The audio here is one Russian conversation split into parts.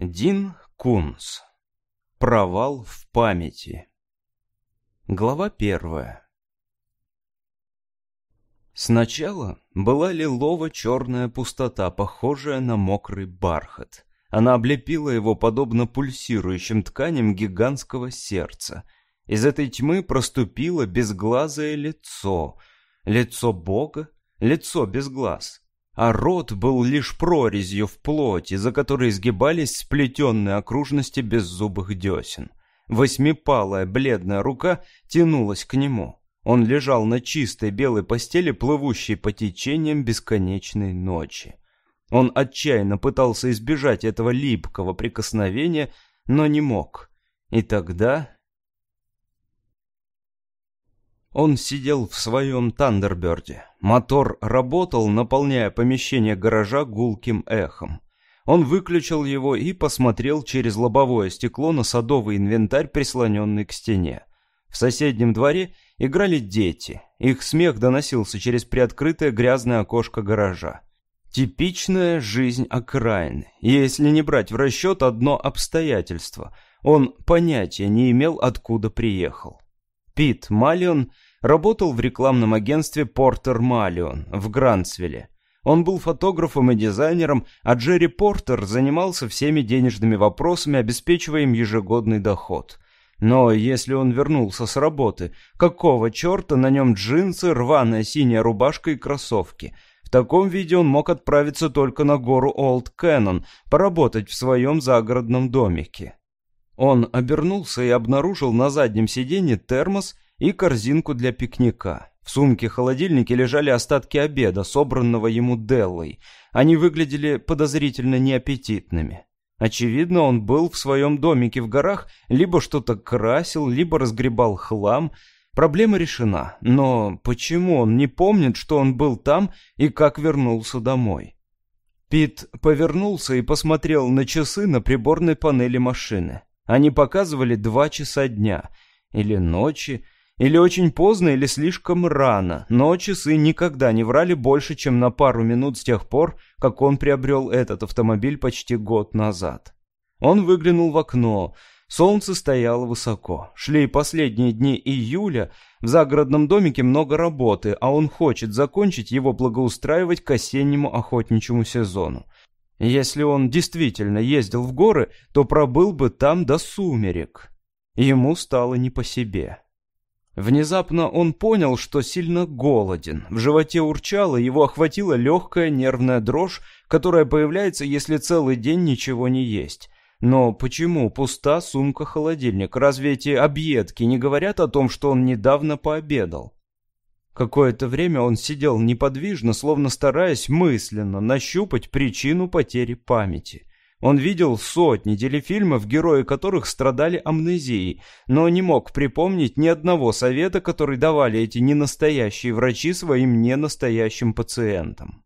Дин Кунс. Провал в памяти. Глава первая. Сначала была лилово-черная пустота, похожая на мокрый бархат. Она облепила его подобно пульсирующим тканям гигантского сердца. Из этой тьмы проступило безглазое лицо. Лицо Бога, лицо без глаз а рот был лишь прорезью в плоти, за которой изгибались сплетенные окружности беззубых десен. Восьмипалая бледная рука тянулась к нему. Он лежал на чистой белой постели, плывущей по течениям бесконечной ночи. Он отчаянно пытался избежать этого липкого прикосновения, но не мог. И тогда он сидел в своем Тандерберде. Мотор работал, наполняя помещение гаража гулким эхом. Он выключил его и посмотрел через лобовое стекло на садовый инвентарь, прислоненный к стене. В соседнем дворе играли дети. Их смех доносился через приоткрытое грязное окошко гаража. Типичная жизнь окраины, если не брать в расчет одно обстоятельство. Он понятия не имел, откуда приехал. Пит Малион работал в рекламном агентстве Портер Малион в Грансвилле. Он был фотографом и дизайнером, а Джерри Портер занимался всеми денежными вопросами, обеспечивая им ежегодный доход. Но если он вернулся с работы, какого черта на нем джинсы, рваная синяя рубашка и кроссовки? В таком виде он мог отправиться только на гору Олд Кэнон, поработать в своем загородном домике. Он обернулся и обнаружил на заднем сиденье термос и корзинку для пикника. В сумке-холодильнике лежали остатки обеда, собранного ему Деллой. Они выглядели подозрительно неаппетитными. Очевидно, он был в своем домике в горах, либо что-то красил, либо разгребал хлам. Проблема решена, но почему он не помнит, что он был там и как вернулся домой? Пит повернулся и посмотрел на часы на приборной панели машины. Они показывали два часа дня, или ночи, или очень поздно, или слишком рано, но часы никогда не врали больше, чем на пару минут с тех пор, как он приобрел этот автомобиль почти год назад. Он выглянул в окно. Солнце стояло высоко. Шли последние дни июля. В загородном домике много работы, а он хочет закончить его благоустраивать к осеннему охотничьему сезону. Если он действительно ездил в горы, то пробыл бы там до сумерек. Ему стало не по себе. Внезапно он понял, что сильно голоден. В животе урчало, его охватила легкая нервная дрожь, которая появляется, если целый день ничего не есть. Но почему пуста сумка-холодильник? Разве эти объедки не говорят о том, что он недавно пообедал? Какое-то время он сидел неподвижно, словно стараясь мысленно нащупать причину потери памяти. Он видел сотни телефильмов, герои которых страдали амнезией, но не мог припомнить ни одного совета, который давали эти ненастоящие врачи своим ненастоящим пациентам.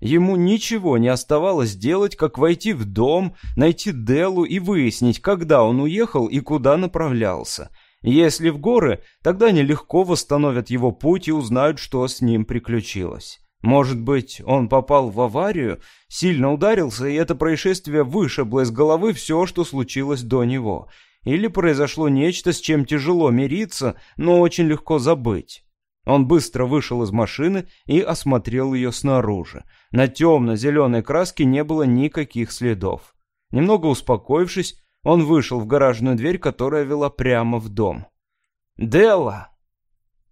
Ему ничего не оставалось делать, как войти в дом, найти Делу и выяснить, когда он уехал и куда направлялся – если в горы, тогда они легко восстановят его путь и узнают, что с ним приключилось. Может быть, он попал в аварию, сильно ударился, и это происшествие вышибло из головы все, что случилось до него. Или произошло нечто, с чем тяжело мириться, но очень легко забыть. Он быстро вышел из машины и осмотрел ее снаружи. На темно-зеленой краске не было никаких следов. Немного успокоившись, он вышел в гаражную дверь, которая вела прямо в дом. «Делла!»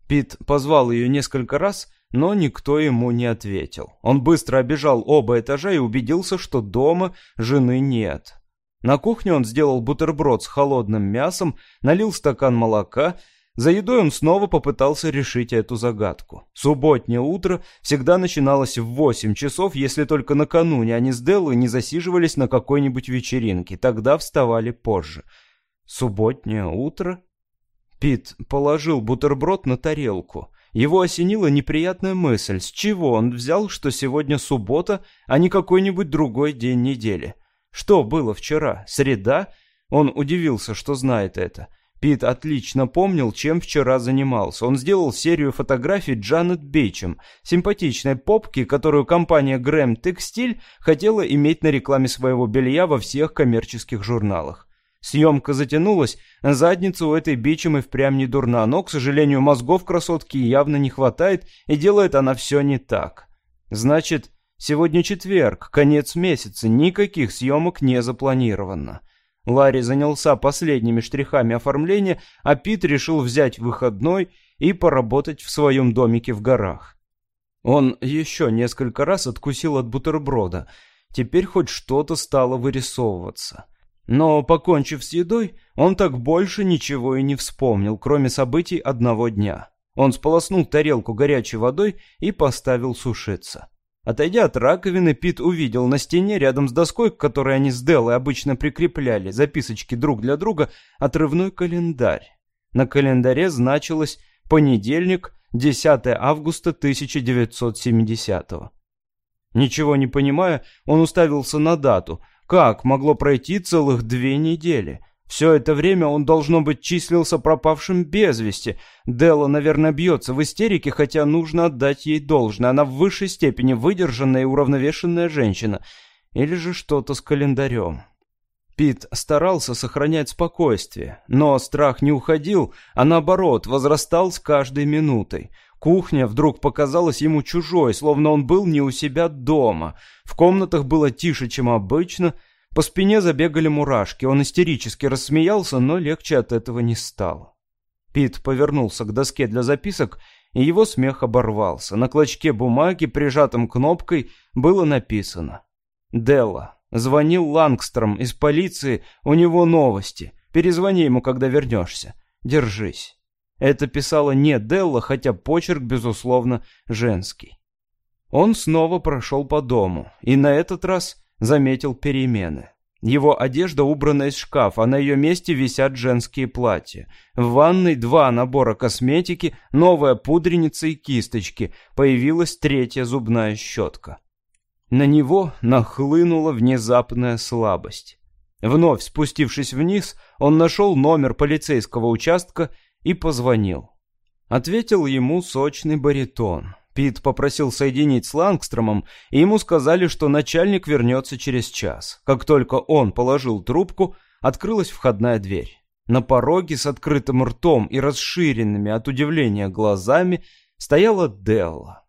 Пит позвал ее несколько раз, но никто ему не ответил. Он быстро обежал оба этажа и убедился, что дома жены нет. На кухне он сделал бутерброд с холодным мясом, налил стакан молока за едой он снова попытался решить эту загадку. Субботнее утро всегда начиналось в восемь часов, если только накануне они с Деллой не засиживались на какой-нибудь вечеринке, тогда вставали позже. Субботнее утро? Пит положил бутерброд на тарелку. Его осенила неприятная мысль, с чего он взял, что сегодня суббота, а не какой-нибудь другой день недели. Что было вчера? Среда? Он удивился, что знает это. Пит отлично помнил, чем вчера занимался. Он сделал серию фотографий Джанет Бейчем, симпатичной попки, которую компания Грэм Текстиль хотела иметь на рекламе своего белья во всех коммерческих журналах. Съемка затянулась, задница у этой Бичем и впрямь не дурна, но, к сожалению, мозгов красотки явно не хватает, и делает она все не так. Значит, сегодня четверг, конец месяца, никаких съемок не запланировано. Ларри занялся последними штрихами оформления, а Пит решил взять выходной и поработать в своем домике в горах. Он еще несколько раз откусил от бутерброда. Теперь хоть что-то стало вырисовываться. Но, покончив с едой, он так больше ничего и не вспомнил, кроме событий одного дня. Он сполоснул тарелку горячей водой и поставил сушиться. Отойдя от раковины, Пит увидел на стене рядом с доской, к которой они с Деллой обычно прикрепляли записочки друг для друга, отрывной календарь. На календаре значилось «Понедельник, 10 августа 1970 -го. Ничего не понимая, он уставился на дату. Как могло пройти целых две недели? Все это время он, должно быть, числился пропавшим без вести. Делла, наверное, бьется в истерике, хотя нужно отдать ей должное. Она в высшей степени выдержанная и уравновешенная женщина. Или же что-то с календарем. Пит старался сохранять спокойствие, но страх не уходил, а наоборот, возрастал с каждой минутой. Кухня вдруг показалась ему чужой, словно он был не у себя дома. В комнатах было тише, чем обычно — по спине забегали мурашки, он истерически рассмеялся, но легче от этого не стало. Пит повернулся к доске для записок, и его смех оборвался. На клочке бумаги, прижатом кнопкой, было написано «Делла, звонил Лангстром из полиции, у него новости. Перезвони ему, когда вернешься. Держись». Это писала не Делла, хотя почерк, безусловно, женский. Он снова прошел по дому, и на этот раз заметил перемены. Его одежда убрана из шкафа, а на ее месте висят женские платья. В ванной два набора косметики, новая пудреница и кисточки. Появилась третья зубная щетка. На него нахлынула внезапная слабость. Вновь спустившись вниз, он нашел номер полицейского участка и позвонил. Ответил ему сочный баритон. Пит попросил соединить с Лангстромом, и ему сказали, что начальник вернется через час. Как только он положил трубку, открылась входная дверь. На пороге с открытым ртом и расширенными от удивления глазами стояла Делла.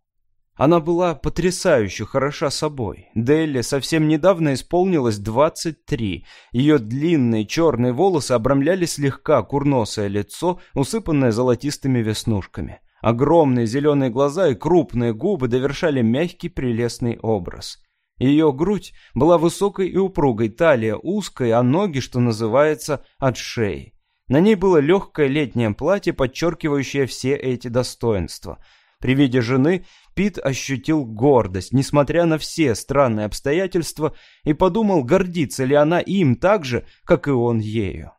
Она была потрясающе хороша собой. Делле совсем недавно исполнилось 23. Ее длинные черные волосы обрамляли слегка курносое лицо, усыпанное золотистыми веснушками. Огромные зеленые глаза и крупные губы довершали мягкий прелестный образ. Ее грудь была высокой и упругой, талия узкой, а ноги, что называется, от шеи. На ней было легкое летнее платье, подчеркивающее все эти достоинства. При виде жены Пит ощутил гордость, несмотря на все странные обстоятельства, и подумал, гордится ли она им так же, как и он ею.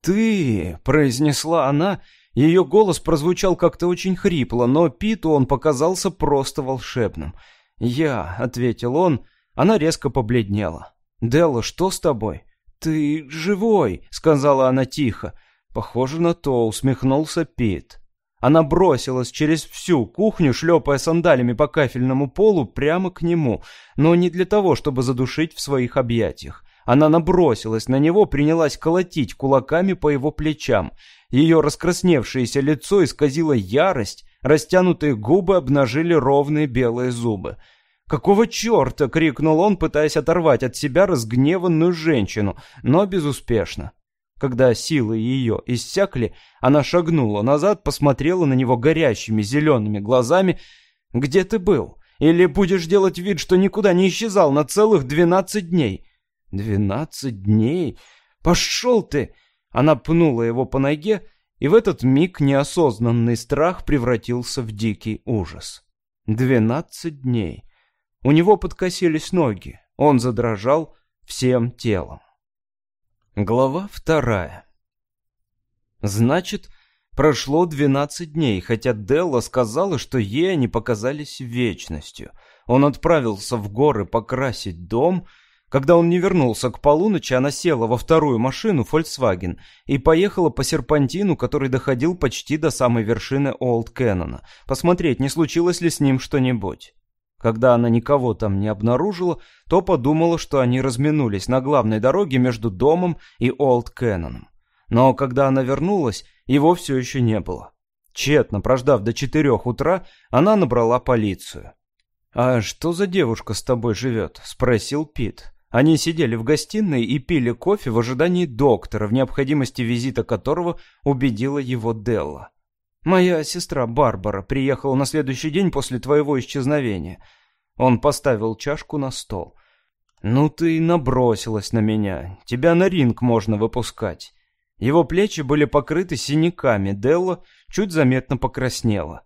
«Ты», — произнесла она, ее голос прозвучал как-то очень хрипло, но Питу он показался просто волшебным. «Я», — ответил он, она резко побледнела. «Делла, что с тобой?» «Ты живой», — сказала она тихо. «Похоже на то», — усмехнулся Пит. Она бросилась через всю кухню, шлепая сандалями по кафельному полу прямо к нему, но не для того, чтобы задушить в своих объятиях. Она набросилась на него, принялась колотить кулаками по его плечам. Ее раскрасневшееся лицо исказило ярость, растянутые губы обнажили ровные белые зубы. «Какого черта?» — крикнул он, пытаясь оторвать от себя разгневанную женщину, но безуспешно. Когда силы ее иссякли, она шагнула назад, посмотрела на него горящими зелеными глазами. «Где ты был? Или будешь делать вид, что никуда не исчезал на целых двенадцать дней?» «Двенадцать дней? Пошел ты!» Она пнула его по ноге, и в этот миг неосознанный страх превратился в дикий ужас. Двенадцать дней. У него подкосились ноги, он задрожал всем телом. Глава вторая. Значит, прошло двенадцать дней, хотя Делла сказала, что ей они показались вечностью. Он отправился в горы покрасить дом, Когда он не вернулся к полуночи, она села во вторую машину Volkswagen и поехала по серпантину, который доходил почти до самой вершины Олд Кеннона, посмотреть, не случилось ли с ним что-нибудь. Когда она никого там не обнаружила, то подумала, что они разминулись на главной дороге между домом и Олд Кенноном. Но когда она вернулась, его все еще не было. Тщетно прождав до четырех утра, она набрала полицию. «А что за девушка с тобой живет?» — спросил Пит. Они сидели в гостиной и пили кофе в ожидании доктора, в необходимости визита которого убедила его Делла. «Моя сестра Барбара приехала на следующий день после твоего исчезновения». Он поставил чашку на стол. «Ну ты набросилась на меня. Тебя на ринг можно выпускать». Его плечи были покрыты синяками, Делла чуть заметно покраснела.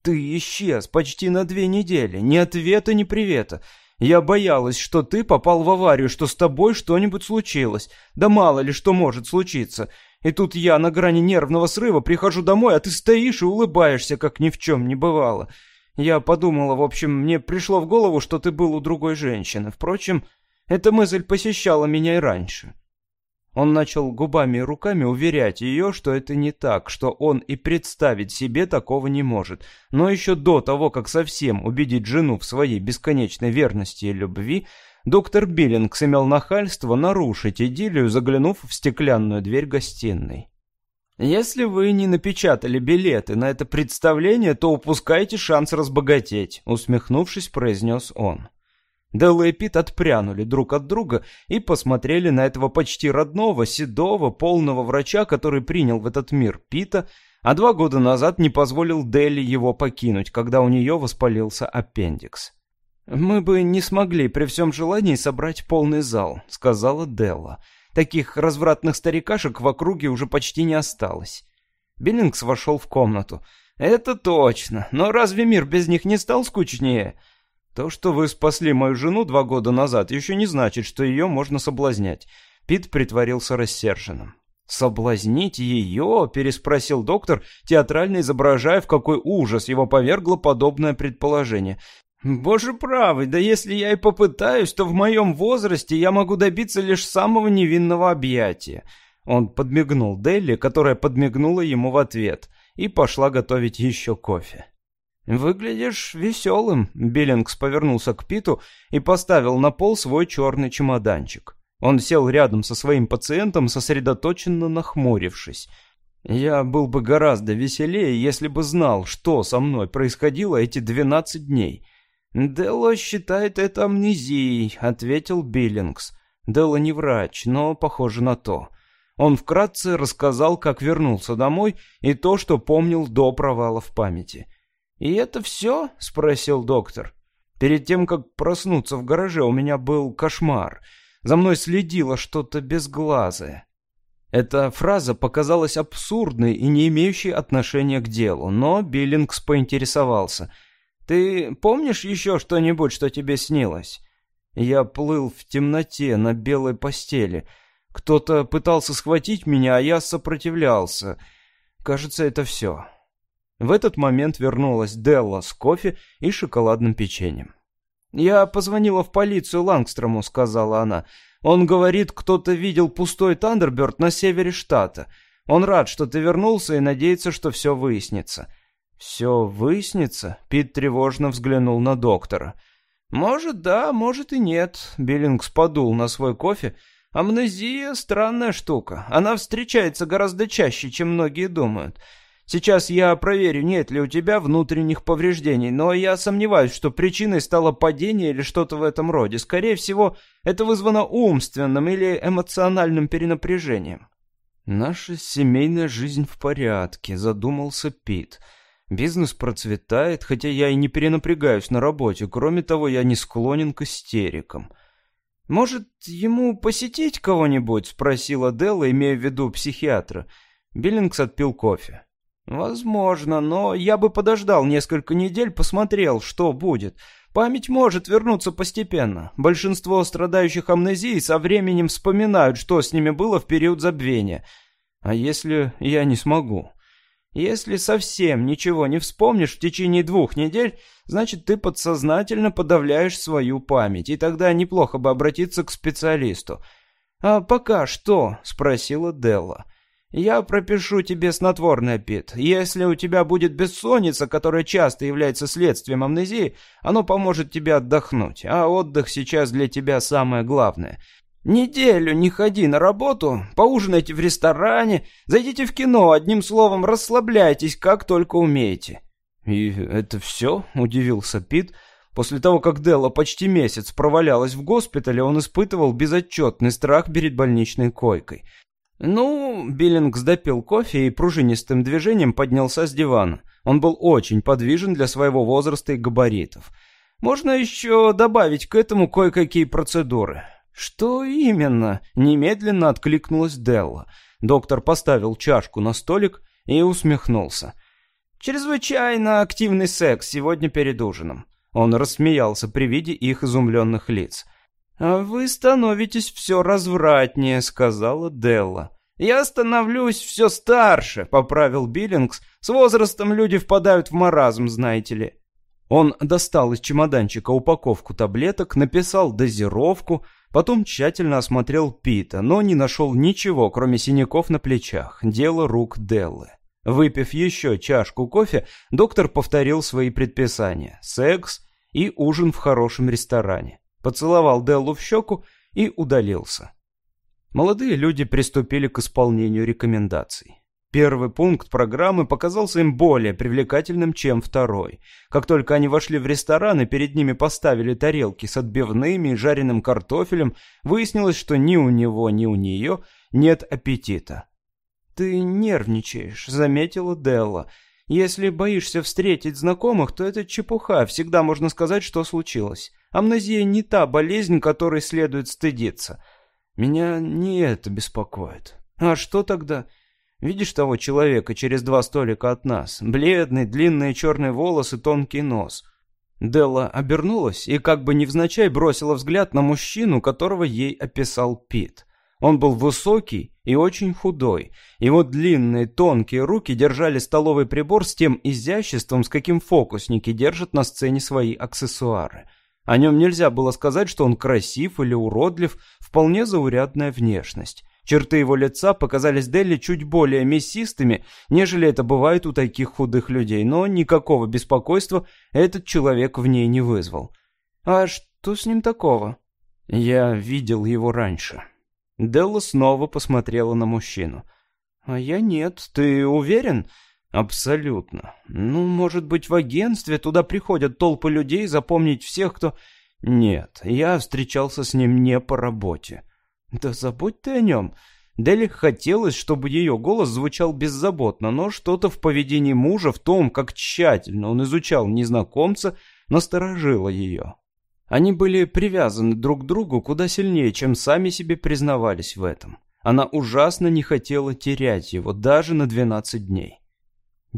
«Ты исчез почти на две недели, ни ответа, ни привета. Я боялась, что ты попал в аварию, что с тобой что-нибудь случилось. Да мало ли что может случиться. И тут я на грани нервного срыва прихожу домой, а ты стоишь и улыбаешься, как ни в чем не бывало. Я подумала, в общем, мне пришло в голову, что ты был у другой женщины. Впрочем, эта мысль посещала меня и раньше. Он начал губами и руками уверять ее, что это не так, что он и представить себе такого не может. Но еще до того, как совсем убедить жену в своей бесконечной верности и любви, доктор Биллингс имел нахальство нарушить идиллию, заглянув в стеклянную дверь гостиной. «Если вы не напечатали билеты на это представление, то упускаете шанс разбогатеть», — усмехнувшись, произнес он. Делла и Пит отпрянули друг от друга и посмотрели на этого почти родного, седого, полного врача, который принял в этот мир Пита, а два года назад не позволил Делли его покинуть, когда у нее воспалился аппендикс. «Мы бы не смогли при всем желании собрать полный зал», — сказала Делла. «Таких развратных старикашек в округе уже почти не осталось». Биллингс вошел в комнату. «Это точно, но разве мир без них не стал скучнее?» То, что вы спасли мою жену два года назад, еще не значит, что ее можно соблазнять. Пит притворился рассерженным. «Соблазнить ее?» — переспросил доктор, театрально изображая, в какой ужас его повергло подобное предположение. «Боже правый, да если я и попытаюсь, то в моем возрасте я могу добиться лишь самого невинного объятия». Он подмигнул Делли, которая подмигнула ему в ответ, и пошла готовить еще кофе. «Выглядишь веселым», — Биллингс повернулся к Питу и поставил на пол свой черный чемоданчик. Он сел рядом со своим пациентом, сосредоточенно нахмурившись. «Я был бы гораздо веселее, если бы знал, что со мной происходило эти двенадцать дней». «Дело считает это амнезией», — ответил Биллингс. Дело не врач, но похоже на то. Он вкратце рассказал, как вернулся домой и то, что помнил до провала в памяти. «И это все?» — спросил доктор. «Перед тем, как проснуться в гараже, у меня был кошмар. За мной следило что-то безглазое». Эта фраза показалась абсурдной и не имеющей отношения к делу, но Биллингс поинтересовался. «Ты помнишь еще что-нибудь, что тебе снилось?» Я плыл в темноте на белой постели. Кто-то пытался схватить меня, а я сопротивлялся. Кажется, это все. В этот момент вернулась Делла с кофе и шоколадным печеньем. «Я позвонила в полицию Лангстрому», — сказала она. «Он говорит, кто-то видел пустой Тандерберт на севере штата. Он рад, что ты вернулся и надеется, что все выяснится». «Все выяснится?» — Пит тревожно взглянул на доктора. «Может, да, может и нет», — Биллингс подул на свой кофе. «Амнезия — странная штука. Она встречается гораздо чаще, чем многие думают». Сейчас я проверю, нет ли у тебя внутренних повреждений, но я сомневаюсь, что причиной стало падение или что-то в этом роде. Скорее всего, это вызвано умственным или эмоциональным перенапряжением. Наша семейная жизнь в порядке, задумался Пит. Бизнес процветает, хотя я и не перенапрягаюсь на работе. Кроме того, я не склонен к истерикам. Может, ему посетить кого-нибудь? спросила Делла, имея в виду психиатра. Биллингс отпил кофе. Возможно, но я бы подождал несколько недель, посмотрел, что будет. Память может вернуться постепенно. Большинство страдающих амнезией со временем вспоминают, что с ними было в период забвения. А если я не смогу? Если совсем ничего не вспомнишь в течение двух недель, значит, ты подсознательно подавляешь свою память, и тогда неплохо бы обратиться к специалисту. «А пока что?» — спросила Делла. «Я пропишу тебе снотворное, Пит. Если у тебя будет бессонница, которая часто является следствием амнезии, оно поможет тебе отдохнуть, а отдых сейчас для тебя самое главное. Неделю не ходи на работу, поужинайте в ресторане, зайдите в кино, одним словом, расслабляйтесь, как только умеете». «И это все?» — удивился Пит. После того, как Делла почти месяц провалялась в госпитале, он испытывал безотчетный страх перед больничной койкой. Ну, Биллингс допил кофе и пружинистым движением поднялся с дивана. Он был очень подвижен для своего возраста и габаритов. Можно еще добавить к этому кое-какие процедуры. «Что именно?» — немедленно откликнулась Делла. Доктор поставил чашку на столик и усмехнулся. «Чрезвычайно активный секс сегодня перед ужином». Он рассмеялся при виде их изумленных лиц. «А вы становитесь все развратнее», — сказала Делла. «Я становлюсь все старше», — поправил Биллингс. «С возрастом люди впадают в маразм, знаете ли». Он достал из чемоданчика упаковку таблеток, написал дозировку, Потом тщательно осмотрел Пита, но не нашел ничего, кроме синяков на плечах, дело рук Деллы. Выпив еще чашку кофе, доктор повторил свои предписания – секс и ужин в хорошем ресторане. Поцеловал Деллу в щеку и удалился. Молодые люди приступили к исполнению рекомендаций. Первый пункт программы показался им более привлекательным, чем второй. Как только они вошли в ресторан и перед ними поставили тарелки с отбивными и жареным картофелем, выяснилось, что ни у него, ни у нее нет аппетита. «Ты нервничаешь», — заметила Делла. «Если боишься встретить знакомых, то это чепуха, всегда можно сказать, что случилось. Амнезия не та болезнь, которой следует стыдиться. Меня не это беспокоит. А что тогда?» Видишь того человека через два столика от нас? Бледный, длинные черные волосы, тонкий нос. Делла обернулась и как бы невзначай бросила взгляд на мужчину, которого ей описал Пит. Он был высокий и очень худой. Его длинные тонкие руки держали столовый прибор с тем изяществом, с каким фокусники держат на сцене свои аксессуары. О нем нельзя было сказать, что он красив или уродлив, вполне заурядная внешность. Черты его лица показались Делли чуть более мясистыми, нежели это бывает у таких худых людей, но никакого беспокойства этот человек в ней не вызвал. «А что с ним такого?» «Я видел его раньше». Делла снова посмотрела на мужчину. «А я нет. Ты уверен?» «Абсолютно. Ну, может быть, в агентстве туда приходят толпы людей запомнить всех, кто...» «Нет, я встречался с ним не по работе». Да забудь ты о нем. Дели хотелось, чтобы ее голос звучал беззаботно, но что-то в поведении мужа, в том, как тщательно он изучал незнакомца, насторожило ее. Они были привязаны друг к другу куда сильнее, чем сами себе признавались в этом. Она ужасно не хотела терять его даже на 12 дней.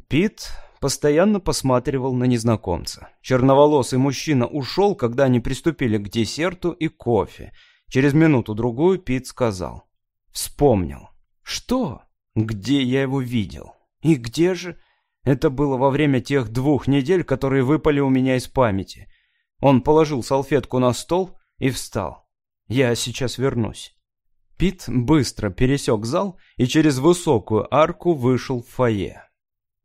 Пит постоянно посматривал на незнакомца. Черноволосый мужчина ушел, когда они приступили к десерту и кофе – Через минуту-другую Пит сказал. Вспомнил. Что? Где я его видел? И где же? Это было во время тех двух недель, которые выпали у меня из памяти. Он положил салфетку на стол и встал. Я сейчас вернусь. Пит быстро пересек зал и через высокую арку вышел в фойе.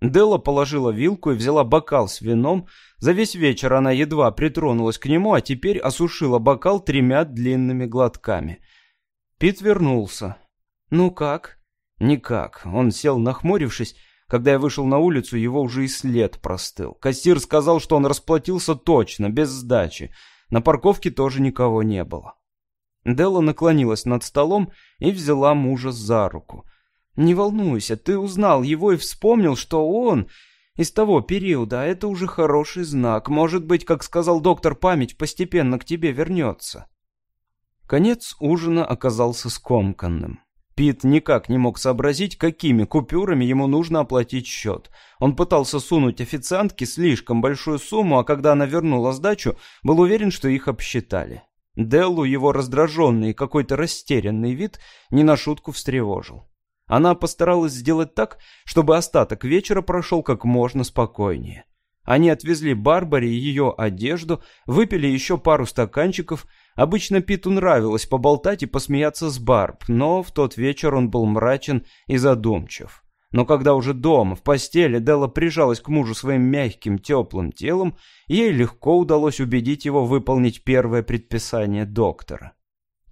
Делла положила вилку и взяла бокал с вином. За весь вечер она едва притронулась к нему, а теперь осушила бокал тремя длинными глотками. Пит вернулся. «Ну как?» «Никак». Он сел, нахмурившись. Когда я вышел на улицу, его уже и след простыл. Кассир сказал, что он расплатился точно, без сдачи. На парковке тоже никого не было. Делла наклонилась над столом и взяла мужа за руку. Не волнуйся, ты узнал его и вспомнил, что он из того периода, а это уже хороший знак. Может быть, как сказал доктор, память постепенно к тебе вернется. Конец ужина оказался скомканным. Пит никак не мог сообразить, какими купюрами ему нужно оплатить счет. Он пытался сунуть официантке слишком большую сумму, а когда она вернула сдачу, был уверен, что их обсчитали. Деллу его раздраженный и какой-то растерянный вид не на шутку встревожил. Она постаралась сделать так, чтобы остаток вечера прошел как можно спокойнее. Они отвезли Барбаре ее одежду, выпили еще пару стаканчиков. Обычно Питу нравилось поболтать и посмеяться с Барб, но в тот вечер он был мрачен и задумчив. Но когда уже дома, в постели, Делла прижалась к мужу своим мягким, теплым телом, ей легко удалось убедить его выполнить первое предписание доктора.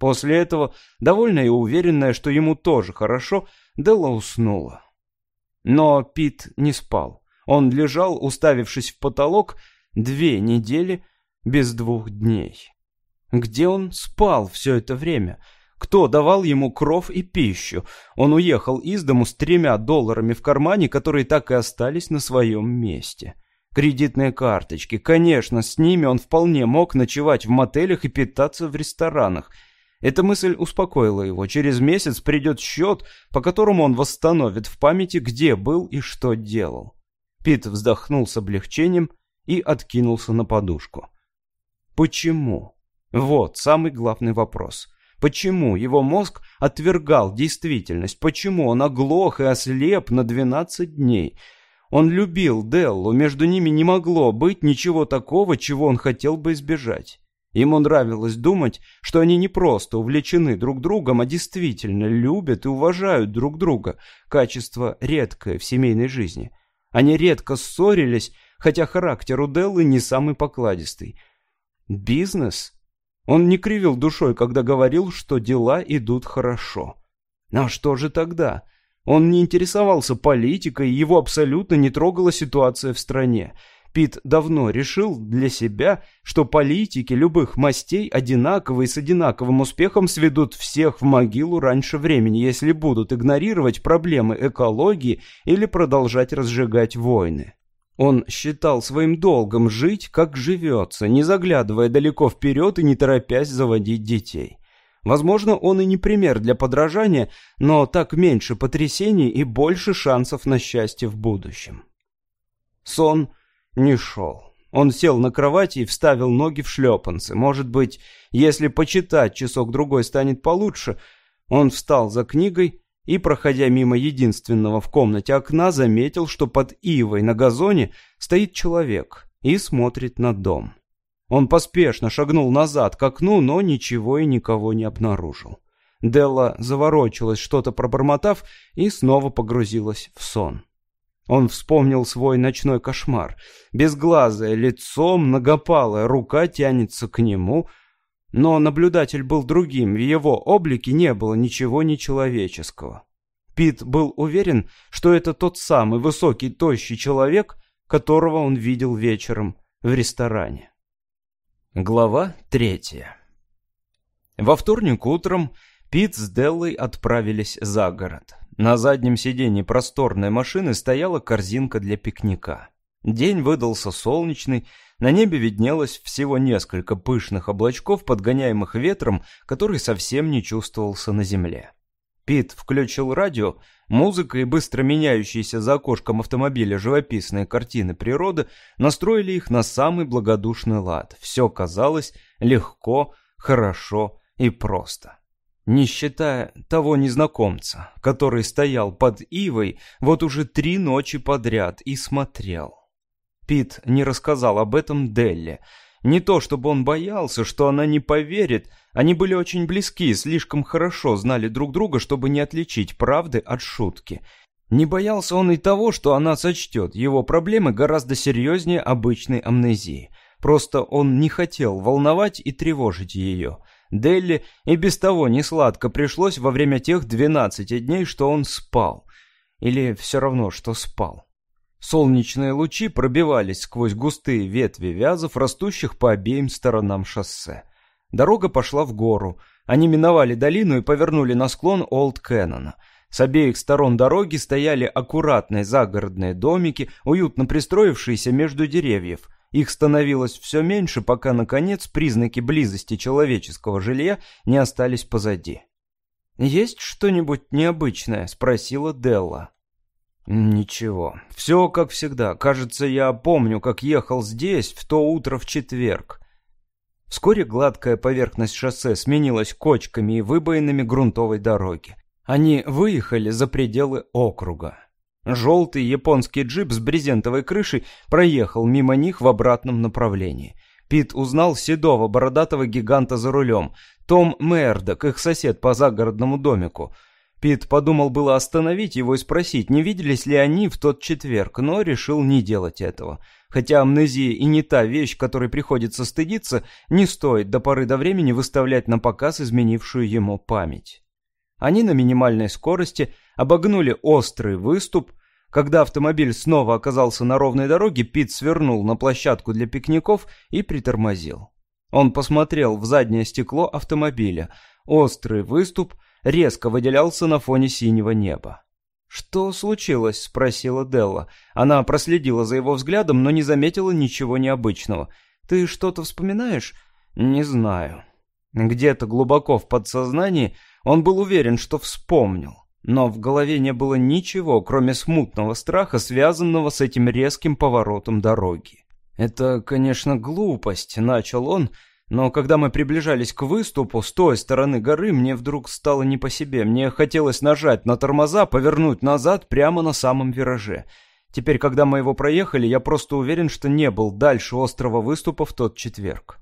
После этого, довольная и уверенная, что ему тоже хорошо, Делла уснула. Но Пит не спал. Он лежал, уставившись в потолок, две недели без двух дней. Где он спал все это время? Кто давал ему кров и пищу? Он уехал из дому с тремя долларами в кармане, которые так и остались на своем месте. Кредитные карточки. Конечно, с ними он вполне мог ночевать в мотелях и питаться в ресторанах – эта мысль успокоила его. Через месяц придет счет, по которому он восстановит в памяти, где был и что делал. Пит вздохнул с облегчением и откинулся на подушку. Почему? Вот самый главный вопрос. Почему его мозг отвергал действительность? Почему он оглох и ослеп на 12 дней? Он любил Деллу, между ними не могло быть ничего такого, чего он хотел бы избежать. Ему нравилось думать, что они не просто увлечены друг другом, а действительно любят и уважают друг друга, качество редкое в семейной жизни. Они редко ссорились, хотя характер у Деллы не самый покладистый. Бизнес? Он не кривил душой, когда говорил, что дела идут хорошо. А что же тогда? Он не интересовался политикой, его абсолютно не трогала ситуация в стране. Пит давно решил для себя, что политики любых мастей одинаково и с одинаковым успехом сведут всех в могилу раньше времени, если будут игнорировать проблемы экологии или продолжать разжигать войны. Он считал своим долгом жить, как живется, не заглядывая далеко вперед и не торопясь заводить детей. Возможно, он и не пример для подражания, но так меньше потрясений и больше шансов на счастье в будущем. Сон не шел. Он сел на кровати и вставил ноги в шлепанцы. Может быть, если почитать часок-другой станет получше. Он встал за книгой и, проходя мимо единственного в комнате окна, заметил, что под ивой на газоне стоит человек и смотрит на дом. Он поспешно шагнул назад к окну, но ничего и никого не обнаружил. Делла заворочилась, что-то пробормотав, и снова погрузилась в сон. Он вспомнил свой ночной кошмар. Безглазое лицо, многопалая рука тянется к нему. Но наблюдатель был другим, в его облике не было ничего нечеловеческого. Пит был уверен, что это тот самый высокий, тощий человек, которого он видел вечером в ресторане. Глава третья Во вторник утром Пит с Деллой отправились за город. На заднем сиденье просторной машины стояла корзинка для пикника. День выдался солнечный, на небе виднелось всего несколько пышных облачков, подгоняемых ветром, который совсем не чувствовался на земле. Пит включил радио, музыка и быстро меняющиеся за окошком автомобиля живописные картины природы настроили их на самый благодушный лад. Все казалось легко, хорошо и просто не считая того незнакомца, который стоял под ивой вот уже три ночи подряд и смотрел. Пит не рассказал об этом Делле. Не то, чтобы он боялся, что она не поверит, они были очень близки, слишком хорошо знали друг друга, чтобы не отличить правды от шутки. Не боялся он и того, что она сочтет его проблемы гораздо серьезнее обычной амнезии. Просто он не хотел волновать и тревожить ее – Делли и без того несладко пришлось во время тех двенадцати дней, что он спал. Или все равно, что спал. Солнечные лучи пробивались сквозь густые ветви вязов, растущих по обеим сторонам шоссе. Дорога пошла в гору. Они миновали долину и повернули на склон Олд Кэннона. С обеих сторон дороги стояли аккуратные загородные домики, уютно пристроившиеся между деревьев – их становилось все меньше, пока, наконец, признаки близости человеческого жилья не остались позади. «Есть что-нибудь необычное?» — спросила Делла. «Ничего. Все как всегда. Кажется, я помню, как ехал здесь в то утро в четверг». Вскоре гладкая поверхность шоссе сменилась кочками и выбоинами грунтовой дороги. Они выехали за пределы округа. Желтый японский джип с брезентовой крышей проехал мимо них в обратном направлении. Пит узнал седого бородатого гиганта за рулем. Том Мердок, их сосед по загородному домику. Пит подумал было остановить его и спросить, не виделись ли они в тот четверг, но решил не делать этого. Хотя амнезия и не та вещь, которой приходится стыдиться, не стоит до поры до времени выставлять на показ изменившую ему память. Они на минимальной скорости обогнули острый выступ, когда автомобиль снова оказался на ровной дороге, Пит свернул на площадку для пикников и притормозил. Он посмотрел в заднее стекло автомобиля. Острый выступ резко выделялся на фоне синего неба. «Что случилось?» — спросила Делла. Она проследила за его взглядом, но не заметила ничего необычного. «Ты что-то вспоминаешь?» «Не знаю». Где-то глубоко в подсознании он был уверен, что вспомнил. Но в голове не было ничего, кроме смутного страха, связанного с этим резким поворотом дороги. «Это, конечно, глупость», — начал он, но когда мы приближались к выступу с той стороны горы, мне вдруг стало не по себе. Мне хотелось нажать на тормоза, повернуть назад прямо на самом вираже. Теперь, когда мы его проехали, я просто уверен, что не был дальше острова выступа в тот четверг.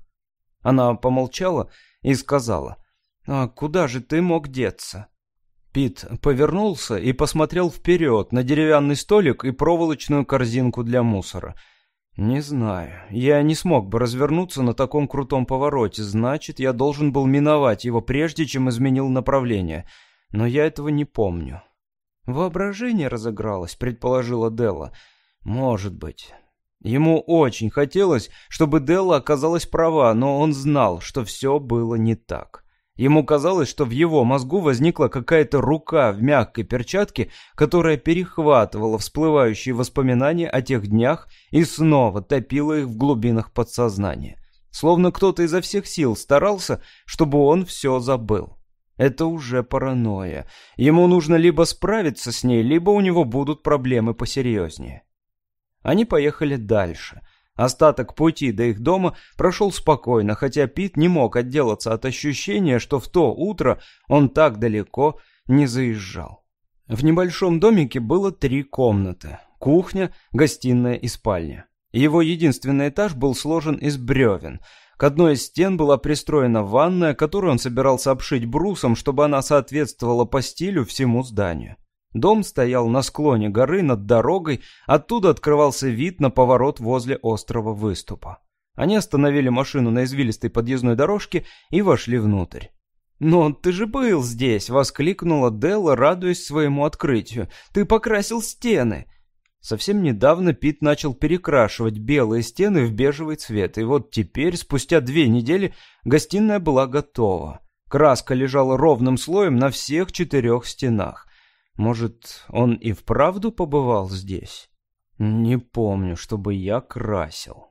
Она помолчала и сказала, «А куда же ты мог деться?» Пит повернулся и посмотрел вперед на деревянный столик и проволочную корзинку для мусора. «Не знаю. Я не смог бы развернуться на таком крутом повороте. Значит, я должен был миновать его прежде, чем изменил направление. Но я этого не помню». «Воображение разыгралось», — предположила Делла. «Может быть». Ему очень хотелось, чтобы Делла оказалась права, но он знал, что все было не так. Ему казалось, что в его мозгу возникла какая-то рука в мягкой перчатке, которая перехватывала всплывающие воспоминания о тех днях и снова топила их в глубинах подсознания. Словно кто-то изо всех сил старался, чтобы он все забыл. Это уже паранойя. Ему нужно либо справиться с ней, либо у него будут проблемы посерьезнее. Они поехали дальше — Остаток пути до их дома прошел спокойно, хотя Пит не мог отделаться от ощущения, что в то утро он так далеко не заезжал. В небольшом домике было три комнаты – кухня, гостиная и спальня. Его единственный этаж был сложен из бревен. К одной из стен была пристроена ванная, которую он собирался обшить брусом, чтобы она соответствовала по стилю всему зданию. Дом стоял на склоне горы над дорогой, оттуда открывался вид на поворот возле острова выступа. Они остановили машину на извилистой подъездной дорожке и вошли внутрь. «Но ты же был здесь!» — воскликнула Делла, радуясь своему открытию. «Ты покрасил стены!» Совсем недавно Пит начал перекрашивать белые стены в бежевый цвет, и вот теперь, спустя две недели, гостиная была готова. Краска лежала ровным слоем на всех четырех стенах. Может, он и вправду побывал здесь? Не помню, чтобы я красил.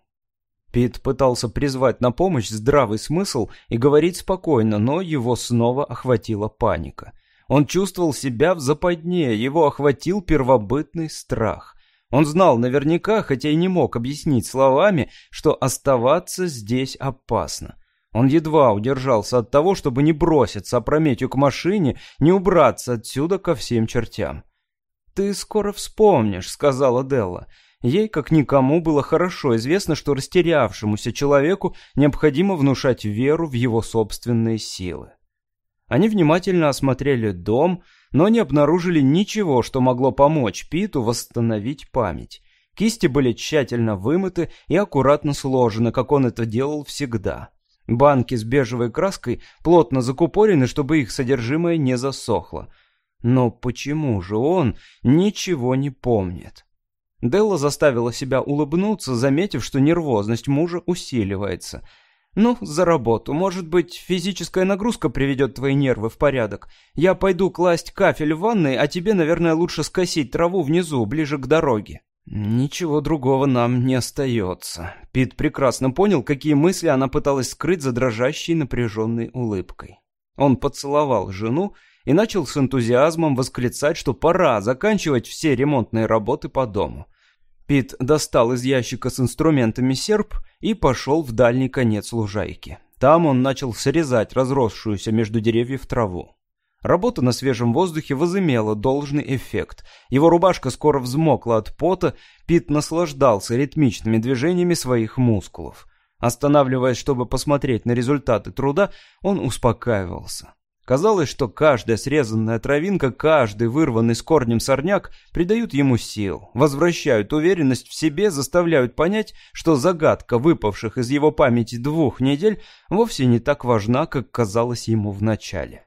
Пит пытался призвать на помощь здравый смысл и говорить спокойно, но его снова охватила паника. Он чувствовал себя в западне, его охватил первобытный страх. Он знал наверняка, хотя и не мог объяснить словами, что оставаться здесь опасно. Он едва удержался от того, чтобы не броситься опрометью к машине, не убраться отсюда ко всем чертям. «Ты скоро вспомнишь», — сказала Делла. Ей, как никому, было хорошо известно, что растерявшемуся человеку необходимо внушать веру в его собственные силы. Они внимательно осмотрели дом, но не обнаружили ничего, что могло помочь Питу восстановить память. Кисти были тщательно вымыты и аккуратно сложены, как он это делал всегда. Банки с бежевой краской плотно закупорены, чтобы их содержимое не засохло. Но почему же он ничего не помнит? Делла заставила себя улыбнуться, заметив, что нервозность мужа усиливается. «Ну, за работу. Может быть, физическая нагрузка приведет твои нервы в порядок. Я пойду класть кафель в ванной, а тебе, наверное, лучше скосить траву внизу, ближе к дороге». Ничего другого нам не остается. Пит прекрасно понял, какие мысли она пыталась скрыть за дрожащей напряженной улыбкой. Он поцеловал жену и начал с энтузиазмом восклицать, что пора заканчивать все ремонтные работы по дому. Пит достал из ящика с инструментами серп и пошел в дальний конец лужайки. Там он начал срезать разросшуюся между деревьев траву. Работа на свежем воздухе возымела должный эффект. Его рубашка скоро взмокла от пота, Пит наслаждался ритмичными движениями своих мускулов. Останавливаясь, чтобы посмотреть на результаты труда, он успокаивался. Казалось, что каждая срезанная травинка, каждый вырванный с корнем сорняк придают ему сил, возвращают уверенность в себе, заставляют понять, что загадка выпавших из его памяти двух недель вовсе не так важна, как казалось ему вначале.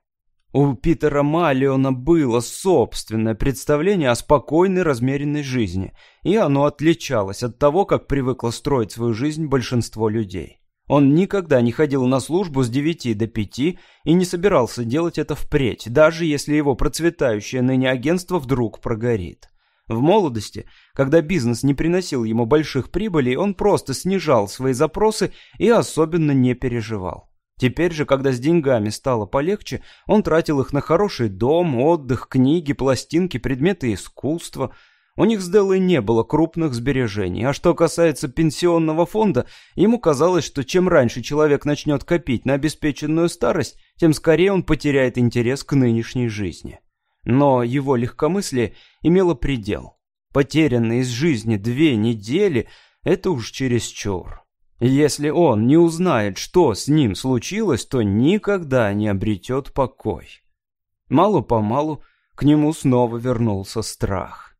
У Питера Малиона было собственное представление о спокойной, размеренной жизни, и оно отличалось от того, как привыкло строить свою жизнь большинство людей. Он никогда не ходил на службу с девяти до пяти и не собирался делать это впредь, даже если его процветающее ныне агентство вдруг прогорит. В молодости, когда бизнес не приносил ему больших прибылей, он просто снижал свои запросы и особенно не переживал. Теперь же, когда с деньгами стало полегче, он тратил их на хороший дом, отдых, книги, пластинки, предметы искусства – у них с Деллой не было крупных сбережений, а что касается пенсионного фонда, ему казалось, что чем раньше человек начнет копить на обеспеченную старость, тем скорее он потеряет интерес к нынешней жизни. Но его легкомыслие имело предел. Потерянные из жизни две недели – это уж чересчур. Если он не узнает, что с ним случилось, то никогда не обретет покой. Мало-помалу к нему снова вернулся страх.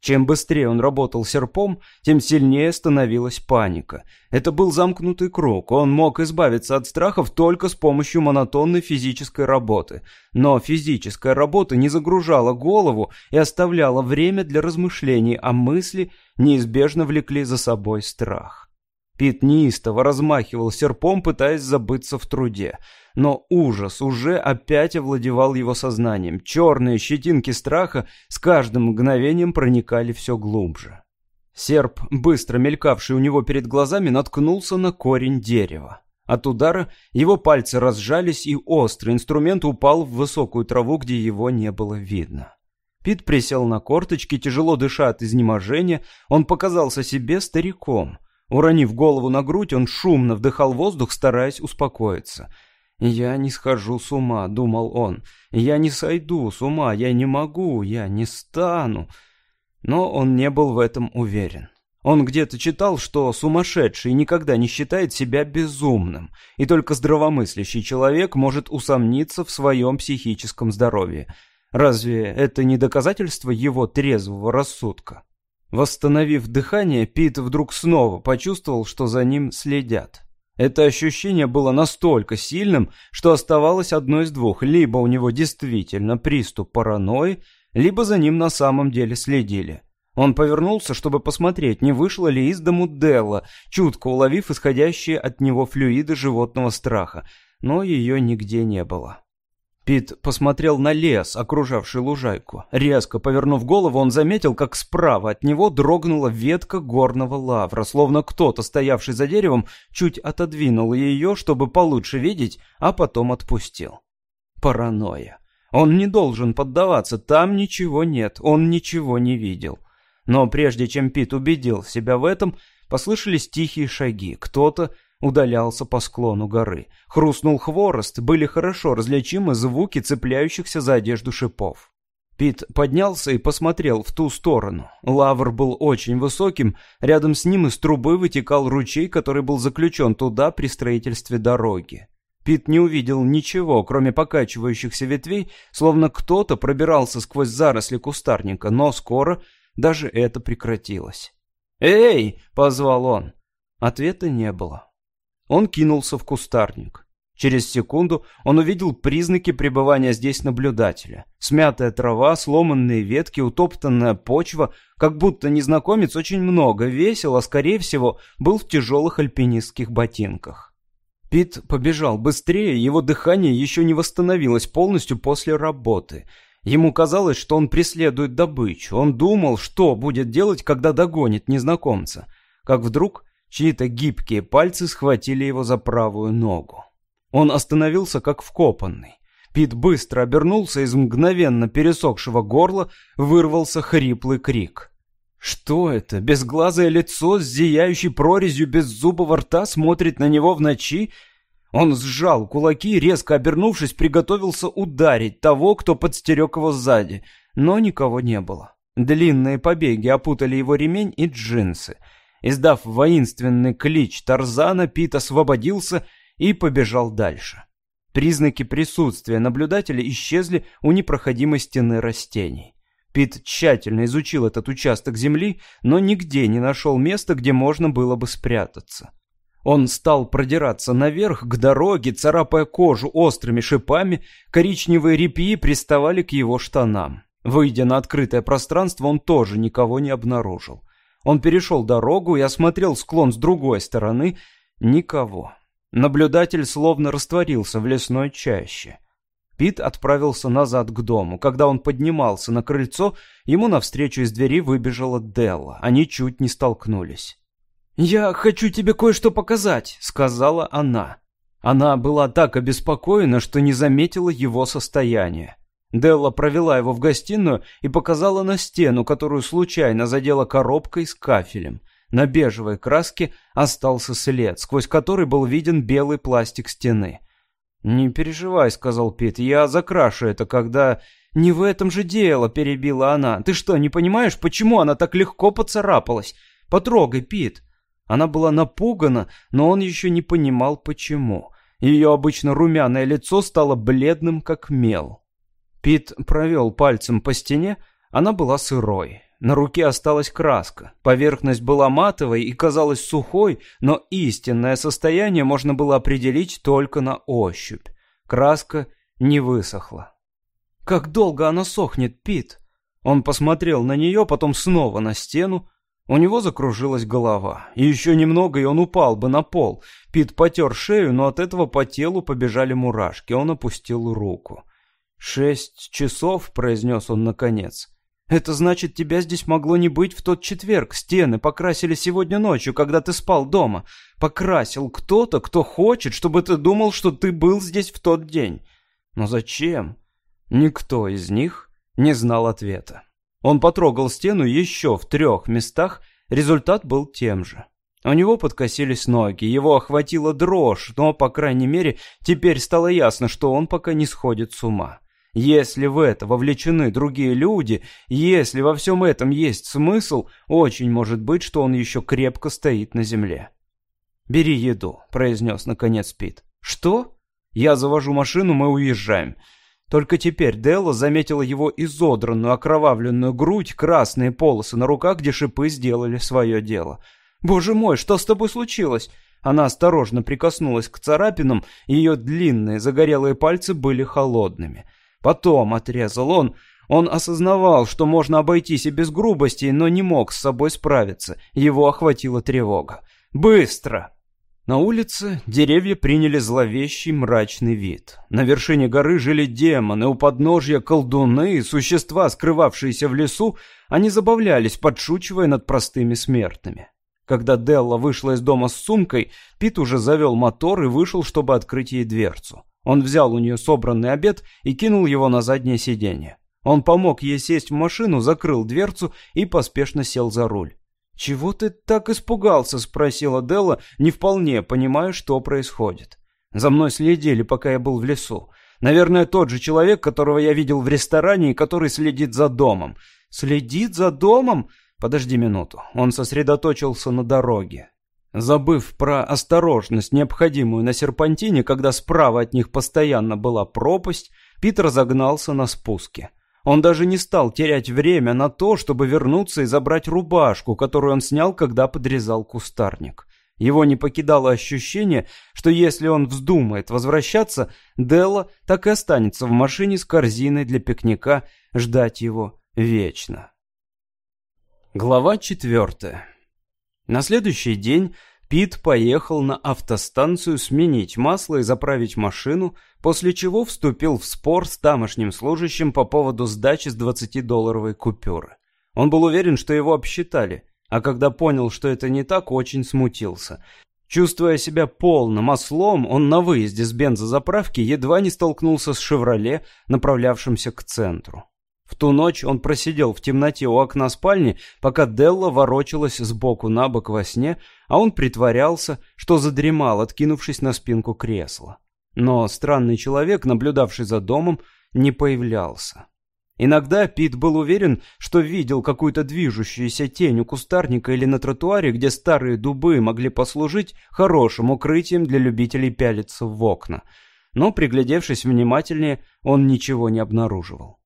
Чем быстрее он работал серпом, тем сильнее становилась паника. Это был замкнутый круг, он мог избавиться от страхов только с помощью монотонной физической работы. Но физическая работа не загружала голову и оставляла время для размышлений, а мысли неизбежно влекли за собой страх. Пит неистово размахивал серпом, пытаясь забыться в труде – но ужас уже опять овладевал его сознанием. Черные щетинки страха с каждым мгновением проникали все глубже. Серп, быстро мелькавший у него перед глазами, наткнулся на корень дерева. От удара его пальцы разжались, и острый инструмент упал в высокую траву, где его не было видно. Пит присел на корточки, тяжело дыша от изнеможения, он показался себе стариком. Уронив голову на грудь, он шумно вдыхал воздух, стараясь успокоиться — «Я не схожу с ума», — думал он. «Я не сойду с ума, я не могу, я не стану». Но он не был в этом уверен. Он где-то читал, что сумасшедший никогда не считает себя безумным, и только здравомыслящий человек может усомниться в своем психическом здоровье. Разве это не доказательство его трезвого рассудка? Восстановив дыхание, Пит вдруг снова почувствовал, что за ним следят. Это ощущение было настолько сильным, что оставалось одно из двух. Либо у него действительно приступ паранойи, либо за ним на самом деле следили. Он повернулся, чтобы посмотреть, не вышла ли из дому Делла, чутко уловив исходящие от него флюиды животного страха, но ее нигде не было. Пит посмотрел на лес, окружавший лужайку. Резко повернув голову, он заметил, как справа от него дрогнула ветка горного лавра, словно кто-то, стоявший за деревом, чуть отодвинул ее, чтобы получше видеть, а потом отпустил. Паранойя. Он не должен поддаваться, там ничего нет, он ничего не видел. Но прежде чем Пит убедил себя в этом, послышались тихие шаги. Кто-то удалялся по склону горы. Хрустнул хворост, были хорошо различимы звуки цепляющихся за одежду шипов. Пит поднялся и посмотрел в ту сторону. Лавр был очень высоким, рядом с ним из трубы вытекал ручей, который был заключен туда при строительстве дороги. Пит не увидел ничего, кроме покачивающихся ветвей, словно кто-то пробирался сквозь заросли кустарника, но скоро даже это прекратилось. «Эй!» — позвал он. Ответа не было. Он кинулся в кустарник. Через секунду он увидел признаки пребывания здесь наблюдателя. Смятая трава, сломанные ветки, утоптанная почва, как будто незнакомец очень много весил, а скорее всего был в тяжелых альпинистских ботинках. Пит побежал быстрее, его дыхание еще не восстановилось полностью после работы. Ему казалось, что он преследует добычу. Он думал, что будет делать, когда догонит незнакомца. Как вдруг Чьи-то гибкие пальцы схватили его за правую ногу. Он остановился как вкопанный. Пит быстро обернулся, из мгновенно пересохшего горла вырвался хриплый крик. Что это? Безглазое лицо с зияющей прорезью беззубого рта смотрит на него в ночи? Он сжал кулаки, резко обернувшись, приготовился ударить того, кто подстерег его сзади, но никого не было. Длинные побеги опутали его ремень и джинсы. Издав воинственный клич Тарзана, Пит освободился и побежал дальше. Признаки присутствия наблюдателя исчезли у непроходимой стены растений. Пит тщательно изучил этот участок земли, но нигде не нашел места, где можно было бы спрятаться. Он стал продираться наверх к дороге, царапая кожу острыми шипами, коричневые репьи приставали к его штанам. Выйдя на открытое пространство, он тоже никого не обнаружил. Он перешел дорогу и осмотрел склон с другой стороны. Никого. Наблюдатель словно растворился в лесной чаще. Пит отправился назад к дому. Когда он поднимался на крыльцо, ему навстречу из двери выбежала Делла. Они чуть не столкнулись. «Я хочу тебе кое-что показать», — сказала она. Она была так обеспокоена, что не заметила его состояние. Делла провела его в гостиную и показала на стену, которую случайно задела коробкой с кафелем. На бежевой краске остался след, сквозь который был виден белый пластик стены. «Не переживай», — сказал Пит, — «я закрашу это, когда...» «Не в этом же дело», — перебила она. «Ты что, не понимаешь, почему она так легко поцарапалась? Потрогай, Пит». Она была напугана, но он еще не понимал, почему. Ее обычно румяное лицо стало бледным, как мел. Пит провел пальцем по стене, она была сырой. На руке осталась краска. Поверхность была матовой и казалась сухой, но истинное состояние можно было определить только на ощупь. Краска не высохла. «Как долго она сохнет, Пит?» Он посмотрел на нее, потом снова на стену. У него закружилась голова. Еще немного, и он упал бы на пол. Пит потер шею, но от этого по телу побежали мурашки. Он опустил руку. «Шесть часов», — произнес он наконец. Это значит, тебя здесь могло не быть в тот четверг. Стены покрасили сегодня ночью, когда ты спал дома. Покрасил кто-то, кто хочет, чтобы ты думал, что ты был здесь в тот день. Но зачем? Никто из них не знал ответа. Он потрогал стену еще в трех местах, результат был тем же. У него подкосились ноги, его охватила дрожь, но, по крайней мере, теперь стало ясно, что он пока не сходит с ума. Если в это вовлечены другие люди, если во всем этом есть смысл, очень может быть, что он еще крепко стоит на земле. «Бери еду», — произнес наконец Пит. «Что?» «Я завожу машину, мы уезжаем». Только теперь Делла заметила его изодранную, окровавленную грудь, красные полосы на руках, где шипы сделали свое дело. «Боже мой, что с тобой случилось?» Она осторожно прикоснулась к царапинам, ее длинные загорелые пальцы были холодными. Потом отрезал он. Он осознавал, что можно обойтись и без грубостей, но не мог с собой справиться. Его охватила тревога. «Быстро!» На улице деревья приняли зловещий мрачный вид. На вершине горы жили демоны, у подножья колдуны, существа, скрывавшиеся в лесу, они забавлялись, подшучивая над простыми смертными. Когда Делла вышла из дома с сумкой, Пит уже завел мотор и вышел, чтобы открыть ей дверцу. Он взял у нее собранный обед и кинул его на заднее сиденье. Он помог ей сесть в машину, закрыл дверцу и поспешно сел за руль. «Чего ты так испугался?» — спросила Делла, не вполне понимая, что происходит. «За мной следили, пока я был в лесу. Наверное, тот же человек, которого я видел в ресторане и который следит за домом». «Следит за домом?» «Подожди минуту». Он сосредоточился на дороге. Забыв про осторожность, необходимую на серпантине, когда справа от них постоянно была пропасть, Питер загнался на спуске. Он даже не стал терять время на то, чтобы вернуться и забрать рубашку, которую он снял, когда подрезал кустарник. Его не покидало ощущение, что если он вздумает возвращаться, Делла так и останется в машине с корзиной для пикника, ждать его вечно. Глава четвертая. На следующий день Пит поехал на автостанцию сменить масло и заправить машину, после чего вступил в спор с тамошним служащим по поводу сдачи с 20-долларовой купюры. Он был уверен, что его обсчитали, а когда понял, что это не так, очень смутился. Чувствуя себя полным ослом, он на выезде с бензозаправки едва не столкнулся с «Шевроле», направлявшимся к центру. В ту ночь он просидел в темноте у окна спальни, пока Делла ворочалась сбоку на бок во сне, а он притворялся, что задремал, откинувшись на спинку кресла. Но странный человек, наблюдавший за домом, не появлялся. Иногда Пит был уверен, что видел какую-то движущуюся тень у кустарника или на тротуаре, где старые дубы могли послужить хорошим укрытием для любителей пялиться в окна. Но, приглядевшись внимательнее, он ничего не обнаруживал.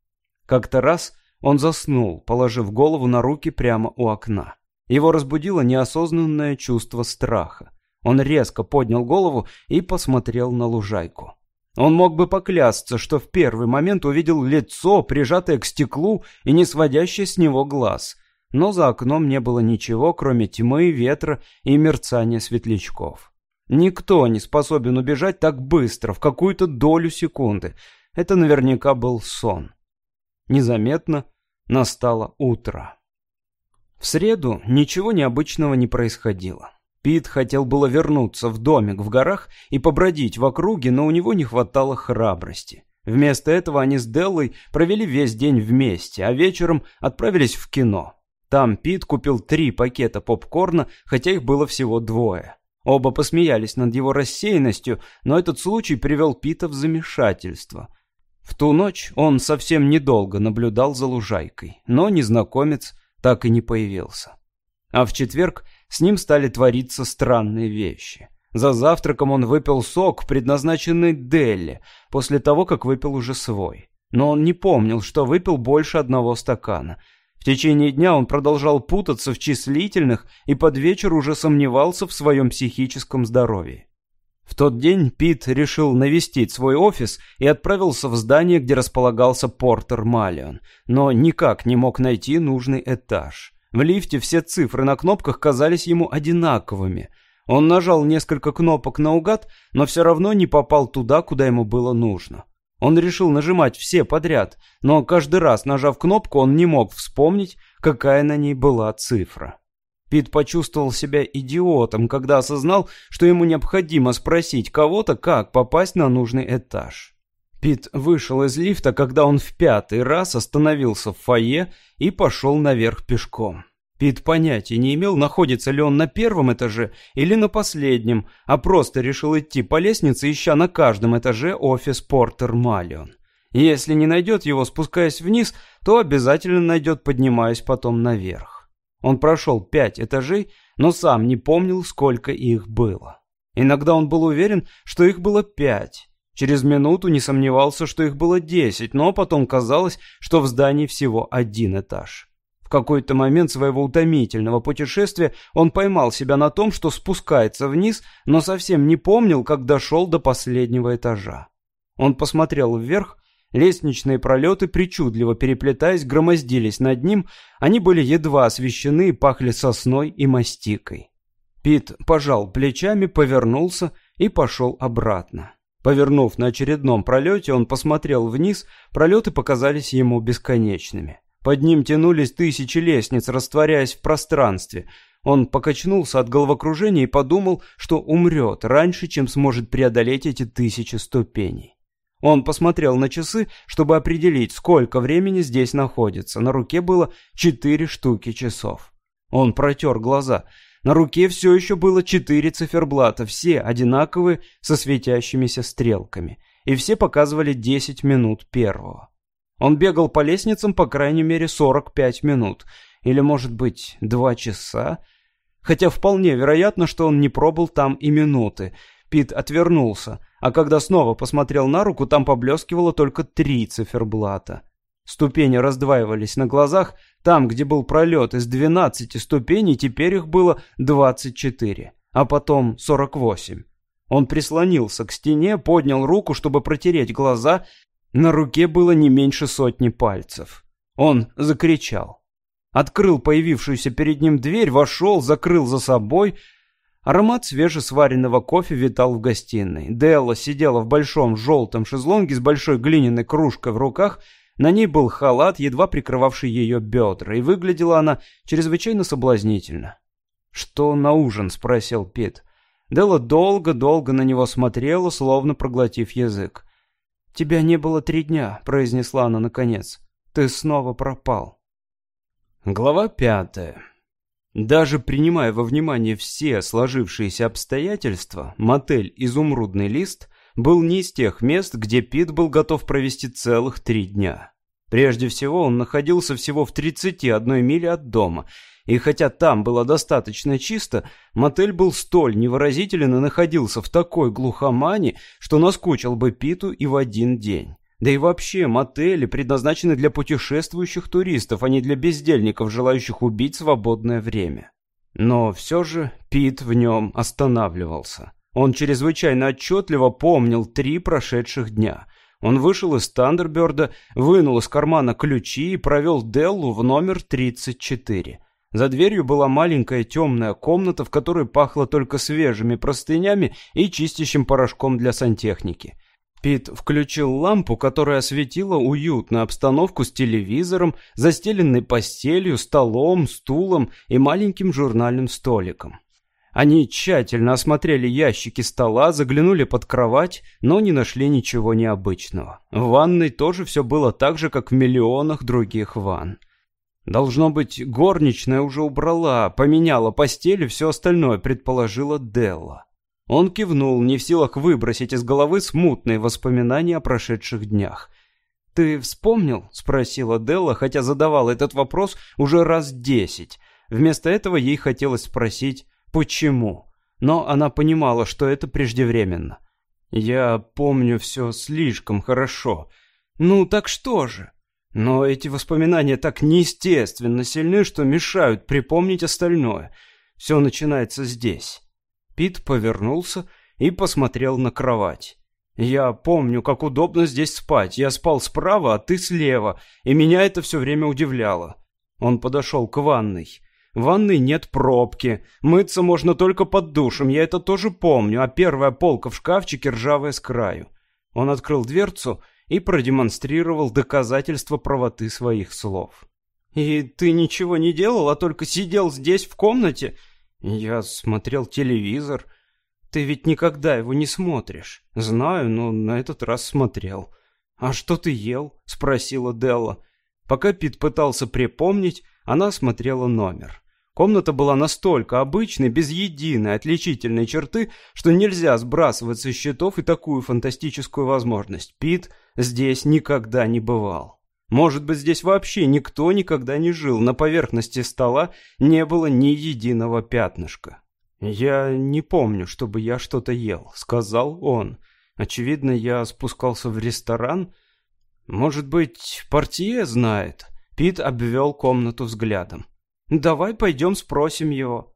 Как-то раз он заснул, положив голову на руки прямо у окна. Его разбудило неосознанное чувство страха. Он резко поднял голову и посмотрел на лужайку. Он мог бы поклясться, что в первый момент увидел лицо, прижатое к стеклу и не сводящее с него глаз. Но за окном не было ничего, кроме тьмы, ветра и мерцания светлячков. Никто не способен убежать так быстро, в какую-то долю секунды. Это наверняка был сон. Незаметно настало утро. В среду ничего необычного не происходило. Пит хотел было вернуться в домик в горах и побродить в округе, но у него не хватало храбрости. Вместо этого они с Деллой провели весь день вместе, а вечером отправились в кино. Там Пит купил три пакета попкорна, хотя их было всего двое. Оба посмеялись над его рассеянностью, но этот случай привел Пита в замешательство. В ту ночь он совсем недолго наблюдал за лужайкой, но незнакомец так и не появился. А в четверг с ним стали твориться странные вещи. За завтраком он выпил сок, предназначенный Делли, после того, как выпил уже свой. Но он не помнил, что выпил больше одного стакана. В течение дня он продолжал путаться в числительных и под вечер уже сомневался в своем психическом здоровье. В тот день Пит решил навестить свой офис и отправился в здание, где располагался Портер Малион, но никак не мог найти нужный этаж. В лифте все цифры на кнопках казались ему одинаковыми. Он нажал несколько кнопок наугад, но все равно не попал туда, куда ему было нужно. Он решил нажимать все подряд, но каждый раз, нажав кнопку, он не мог вспомнить, какая на ней была цифра. Пит почувствовал себя идиотом, когда осознал, что ему необходимо спросить кого-то, как попасть на нужный этаж. Пит вышел из лифта, когда он в пятый раз остановился в фойе и пошел наверх пешком. Пит понятия не имел, находится ли он на первом этаже или на последнем, а просто решил идти по лестнице, ища на каждом этаже офис Портер Малион. Если не найдет его, спускаясь вниз, то обязательно найдет, поднимаясь потом наверх. Он прошел пять этажей, но сам не помнил, сколько их было. Иногда он был уверен, что их было пять. Через минуту не сомневался, что их было десять, но потом казалось, что в здании всего один этаж. В какой-то момент своего утомительного путешествия он поймал себя на том, что спускается вниз, но совсем не помнил, как дошел до последнего этажа. Он посмотрел вверх, лестничные пролеты, причудливо переплетаясь, громоздились над ним, они были едва освещены и пахли сосной и мастикой. Пит пожал плечами, повернулся и пошел обратно. Повернув на очередном пролете, он посмотрел вниз, пролеты показались ему бесконечными. Под ним тянулись тысячи лестниц, растворяясь в пространстве. Он покачнулся от головокружения и подумал, что умрет раньше, чем сможет преодолеть эти тысячи ступеней. Он посмотрел на часы, чтобы определить, сколько времени здесь находится. На руке было четыре штуки часов. Он протер глаза. На руке все еще было четыре циферблата, все одинаковые, со светящимися стрелками, и все показывали 10 минут первого. Он бегал по лестницам по крайней мере 45 минут, или, может быть, два часа, хотя вполне вероятно, что он не пробыл там и минуты. Пит отвернулся, а когда снова посмотрел на руку, там поблескивало только три циферблата. Ступени раздваивались на глазах, там, где был пролет из 12 ступеней, теперь их было 24, а потом 48. Он прислонился к стене, поднял руку, чтобы протереть глаза, на руке было не меньше сотни пальцев. Он закричал. Открыл появившуюся перед ним дверь, вошел, закрыл за собой. Аромат свежесваренного кофе витал в гостиной. Делла сидела в большом желтом шезлонге с большой глиняной кружкой в руках на ней был халат, едва прикрывавший ее бедра, и выглядела она чрезвычайно соблазнительно. «Что на ужин?» — спросил Пит. Дела долго-долго на него смотрела, словно проглотив язык. «Тебя не было три дня», — произнесла она наконец. ты снова пропал. Глава пятая. Даже принимая во внимание все сложившиеся обстоятельства, мотель «Изумрудный лист» был не из тех мест, где Пит был готов провести целых три дня. Прежде всего, он находился всего в 31 миле от дома, и хотя там было достаточно чисто, мотель был столь невыразителен и находился в такой глухомане, что наскучил бы Питу и в один день. Да и вообще, мотели предназначены для путешествующих туристов, а не для бездельников, желающих убить свободное время. Но все же Пит в нем останавливался. Он чрезвычайно отчетливо помнил три прошедших дня. Он вышел из Тандерберда, вынул из кармана ключи и провел Деллу в номер 34. За дверью была маленькая темная комната, в которой пахло только свежими простынями и чистящим порошком для сантехники. Пит включил лампу, которая осветила уютную обстановку с телевизором, застеленной постелью, столом, стулом и маленьким журнальным столиком. Они тщательно осмотрели ящики стола, заглянули под кровать, но не нашли ничего необычного. В ванной тоже все было так же, как в миллионах других ванн. Должно быть, горничная уже убрала, поменяла постель и все остальное, предположила Делла. Он кивнул, не в силах выбросить из головы смутные воспоминания о прошедших днях. «Ты вспомнил?» — спросила Делла, хотя задавала этот вопрос уже раз десять. Вместо этого ей хотелось спросить почему. Но она понимала, что это преждевременно. Я помню все слишком хорошо. Ну так что же? Но эти воспоминания так неестественно сильны, что мешают припомнить остальное. Все начинается здесь. Пит повернулся и посмотрел на кровать. Я помню, как удобно здесь спать. Я спал справа, а ты слева, и меня это все время удивляло. Он подошел к ванной. В ванной нет пробки. Мыться можно только под душем, я это тоже помню, а первая полка в шкафчике ржавая с краю. Он открыл дверцу и продемонстрировал доказательство правоты своих слов. «И ты ничего не делал, а только сидел здесь в комнате?» «Я смотрел телевизор. Ты ведь никогда его не смотришь». «Знаю, но на этот раз смотрел». «А что ты ел?» — спросила Делла. Пока Пит пытался припомнить, она смотрела номер. Комната была настолько обычной, без единой отличительной черты, что нельзя сбрасывать со счетов и такую фантастическую возможность. Пит здесь никогда не бывал. Может быть, здесь вообще никто никогда не жил, на поверхности стола не было ни единого пятнышка. «Я не помню, чтобы я что-то ел», — сказал он. «Очевидно, я спускался в ресторан. Может быть, портье знает?» Пит обвел комнату взглядом. Давай пойдем спросим его.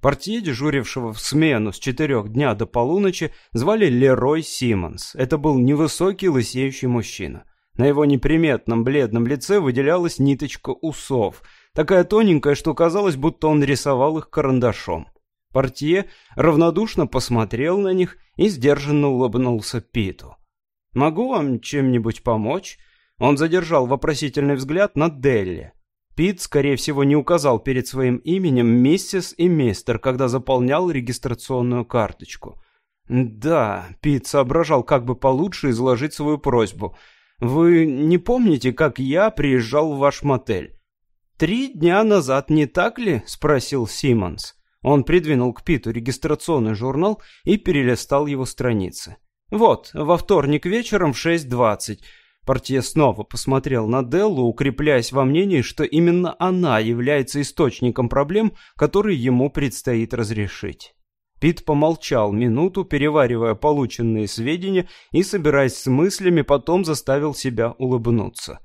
Портье, дежурившего в смену с четырех дня до полуночи, звали Лерой Симмонс. Это был невысокий лысеющий мужчина. На его неприметном бледном лице выделялась ниточка усов, такая тоненькая, что казалось, будто он рисовал их карандашом. Портье равнодушно посмотрел на них и сдержанно улыбнулся Питу. «Могу вам чем-нибудь помочь?» Он задержал вопросительный взгляд на Делли. Пит, скорее всего, не указал перед своим именем миссис и мистер, когда заполнял регистрационную карточку. Да, Пит соображал, как бы получше изложить свою просьбу. Вы не помните, как я приезжал в ваш мотель? Три дня назад, не так ли? спросил Симмонс. Он придвинул к Питу регистрационный журнал и перелистал его страницы. Вот, во вторник вечером в 6.20. Портье снова посмотрел на Деллу, укрепляясь во мнении, что именно она является источником проблем, которые ему предстоит разрешить. Пит помолчал минуту, переваривая полученные сведения и, собираясь с мыслями, потом заставил себя улыбнуться.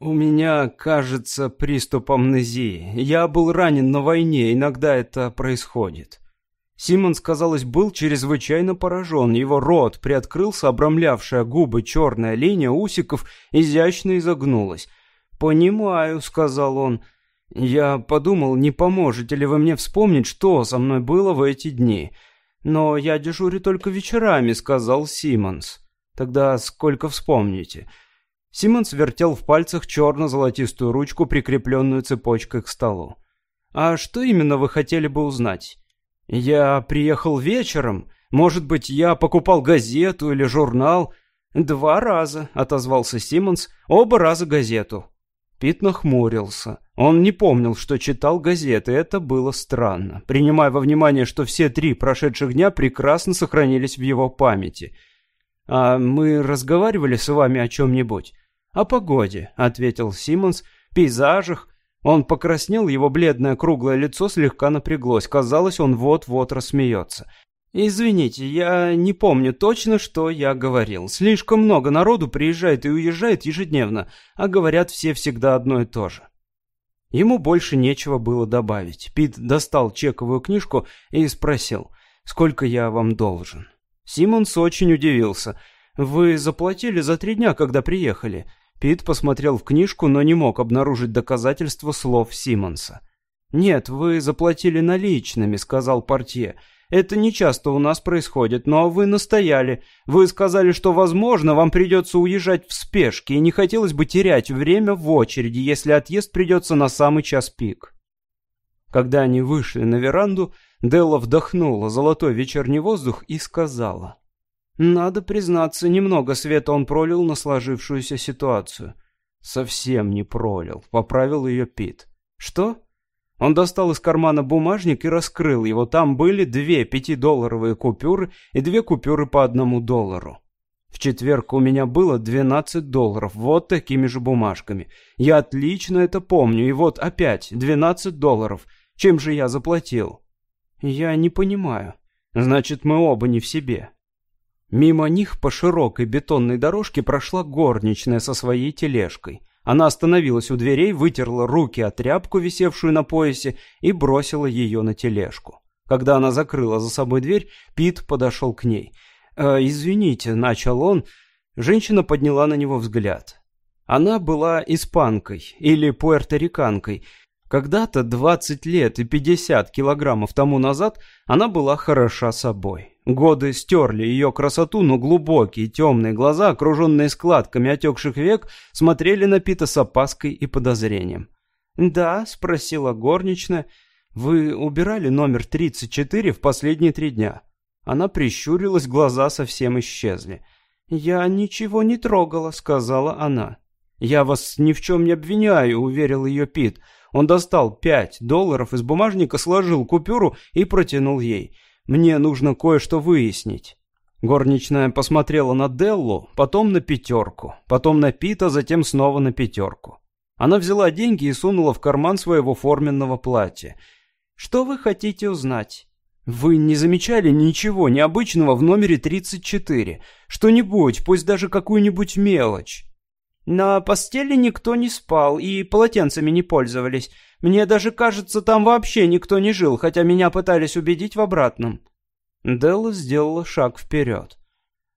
«У меня, кажется, приступ амнезии. Я был ранен на войне, иногда это происходит. Симон, казалось, был чрезвычайно поражен. Его рот приоткрылся, обрамлявшая губы черная линия усиков изящно изогнулась. «Понимаю», — сказал он. «Я подумал, не поможете ли вы мне вспомнить, что со мной было в эти дни?» «Но я дежурю только вечерами», — сказал Симмонс. «Тогда сколько вспомните?» Симмонс вертел в пальцах черно-золотистую ручку, прикрепленную цепочкой к столу. «А что именно вы хотели бы узнать?» «Я приехал вечером. Может быть, я покупал газету или журнал. «Два раза», — отозвался Симмонс, — «оба раза газету». Пит нахмурился. Он не помнил, что читал газеты, это было странно, принимая во внимание, что все три прошедших дня прекрасно сохранились в его памяти. «А мы разговаривали с вами о чем-нибудь?» «О погоде», — ответил Симмонс, — «пейзажах». Он покраснел, его бледное круглое лицо слегка напряглось. Казалось, он вот-вот рассмеется. «Извините, я не помню точно, что я говорил. Слишком много народу приезжает и уезжает ежедневно, а говорят все всегда одно и то же». Ему больше нечего было добавить. Пит достал чековую книжку и спросил, «Сколько я вам должен?» Симмонс очень удивился. «Вы заплатили за три дня, когда приехали?» Пит посмотрел в книжку, но не мог обнаружить доказательства слов Симмонса. «Нет, вы заплатили наличными», — сказал портье. Это не часто у нас происходит, но вы настояли. Вы сказали, что, возможно, вам придется уезжать в спешке, и не хотелось бы терять время в очереди, если отъезд придется на самый час пик. Когда они вышли на веранду, Делла вдохнула золотой вечерний воздух и сказала. «Надо признаться, немного света он пролил на сложившуюся ситуацию». «Совсем не пролил», — поправил ее Пит. «Что?» Он достал из кармана бумажник и раскрыл его. Там были две пятидолларовые купюры и две купюры по одному доллару. В четверг у меня было 12 долларов, вот такими же бумажками. Я отлично это помню, и вот опять 12 долларов. Чем же я заплатил? Я не понимаю. Значит, мы оба не в себе. Мимо них по широкой бетонной дорожке прошла горничная со своей тележкой. Она остановилась у дверей, вытерла руки от тряпку, висевшую на поясе, и бросила ее на тележку. Когда она закрыла за собой дверь, Пит подошел к ней. «Э, «Извините», — начал он. Женщина подняла на него взгляд. Она была испанкой или пуэрториканкой, когда-то 20 лет и 50 килограммов тому назад она была хороша собой. Годы стерли ее красоту, но глубокие темные глаза, окруженные складками отекших век, смотрели на Пита с опаской и подозрением. «Да», — спросила горничная, — «вы убирали номер 34 в последние три дня?» Она прищурилась, глаза совсем исчезли. «Я ничего не трогала», — сказала она. «Я вас ни в чем не обвиняю», — уверил ее Пит. Он достал пять долларов из бумажника, сложил купюру и протянул ей. «Мне нужно кое-что выяснить». Горничная посмотрела на Деллу, потом на пятерку, потом на Пита, затем снова на пятерку. Она взяла деньги и сунула в карман своего форменного платья. «Что вы хотите узнать?» «Вы не замечали ничего необычного в номере 34? Что-нибудь, пусть даже какую-нибудь мелочь?» На постели никто не спал и полотенцами не пользовались. Мне даже кажется, там вообще никто не жил, хотя меня пытались убедить в обратном». Делла сделала шаг вперед.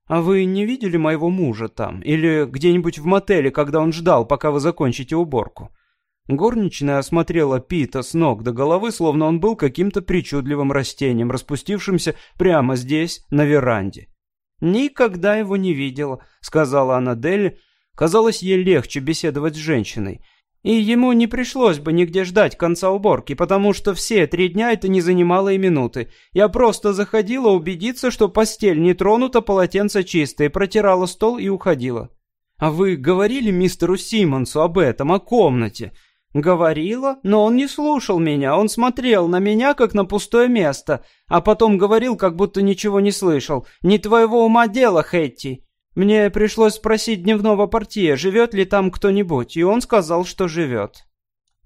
«А вы не видели моего мужа там? Или где-нибудь в мотеле, когда он ждал, пока вы закончите уборку?» Горничная осмотрела Пита с ног до головы, словно он был каким-то причудливым растением, распустившимся прямо здесь, на веранде. «Никогда его не видела», — сказала она Делли, Казалось, ей легче беседовать с женщиной. И ему не пришлось бы нигде ждать конца уборки, потому что все три дня это не занимало и минуты. Я просто заходила убедиться, что постель не тронута, полотенце чистое, протирала стол и уходила. А вы говорили мистеру Симмонсу об этом, о комнате? Говорила, но он не слушал меня, он смотрел на меня, как на пустое место, а потом говорил, как будто ничего не слышал. «Не твоего ума дело, Хэтти!» Мне пришлось спросить дневного портье, живет ли там кто-нибудь, и он сказал, что живет.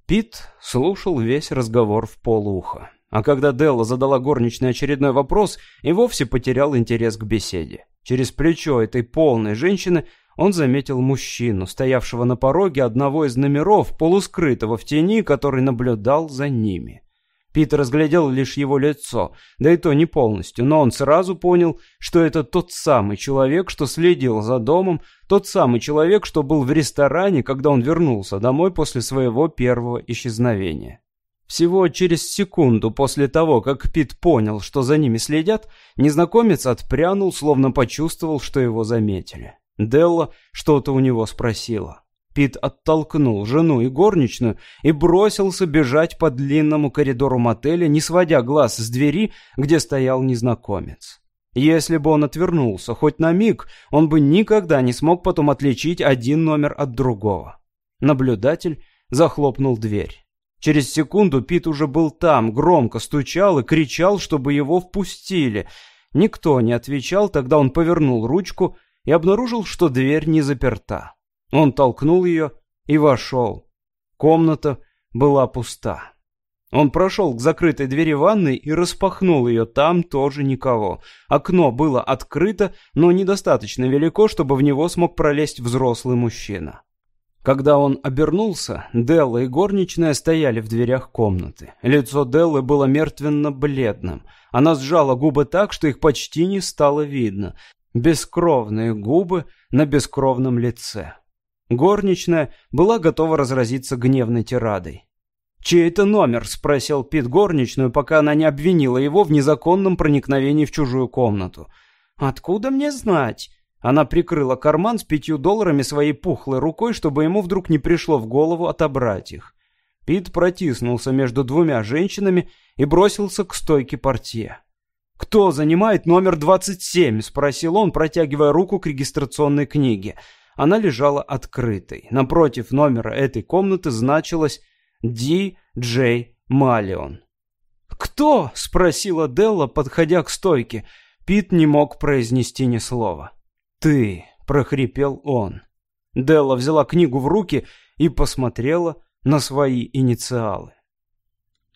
Пит слушал весь разговор в полуха. А когда Делла задала горничный очередной вопрос, и вовсе потерял интерес к беседе. Через плечо этой полной женщины он заметил мужчину, стоявшего на пороге одного из номеров, полускрытого в тени, который наблюдал за ними. Пит разглядел лишь его лицо, да и то не полностью, но он сразу понял, что это тот самый человек, что следил за домом, тот самый человек, что был в ресторане, когда он вернулся домой после своего первого исчезновения. Всего через секунду после того, как Пит понял, что за ними следят, незнакомец отпрянул, словно почувствовал, что его заметили. Делла что-то у него спросила. Пит оттолкнул жену и горничную и бросился бежать по длинному коридору мотеля, не сводя глаз с двери, где стоял незнакомец. Если бы он отвернулся хоть на миг, он бы никогда не смог потом отличить один номер от другого. Наблюдатель захлопнул дверь. Через секунду Пит уже был там, громко стучал и кричал, чтобы его впустили. Никто не отвечал, тогда он повернул ручку и обнаружил, что дверь не заперта. Он толкнул ее и вошел. Комната была пуста. Он прошел к закрытой двери ванной и распахнул ее. Там тоже никого. Окно было открыто, но недостаточно велико, чтобы в него смог пролезть взрослый мужчина. Когда он обернулся, Делла и горничная стояли в дверях комнаты. Лицо Деллы было мертвенно-бледным. Она сжала губы так, что их почти не стало видно. Бескровные губы на бескровном лице. Горничная была готова разразиться гневной тирадой. «Чей это номер?» — спросил Пит горничную, пока она не обвинила его в незаконном проникновении в чужую комнату. «Откуда мне знать?» Она прикрыла карман с пятью долларами своей пухлой рукой, чтобы ему вдруг не пришло в голову отобрать их. Пит протиснулся между двумя женщинами и бросился к стойке портье. «Кто занимает номер 27?» — спросил он, протягивая руку к регистрационной книге. Она лежала открытой. Напротив номера этой комнаты значилось «Ди Джей Малион». «Кто?» — спросила Делла, подходя к стойке. Пит не мог произнести ни слова. «Ты!» — прохрипел он. Делла взяла книгу в руки и посмотрела на свои инициалы.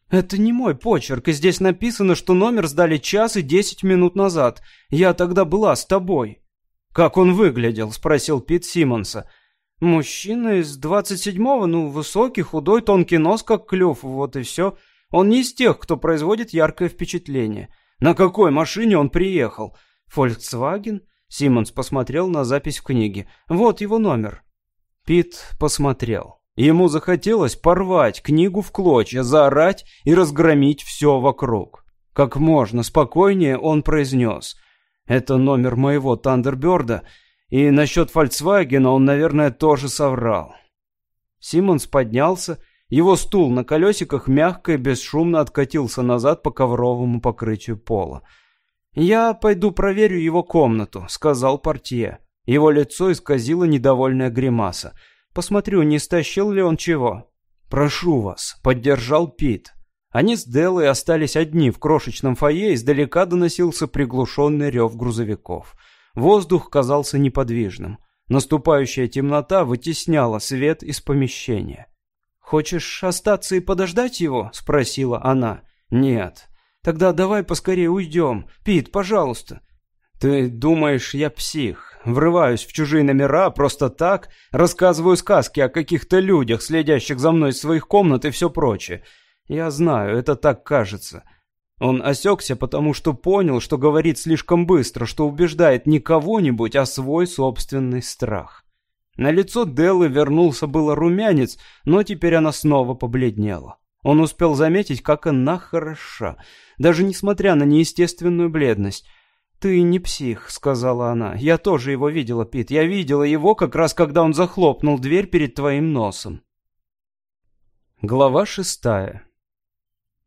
«Это не мой почерк, и здесь написано, что номер сдали час и десять минут назад. Я тогда была с тобой». «Как он выглядел?» — спросил Пит Симмонса. «Мужчина из двадцать седьмого, ну, высокий, худой, тонкий нос, как клюв, вот и все. Он не из тех, кто производит яркое впечатление. На какой машине он приехал? Фольксваген?» Симмонс посмотрел на запись в книге. «Вот его номер». Пит посмотрел. Ему захотелось порвать книгу в клочья, заорать и разгромить все вокруг. Как можно спокойнее он произнес. «Это номер моего Тандерберда, и насчет Фольксвагена он, наверное, тоже соврал». Симмонс поднялся, его стул на колесиках мягко и бесшумно откатился назад по ковровому покрытию пола. «Я пойду проверю его комнату», — сказал портье. Его лицо исказило недовольная гримаса. «Посмотрю, не стащил ли он чего». «Прошу вас», — поддержал Пит. Они с Деллой остались одни в крошечном фойе, издалека доносился приглушенный рев грузовиков. Воздух казался неподвижным. Наступающая темнота вытесняла свет из помещения. «Хочешь остаться и подождать его?» — спросила она. «Нет». Тогда давай поскорее уйдем. Пит, пожалуйста. Ты думаешь, я псих? Врываюсь в чужие номера просто так, рассказываю сказки о каких-то людях, следящих за мной из своих комнат и все прочее. Я знаю, это так кажется. Он осекся, потому что понял, что говорит слишком быстро, что убеждает не кого-нибудь, а свой собственный страх. На лицо Деллы вернулся было румянец, но теперь она снова побледнела. Он успел заметить, как она хороша, даже несмотря на неестественную бледность. «Ты не псих», — сказала она. «Я тоже его видела, Пит. Я видела его как раз, когда он захлопнул дверь перед твоим носом». Глава шестая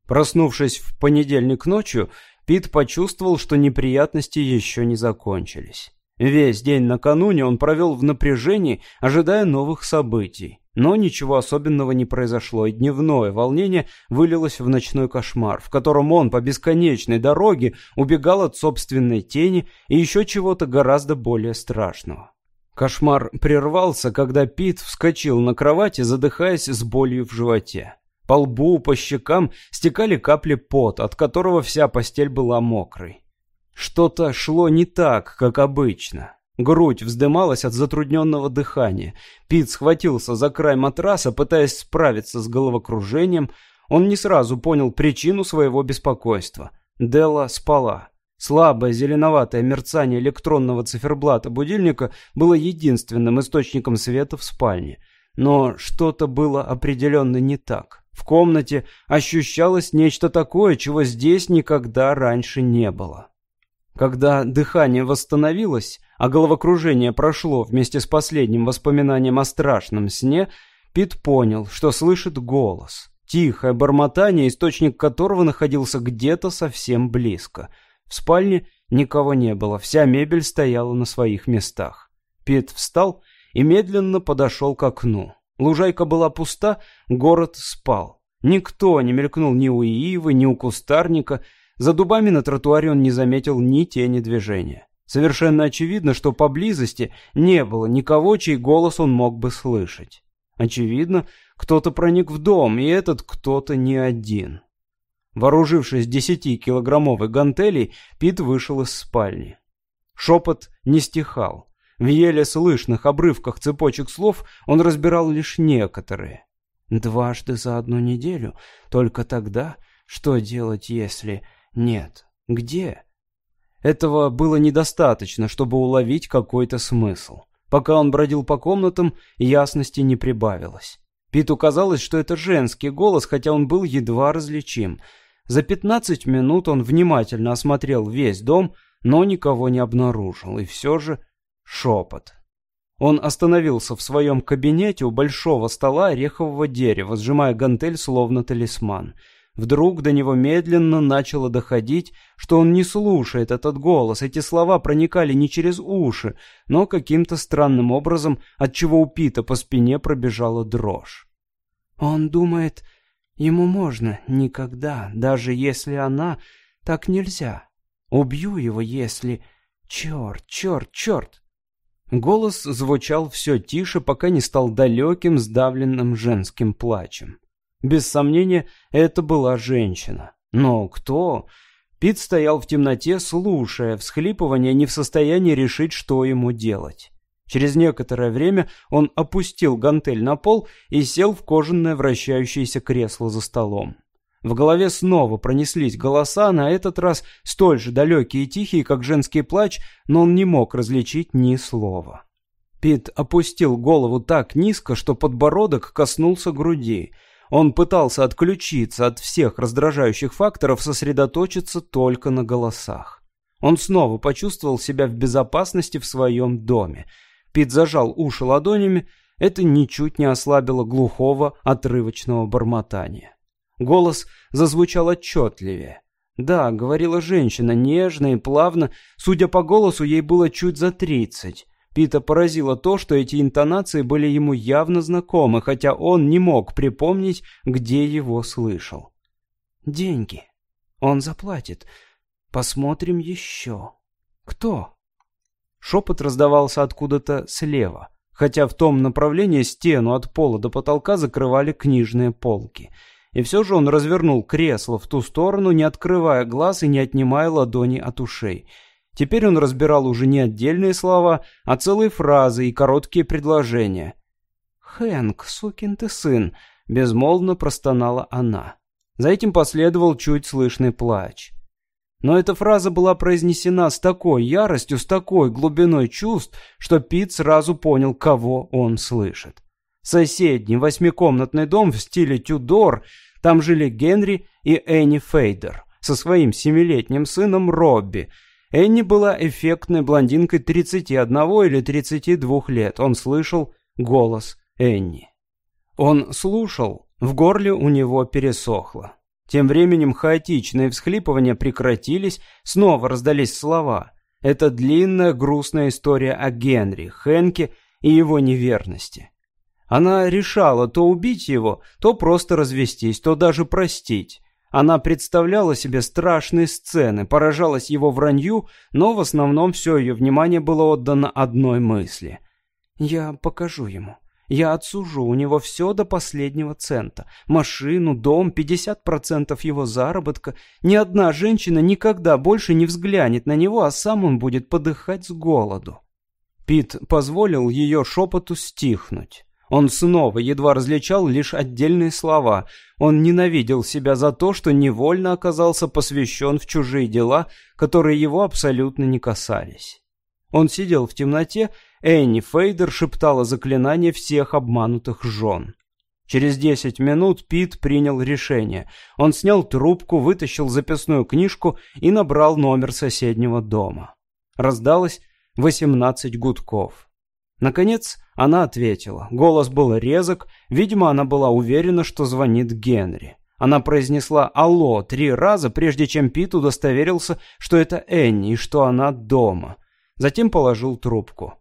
Проснувшись в понедельник ночью, Пит почувствовал, что неприятности еще не закончились. Весь день накануне он провел в напряжении, ожидая новых событий. Но ничего особенного не произошло, и дневное волнение вылилось в ночной кошмар, в котором он по бесконечной дороге убегал от собственной тени и еще чего-то гораздо более страшного. Кошмар прервался, когда Пит вскочил на кровати, задыхаясь с болью в животе. По лбу, по щекам стекали капли пота, от которого вся постель была мокрой. Что-то шло не так, как обычно. Грудь вздымалась от затрудненного дыхания. Пит схватился за край матраса, пытаясь справиться с головокружением. Он не сразу понял причину своего беспокойства. Делла спала. Слабое зеленоватое мерцание электронного циферблата будильника было единственным источником света в спальне. Но что-то было определенно не так. В комнате ощущалось нечто такое, чего здесь никогда раньше не было. Когда дыхание восстановилось, а головокружение прошло вместе с последним воспоминанием о страшном сне, Пит понял, что слышит голос. Тихое бормотание, источник которого находился где-то совсем близко. В спальне Никого не было, вся мебель стояла на своих местах. Пит встал и медленно подошел к окну. Лужайка была пуста, город спал. Никто не мелькнул ни у ивы, ни у кустарника. За дубами на тротуаре он не заметил ни тени движения. Совершенно очевидно, что поблизости не было никого, чей голос он мог бы слышать. Очевидно, кто-то проник в дом, и этот кто-то не один. Вооружившись десятикилограммовой гантелей, Пит вышел из спальни. Шепот не стихал. В еле слышных обрывках цепочек слов он разбирал лишь некоторые. Дважды за одну неделю? Только тогда? Что делать, если... Нет. Где? Этого было недостаточно, чтобы уловить какой-то смысл. Пока он бродил по комнатам, ясности не прибавилось. Питу казалось, что это женский голос, хотя он был едва различим. За пятнадцать минут он внимательно осмотрел весь дом, но никого не обнаружил, и все же шепот. Он остановился в своем кабинете у большого стола орехового дерева, сжимая гантель словно талисман. Вдруг до него медленно начало доходить, что он не слушает этот голос. Эти слова проникали не через уши, но каким-то странным образом, отчего у Пита по спине пробежала дрожь. Он думает, ему можно никогда, даже если она, так нельзя. Убью его, если... Черт, черт, черт! Голос звучал все тише, пока не стал далеким, сдавленным женским плачем. Без сомнения, это была женщина. Но кто? Пит стоял в темноте, слушая всхлипывание, не в состоянии решить, что ему делать. Через некоторое время он опустил гантель на пол и сел в кожаное вращающееся кресло за столом. В голове снова пронеслись голоса, на этот раз столь же далекие и тихие, как женский плач, но он не мог различить ни слова. Пит опустил голову так низко, что подбородок коснулся груди. Он пытался отключиться от всех раздражающих факторов, сосредоточиться только на голосах. Он снова почувствовал себя в безопасности в своем доме. Пит зажал уши ладонями, это ничуть не ослабило глухого отрывочного бормотания. Голос зазвучал отчетливее. Да, говорила женщина, нежно и плавно. Судя по голосу, ей было чуть за тридцать. Пита поразило то, что эти интонации были ему явно знакомы, хотя он не мог припомнить, где его слышал. «Деньги. Он заплатит. Посмотрим еще. Кто?» Шепот раздавался откуда-то слева, хотя в том направлении стену от пола до потолка закрывали книжные полки — и все же он развернул кресло в ту сторону, не открывая глаз и не отнимая ладони от ушей. Теперь он разбирал уже не отдельные слова, а целые фразы и короткие предложения. «Хэнк, сукин ты сын!» — безмолвно простонала она. За этим последовал чуть слышный плач. Но эта фраза была произнесена с такой яростью, с такой глубиной чувств, что Пит сразу понял, кого он слышит. Соседний восьмикомнатный дом в стиле Тюдор там жили Генри и Энни Фейдер со своим семилетним сыном Робби. Энни была эффектной блондинкой 31 или 32 лет. Он слышал голос Энни. Он слушал, в горле у него пересохло. Тем временем хаотичные всхлипывания прекратились, снова раздались слова. Это длинная грустная история о Генри, Хенке и его неверности. Она решала то убить его, то просто развестись, то даже простить. Она представляла себе страшные сцены, поражалась его вранью, но в основном все ее внимание было отдано одной мысли. «Я покажу ему. Я отсужу у него все до последнего цента. Машину, дом, 50% его заработка. Ни одна женщина никогда больше не взглянет на него, а сам он будет подыхать с голоду». Пит позволил ее шепоту стихнуть. Он снова едва различал лишь отдельные слова. Он ненавидел себя за то, что невольно оказался посвящен в чужие дела, которые его абсолютно не касались. Он сидел в темноте, Энни Фейдер шептала заклинание всех обманутых жен. Через десять минут Пит принял решение. Он снял трубку, вытащил записную книжку и набрал номер соседнего дома. Раздалось восемнадцать гудков. Наконец она ответила. Голос был резок, видимо, она была уверена, что звонит Генри. Она произнесла «Алло» три раза, прежде чем Пит удостоверился, что это Энни и что она дома. Затем положил трубку.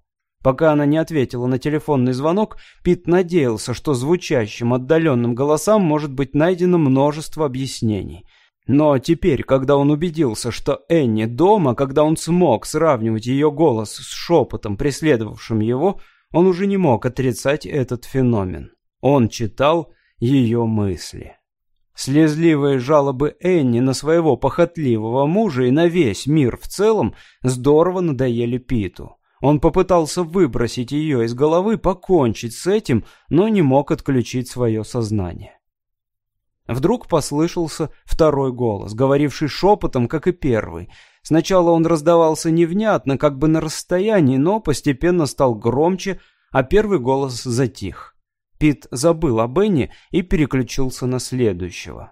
Пока она не ответила на телефонный звонок, Пит надеялся, что звучащим отдаленным голосам может быть найдено множество объяснений. Но теперь, когда он убедился, что Энни дома, когда он смог сравнивать ее голос с шепотом, преследовавшим его, он уже не мог отрицать этот феномен. Он читал ее мысли. Слезливые жалобы Энни на своего похотливого мужа и на весь мир в целом здорово надоели Питу. Он попытался выбросить ее из головы, покончить с этим, но не мог отключить свое сознание. Вдруг послышался второй голос, говоривший шепотом, как и первый. Сначала он раздавался невнятно, как бы на расстоянии, но постепенно стал громче, а первый голос затих. Пит забыл о Бенни и переключился на следующего.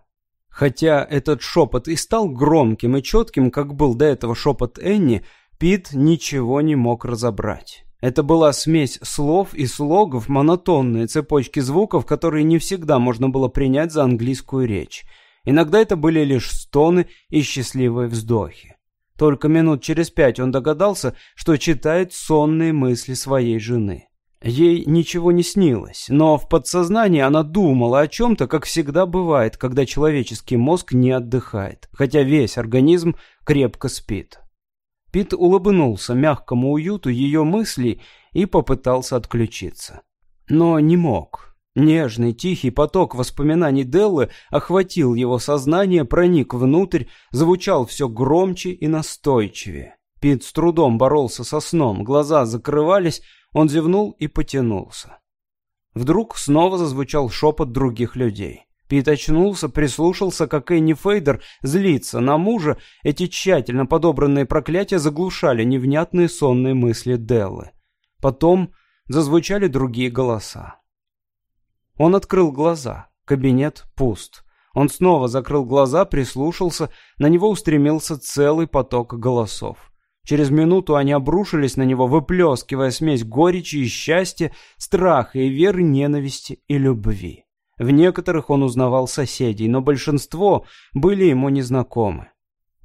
Хотя этот шепот и стал громким и четким, как был до этого шепот Энни, Пит ничего не мог разобрать. Это была смесь слов и слогов, монотонные цепочки звуков, которые не всегда можно было принять за английскую речь. Иногда это были лишь стоны и счастливые вздохи. Только минут через пять он догадался, что читает сонные мысли своей жены. Ей ничего не снилось, но в подсознании она думала о чем-то, как всегда бывает, когда человеческий мозг не отдыхает, хотя весь организм крепко спит. Пит улыбнулся мягкому уюту ее мыслей и попытался отключиться. Но не мог. Нежный, тихий поток воспоминаний Деллы охватил его сознание, проник внутрь, звучал все громче и настойчивее. Пит с трудом боролся со сном, глаза закрывались, он зевнул и потянулся. Вдруг снова зазвучал шепот других людей. Пит очнулся, прислушался, как Энни Фейдер злится на мужа. Эти тщательно подобранные проклятия заглушали невнятные сонные мысли Деллы. Потом зазвучали другие голоса. Он открыл глаза. Кабинет пуст. Он снова закрыл глаза, прислушался. На него устремился целый поток голосов. Через минуту они обрушились на него, выплескивая смесь горечи и счастья, страха и веры, ненависти и любви. В некоторых он узнавал соседей, но большинство были ему незнакомы.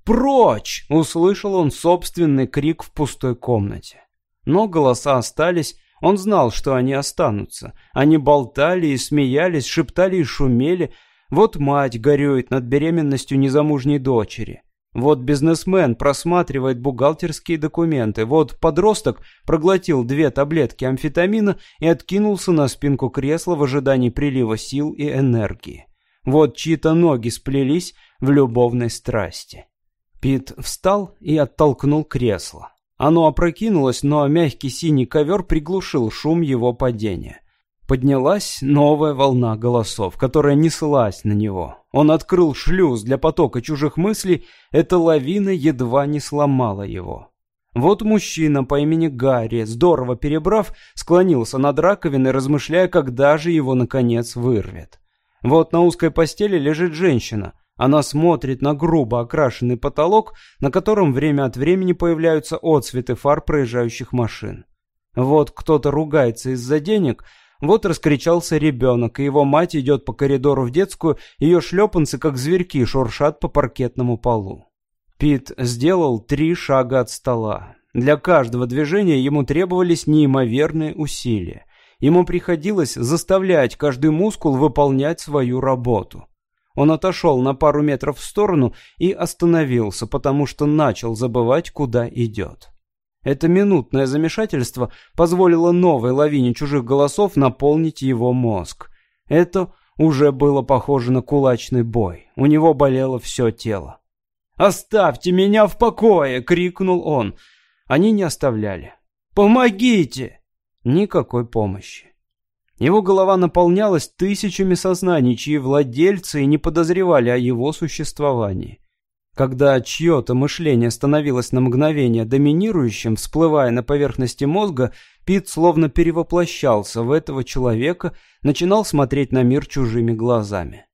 «Прочь!» — услышал он собственный крик в пустой комнате. Но голоса остались, он знал, что они останутся. Они болтали и смеялись, шептали и шумели. Вот мать горюет над беременностью незамужней дочери. Вот бизнесмен просматривает бухгалтерские документы. Вот подросток проглотил две таблетки амфетамина и откинулся на спинку кресла в ожидании прилива сил и энергии. Вот чьи-то ноги сплелись в любовной страсти. Пит встал и оттолкнул кресло. Оно опрокинулось, но мягкий синий ковер приглушил шум его падения. Поднялась новая волна голосов, которая неслась на него. Он открыл шлюз для потока чужих мыслей, эта лавина едва не сломала его. Вот мужчина по имени Гарри, здорово перебрав, склонился над раковиной, размышляя, когда же его, наконец, вырвет. Вот на узкой постели лежит женщина. Она смотрит на грубо окрашенный потолок, на котором время от времени появляются отсветы фар проезжающих машин. Вот кто-то ругается из-за денег, вот раскричался ребенок, и его мать идет по коридору в детскую, ее шлепанцы, как зверьки, шуршат по паркетному полу. Пит сделал три шага от стола. Для каждого движения ему требовались неимоверные усилия. Ему приходилось заставлять каждый мускул выполнять свою работу. Он отошел на пару метров в сторону и остановился, потому что начал забывать, куда идет. Это минутное замешательство позволило новой лавине чужих голосов наполнить его мозг. Это уже было похоже на кулачный бой. У него болело все тело. «Оставьте меня в покое!» — крикнул он. Они не оставляли. «Помогите!» Никакой помощи. Его голова наполнялась тысячами сознаний, чьи владельцы и не подозревали о его существовании. Когда чье-то мышление становилось на мгновение доминирующим, всплывая на поверхности мозга, Пит словно перевоплощался в этого человека, начинал смотреть на мир чужими глазами.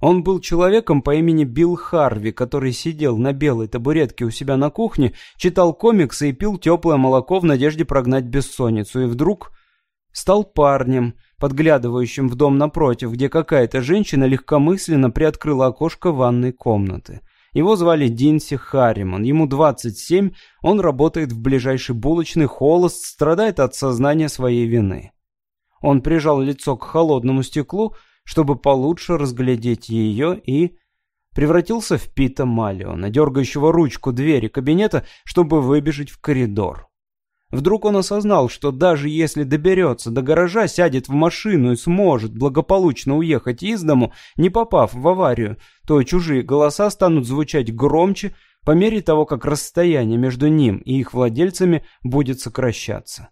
Он был человеком по имени Билл Харви, который сидел на белой табуретке у себя на кухне, читал комиксы и пил теплое молоко в надежде прогнать бессонницу, и вдруг стал парнем, подглядывающим в дом напротив, где какая-то женщина легкомысленно приоткрыла окошко ванной комнаты. Его звали Динси Харриман, ему 27, он работает в ближайшей булочной, холост, страдает от сознания своей вины. Он прижал лицо к холодному стеклу, чтобы получше разглядеть ее, и превратился в Пита Малиона, дергающего ручку двери кабинета, чтобы выбежать в коридор. Вдруг он осознал, что даже если доберется до гаража, сядет в машину и сможет благополучно уехать из дому, не попав в аварию, то чужие голоса станут звучать громче по мере того, как расстояние между ним и их владельцами будет сокращаться.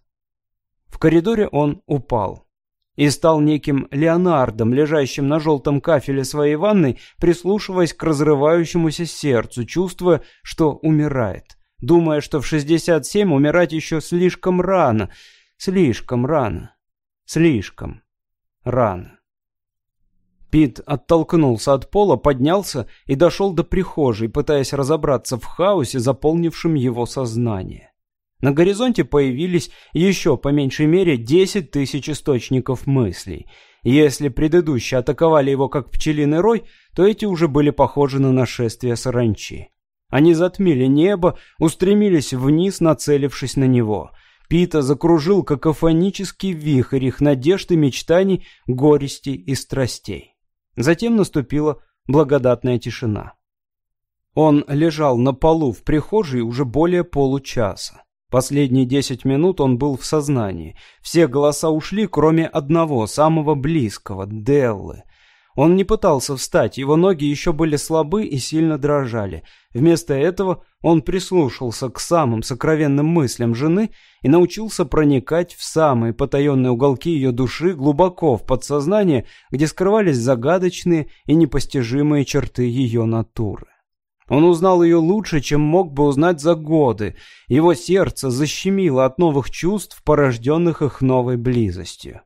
В коридоре он упал и стал неким Леонардом, лежащим на желтом кафеле своей ванной, прислушиваясь к разрывающемуся сердцу, чувствуя, что умирает думая, что в 67 умирать еще слишком рано, слишком рано, слишком рано. Пит оттолкнулся от пола, поднялся и дошел до прихожей, пытаясь разобраться в хаосе, заполнившем его сознание. На горизонте появились еще по меньшей мере 10 тысяч источников мыслей. Если предыдущие атаковали его как пчелиный рой, то эти уже были похожи на нашествие саранчи. Они затмили небо, устремились вниз, нацелившись на него. Пита закружил какофонический вихрь их надежд и мечтаний, горести и страстей. Затем наступила благодатная тишина. Он лежал на полу в прихожей уже более получаса. Последние десять минут он был в сознании. Все голоса ушли, кроме одного, самого близкого, Деллы. Он не пытался встать, его ноги еще были слабы и сильно дрожали. Вместо этого он прислушался к самым сокровенным мыслям жены и научился проникать в самые потаенные уголки ее души глубоко в подсознание, где скрывались загадочные и непостижимые черты ее натуры. Он узнал ее лучше, чем мог бы узнать за годы. Его сердце защемило от новых чувств, порожденных их новой близостью.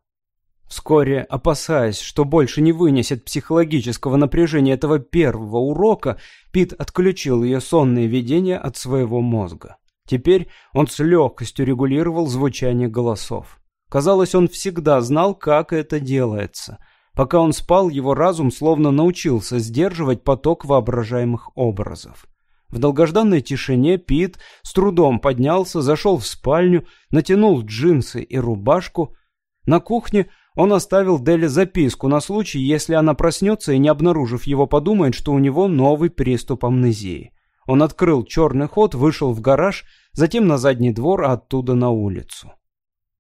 Вскоре, опасаясь, что больше не вынесет психологического напряжения этого первого урока, Пит отключил ее сонные видения от своего мозга. Теперь он с легкостью регулировал звучание голосов. Казалось, он всегда знал, как это делается. Пока он спал, его разум словно научился сдерживать поток воображаемых образов. В долгожданной тишине Пит с трудом поднялся, зашел в спальню, натянул джинсы и рубашку. На кухне он оставил Деле записку на случай, если она проснется и, не обнаружив его, подумает, что у него новый приступ амнезии. Он открыл черный ход, вышел в гараж, затем на задний двор, а оттуда на улицу.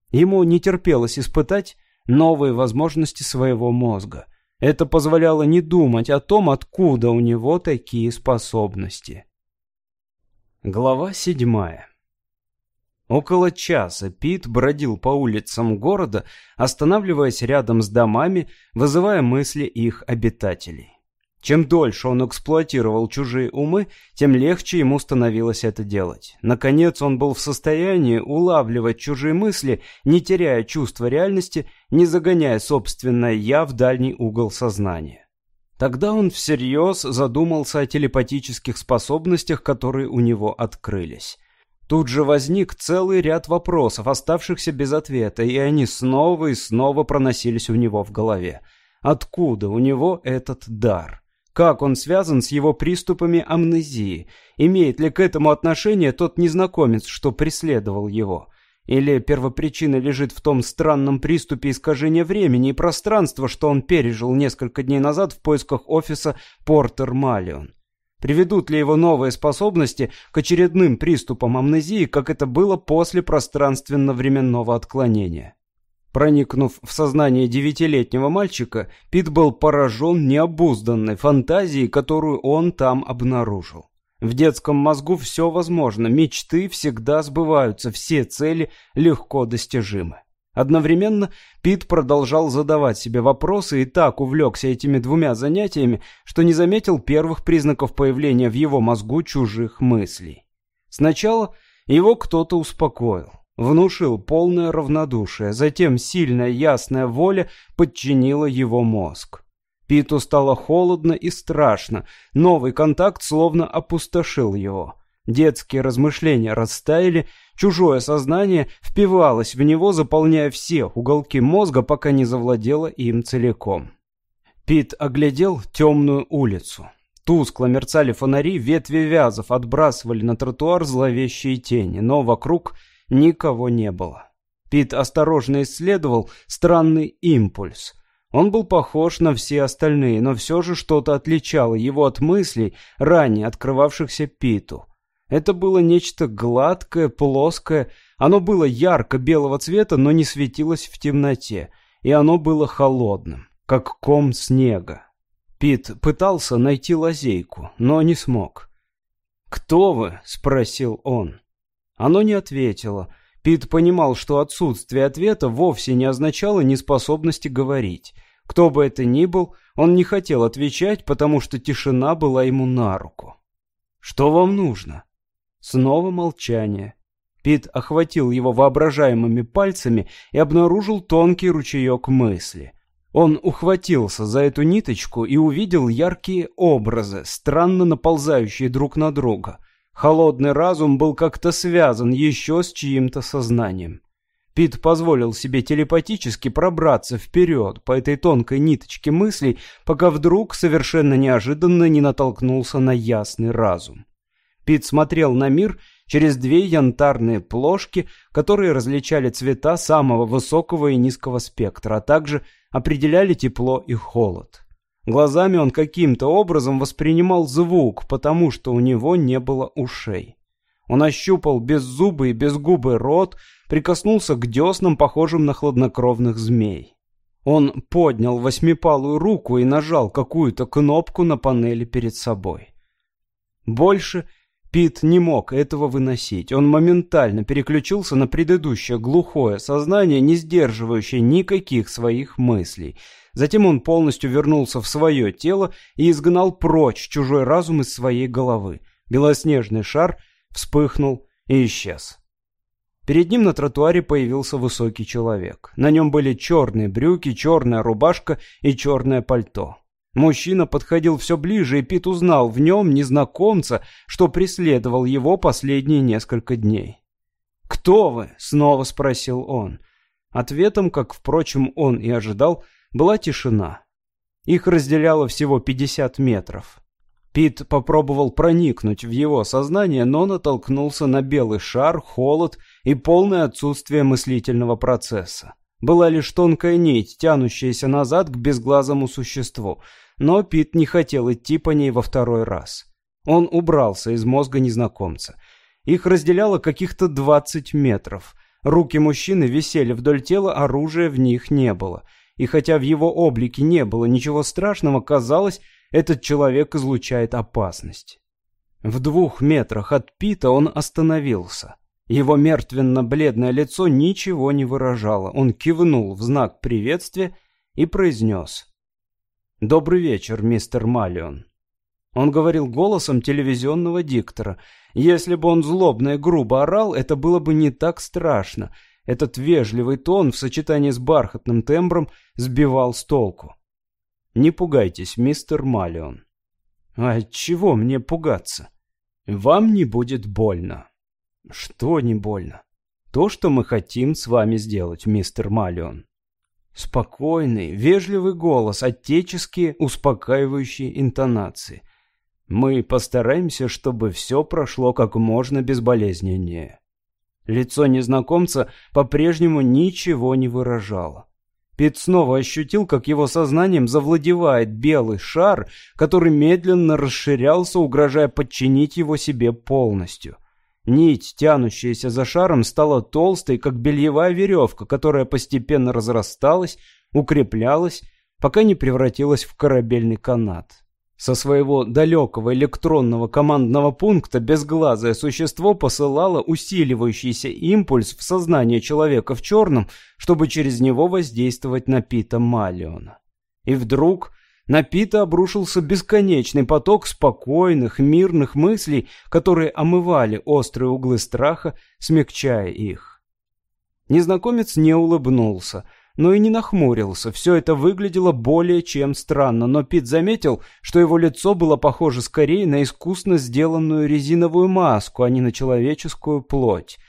Ему не терпелось испытать новые возможности своего мозга. Это позволяло не думать о том, откуда у него такие способности. Глава седьмая Около часа Пит бродил по улицам города, останавливаясь рядом с домами, вызывая мысли их обитателей. Чем дольше он эксплуатировал чужие умы, тем легче ему становилось это делать. Наконец он был в состоянии улавливать чужие мысли, не теряя чувства реальности, не загоняя собственное «я» в дальний угол сознания. Тогда он всерьез задумался о телепатических способностях, которые у него открылись. Тут же возник целый ряд вопросов, оставшихся без ответа, и они снова и снова проносились у него в голове. Откуда у него этот дар? Как он связан с его приступами амнезии? Имеет ли к этому отношение тот незнакомец, что преследовал его? Или первопричина лежит в том странном приступе искажения времени и пространства, что он пережил несколько дней назад в поисках офиса Портер Малион? Приведут ли его новые способности к очередным приступам амнезии, как это было после пространственно-временного отклонения? Проникнув в сознание девятилетнего мальчика, Пит был поражен необузданной фантазией, которую он там обнаружил. В детском мозгу все возможно, мечты всегда сбываются, все цели легко достижимы. Одновременно Пит продолжал задавать себе вопросы и так увлекся этими двумя занятиями, что не заметил первых признаков появления в его мозгу чужих мыслей. Сначала его кто-то успокоил, внушил полное равнодушие, затем сильная ясная воля подчинила его мозг. Питу стало холодно и страшно, новый контакт словно опустошил его. Детские размышления растаяли, Чужое сознание впивалось в него, заполняя все уголки мозга, пока не завладело им целиком. Пит оглядел темную улицу. Тускло мерцали фонари, ветви вязов отбрасывали на тротуар зловещие тени, но вокруг никого не было. Пит осторожно исследовал странный импульс. Он был похож на все остальные, но все же что-то отличало его от мыслей, ранее открывавшихся Питу. Это было нечто гладкое, плоское, оно было ярко-белого цвета, но не светилось в темноте, и оно было холодным, как ком снега. Пит пытался найти лазейку, но не смог. «Кто вы?» — спросил он. Оно не ответило, Пит понимал, что отсутствие ответа вовсе не означало неспособности говорить. Кто бы это ни был, он не хотел отвечать, потому что тишина была ему на руку. «Что вам нужно?» Снова молчание. Пит охватил его воображаемыми пальцами и обнаружил тонкий ручеек мысли. Он ухватился за эту ниточку и увидел яркие образы, странно наползающие друг на друга — Холодный разум был как-то связан еще с чьим-то сознанием. Пит позволил себе телепатически пробраться вперед по этой тонкой ниточке мыслей, пока вдруг совершенно неожиданно не натолкнулся на ясный разум. Пит смотрел на мир через две янтарные плошки, которые различали цвета самого высокого и низкого спектра, а также определяли тепло и холод. Глазами он каким-то образом воспринимал звук, потому что у него не было ушей. Он ощупал беззубый и безгубый рот, прикоснулся к деснам, похожим на хладнокровных змей. Он поднял восьмипалую руку и нажал какую-то кнопку на панели перед собой. Больше Пит не мог этого выносить. Он моментально переключился на предыдущее глухое сознание, не сдерживающее никаких своих мыслей — Затем он полностью вернулся в свое тело и изгнал прочь чужой разум из своей головы. Белоснежный шар вспыхнул и исчез. Перед ним на тротуаре появился высокий человек. На нем были черные брюки, черная рубашка и черное пальто. Мужчина подходил все ближе, и Пит узнал в нем незнакомца, что преследовал его последние несколько дней. «Кто вы?» — снова спросил он. Ответом, как, впрочем, он и ожидал, была тишина. Их разделяло всего 50 метров. Пит попробовал проникнуть в его сознание, но натолкнулся на белый шар, холод и полное отсутствие мыслительного процесса. Была лишь тонкая нить, тянущаяся назад к безглазому существу, но Пит не хотел идти по ней во второй раз. Он убрался из мозга незнакомца. Их разделяло каких-то 20 метров. Руки мужчины висели вдоль тела, оружия в них не было — и хотя в его облике не было ничего страшного, казалось, этот человек излучает опасность. В двух метрах от Пита он остановился. Его мертвенно-бледное лицо ничего не выражало. Он кивнул в знак приветствия и произнес. «Добрый вечер, мистер Малион». Он говорил голосом телевизионного диктора. Если бы он злобно и грубо орал, это было бы не так страшно — этот вежливый тон в сочетании с бархатным тембром сбивал с толку. «Не пугайтесь, мистер Малион». «А чего мне пугаться? Вам не будет больно». «Что не больно?» «То, что мы хотим с вами сделать, мистер Малион». Спокойный, вежливый голос, отеческие, успокаивающие интонации. Мы постараемся, чтобы все прошло как можно безболезненнее. Лицо незнакомца по-прежнему ничего не выражало. Пит снова ощутил, как его сознанием завладевает белый шар, который медленно расширялся, угрожая подчинить его себе полностью. Нить, тянущаяся за шаром, стала толстой, как бельевая веревка, которая постепенно разрасталась, укреплялась, пока не превратилась в корабельный канат. Со своего далекого электронного командного пункта безглазое существо посылало усиливающийся импульс в сознание человека в черном, чтобы через него воздействовать на Пита Малиона. И вдруг на Пита обрушился бесконечный поток спокойных, мирных мыслей, которые омывали острые углы страха, смягчая их. Незнакомец не улыбнулся — но и не нахмурился. Все это выглядело более чем странно, но Пит заметил, что его лицо было похоже скорее на искусно сделанную резиновую маску, а не на человеческую плоть.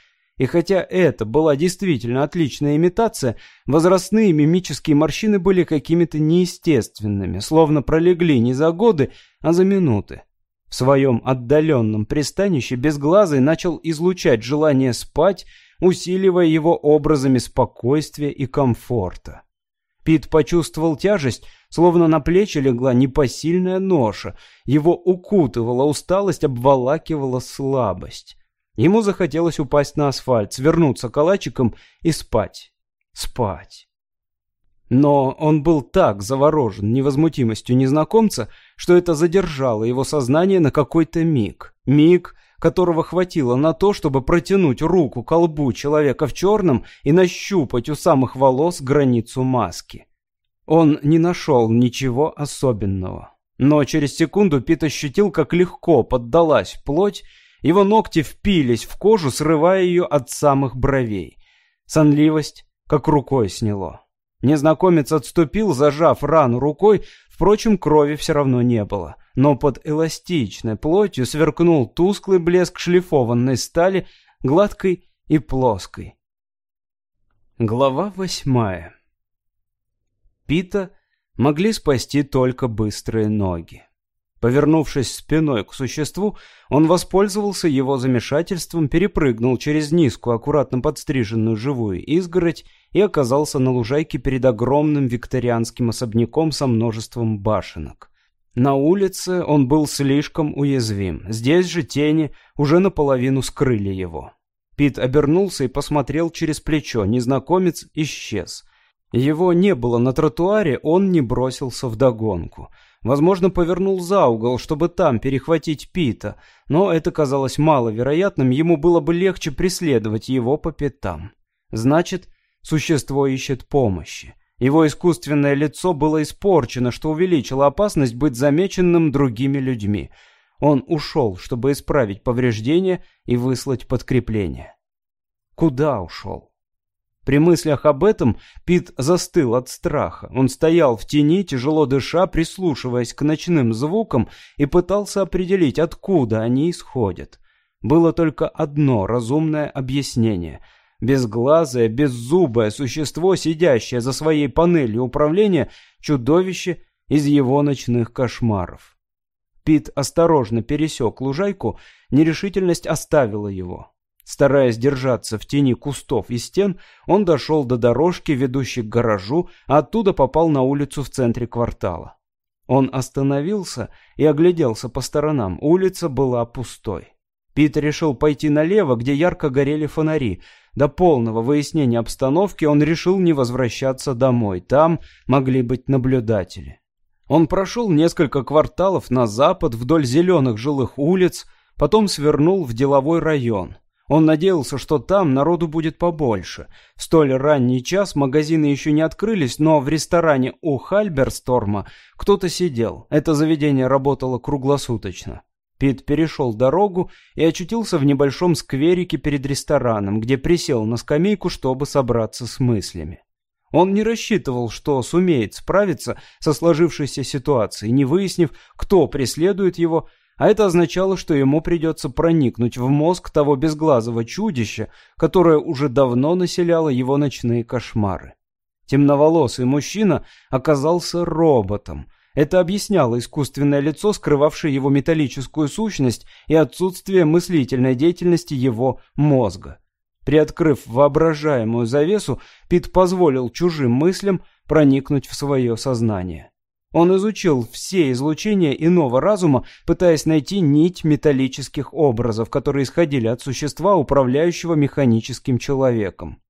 И хотя это была действительно отличная имитация, возрастные мимические морщины были какими-то неестественными, словно пролегли не за годы, а за минуты. В своем отдаленном пристанище Безглазый начал излучать желание спать, усиливая его образами спокойствия и комфорта. Пит почувствовал тяжесть, словно на плечи легла непосильная ноша. Его укутывала усталость, обволакивала слабость. Ему захотелось упасть на асфальт, свернуться калачиком и спать. Спать. Но он был так заворожен невозмутимостью незнакомца, что это задержало его сознание на какой-то миг. Миг, которого хватило на то, чтобы протянуть руку к лбу человека в черном и нащупать у самых волос границу маски. Он не нашел ничего особенного. Но через секунду Пит ощутил, как легко поддалась плоть, его ногти впились в кожу, срывая ее от самых бровей. Сонливость как рукой сняло. Незнакомец отступил, зажав рану рукой, впрочем, крови все равно не было но под эластичной плотью сверкнул тусклый блеск шлифованной стали, гладкой и плоской. Глава восьмая. Пита могли спасти только быстрые ноги. Повернувшись спиной к существу, он воспользовался его замешательством, перепрыгнул через низкую, аккуратно подстриженную живую изгородь и оказался на лужайке перед огромным викторианским особняком со множеством башенок. На улице он был слишком уязвим. Здесь же тени уже наполовину скрыли его. Пит обернулся и посмотрел через плечо. Незнакомец исчез. Его не было на тротуаре, он не бросился в догонку. Возможно, повернул за угол, чтобы там перехватить Пита, но это казалось маловероятным, ему было бы легче преследовать его по пятам. Значит, существо ищет помощи. Его искусственное лицо было испорчено, что увеличило опасность быть замеченным другими людьми. Он ушел, чтобы исправить повреждения и выслать подкрепление. Куда ушел? При мыслях об этом Пит застыл от страха. Он стоял в тени, тяжело дыша, прислушиваясь к ночным звукам и пытался определить, откуда они исходят. Было только одно разумное объяснение — Безглазое, беззубое существо, сидящее за своей панелью управления, чудовище из его ночных кошмаров. Пит осторожно пересек лужайку, нерешительность оставила его. Стараясь держаться в тени кустов и стен, он дошел до дорожки, ведущей к гаражу, а оттуда попал на улицу в центре квартала. Он остановился и огляделся по сторонам. Улица была пустой. Пит решил пойти налево, где ярко горели фонари. До полного выяснения обстановки он решил не возвращаться домой. Там могли быть наблюдатели. Он прошел несколько кварталов на запад вдоль зеленых жилых улиц, потом свернул в деловой район. Он надеялся, что там народу будет побольше. В столь ранний час магазины еще не открылись, но в ресторане у Хальберсторма кто-то сидел. Это заведение работало круглосуточно. Пит перешел дорогу и очутился в небольшом скверике перед рестораном, где присел на скамейку, чтобы собраться с мыслями. Он не рассчитывал, что сумеет справиться со сложившейся ситуацией, не выяснив, кто преследует его, а это означало, что ему придется проникнуть в мозг того безглазого чудища, которое уже давно населяло его ночные кошмары. Темноволосый мужчина оказался роботом — это объясняло искусственное лицо, скрывавшее его металлическую сущность и отсутствие мыслительной деятельности его мозга. Приоткрыв воображаемую завесу, Пит позволил чужим мыслям проникнуть в свое сознание. Он изучил все излучения иного разума, пытаясь найти нить металлических образов, которые исходили от существа, управляющего механическим человеком.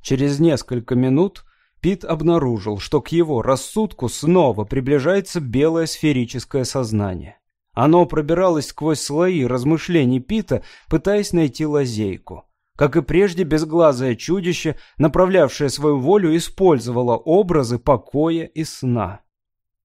Через несколько минут Пит обнаружил, что к его рассудку снова приближается белое сферическое сознание. Оно пробиралось сквозь слои размышлений Пита, пытаясь найти лазейку. Как и прежде, безглазое чудище, направлявшее свою волю, использовало образы покоя и сна.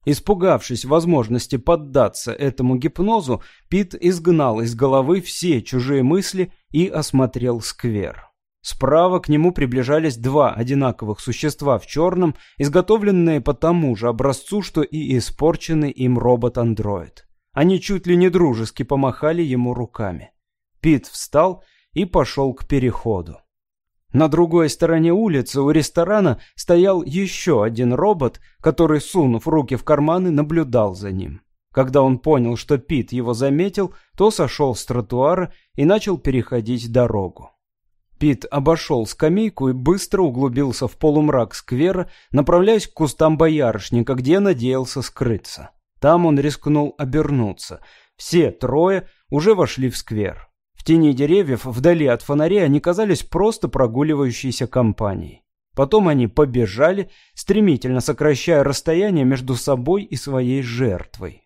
Испугавшись возможности поддаться этому гипнозу, Пит изгнал из головы все чужие мысли и осмотрел сквер. Справа к нему приближались два одинаковых существа в черном, изготовленные по тому же образцу, что и испорченный им робот-андроид. Они чуть ли не дружески помахали ему руками. Пит встал и пошел к переходу. На другой стороне улицы у ресторана стоял еще один робот, который, сунув руки в карманы, наблюдал за ним. Когда он понял, что Пит его заметил, то сошел с тротуара и начал переходить дорогу. Пит обошел скамейку и быстро углубился в полумрак сквера, направляясь к кустам боярышника, где надеялся скрыться. Там он рискнул обернуться. Все трое уже вошли в сквер. Тени деревьев, вдали от фонарей, они казались просто прогуливающейся компанией. Потом они побежали, стремительно сокращая расстояние между собой и своей жертвой.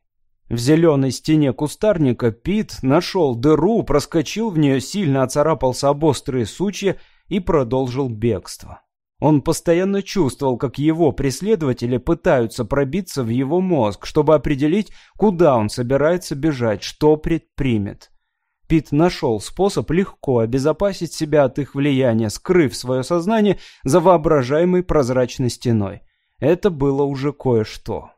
В зеленой стене кустарника Пит нашел дыру, проскочил в нее, сильно оцарапался об острые сучья и продолжил бегство. Он постоянно чувствовал, как его преследователи пытаются пробиться в его мозг, чтобы определить, куда он собирается бежать, что предпримет. Пит нашел способ легко обезопасить себя от их влияния, скрыв свое сознание за воображаемой прозрачной стеной. Это было уже кое-что.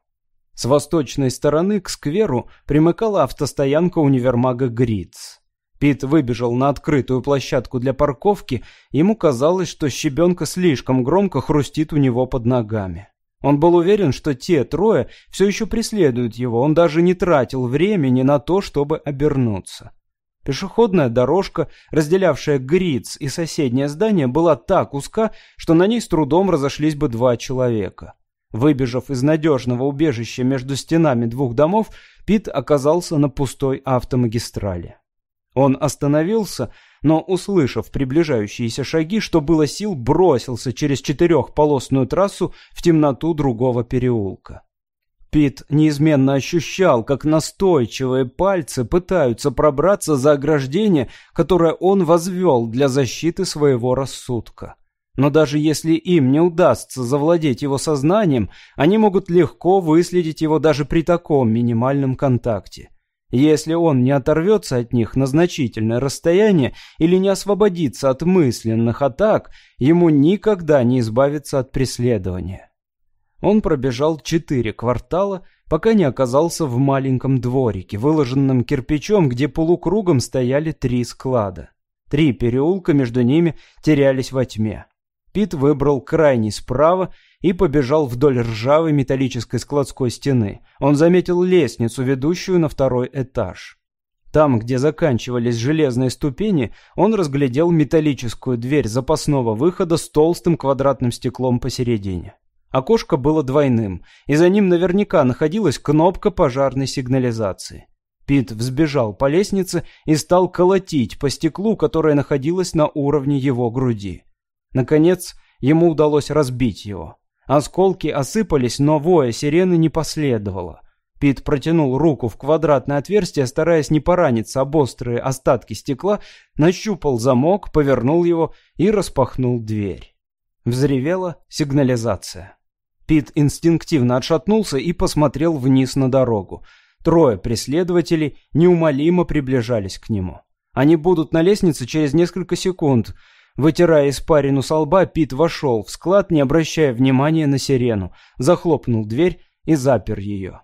С восточной стороны к скверу примыкала автостоянка универмага Гриц. Пит выбежал на открытую площадку для парковки, ему казалось, что щебенка слишком громко хрустит у него под ногами. Он был уверен, что те трое все еще преследуют его, он даже не тратил времени на то, чтобы обернуться. Пешеходная дорожка, разделявшая Гриц и соседнее здание, была так узка, что на ней с трудом разошлись бы два человека. Выбежав из надежного убежища между стенами двух домов, Пит оказался на пустой автомагистрали. Он остановился, но, услышав приближающиеся шаги, что было сил, бросился через четырехполосную трассу в темноту другого переулка. Пит неизменно ощущал, как настойчивые пальцы пытаются пробраться за ограждение, которое он возвел для защиты своего рассудка. Но даже если им не удастся завладеть его сознанием, они могут легко выследить его даже при таком минимальном контакте. Если он не оторвется от них на значительное расстояние или не освободится от мысленных атак, ему никогда не избавиться от преследования. Он пробежал четыре квартала, пока не оказался в маленьком дворике, выложенном кирпичом, где полукругом стояли три склада. Три переулка между ними терялись во тьме. Пит выбрал крайний справа и побежал вдоль ржавой металлической складской стены. Он заметил лестницу, ведущую на второй этаж. Там, где заканчивались железные ступени, он разглядел металлическую дверь запасного выхода с толстым квадратным стеклом посередине. Окошко было двойным, и за ним наверняка находилась кнопка пожарной сигнализации. Пит взбежал по лестнице и стал колотить по стеклу, которое находилось на уровне его груди. Наконец, ему удалось разбить его. Осколки осыпались, но воя сирены не последовало. Пит протянул руку в квадратное отверстие, стараясь не пораниться об острые остатки стекла, нащупал замок, повернул его и распахнул дверь. Взревела сигнализация. Пит инстинктивно отшатнулся и посмотрел вниз на дорогу. Трое преследователей неумолимо приближались к нему. Они будут на лестнице через несколько секунд. Вытирая испарину со лба, Пит вошел в склад, не обращая внимания на сирену, захлопнул дверь и запер ее.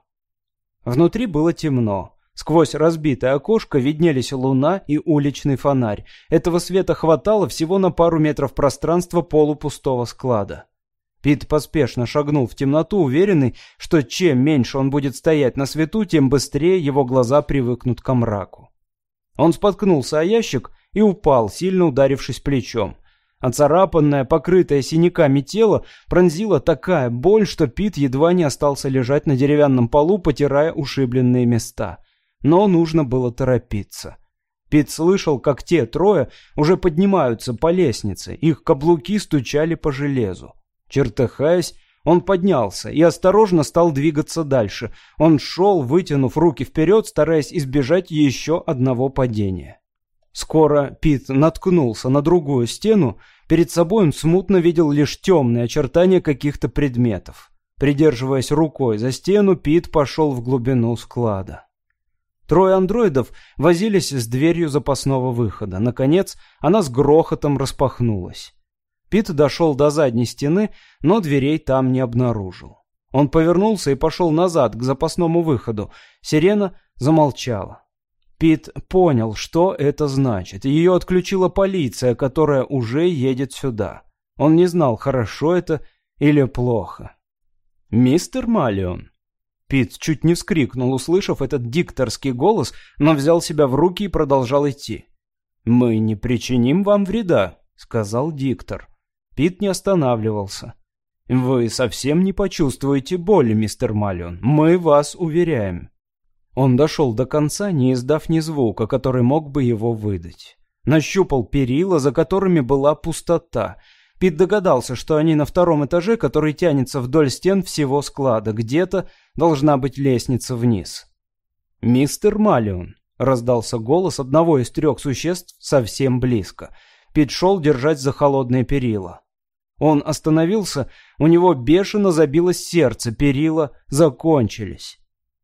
Внутри было темно. Сквозь разбитое окошко виднелись луна и уличный фонарь. Этого света хватало всего на пару метров пространства полупустого склада. Пит поспешно шагнул в темноту, уверенный, что чем меньше он будет стоять на свету, тем быстрее его глаза привыкнут к мраку. Он споткнулся о ящик и упал, сильно ударившись плечом. Оцарапанное, покрытое синяками тело пронзила такая боль, что Пит едва не остался лежать на деревянном полу, потирая ушибленные места. Но нужно было торопиться. Пит слышал, как те трое уже поднимаются по лестнице, их каблуки стучали по железу. Чертыхаясь, он поднялся и осторожно стал двигаться дальше. Он шел, вытянув руки вперед, стараясь избежать еще одного падения. Скоро Пит наткнулся на другую стену, перед собой он смутно видел лишь темные очертания каких-то предметов. Придерживаясь рукой за стену, Пит пошел в глубину склада. Трое андроидов возились с дверью запасного выхода. Наконец, она с грохотом распахнулась. Пит дошел до задней стены, но дверей там не обнаружил. Он повернулся и пошел назад, к запасному выходу. Сирена замолчала. Пит понял, что это значит. Ее отключила полиция, которая уже едет сюда. Он не знал, хорошо это или плохо. «Мистер Малион?» Пит чуть не вскрикнул, услышав этот дикторский голос, но взял себя в руки и продолжал идти. «Мы не причиним вам вреда», — сказал диктор. Пит не останавливался. «Вы совсем не почувствуете боли, мистер Малион. Мы вас уверяем». Он дошел до конца, не издав ни звука, который мог бы его выдать. Нащупал перила, за которыми была пустота. Пит догадался, что они на втором этаже, который тянется вдоль стен всего склада. Где-то должна быть лестница вниз. «Мистер Малион», — раздался голос одного из трех существ совсем близко. Пит шел держать за холодные перила. Он остановился, у него бешено забилось сердце, перила закончились.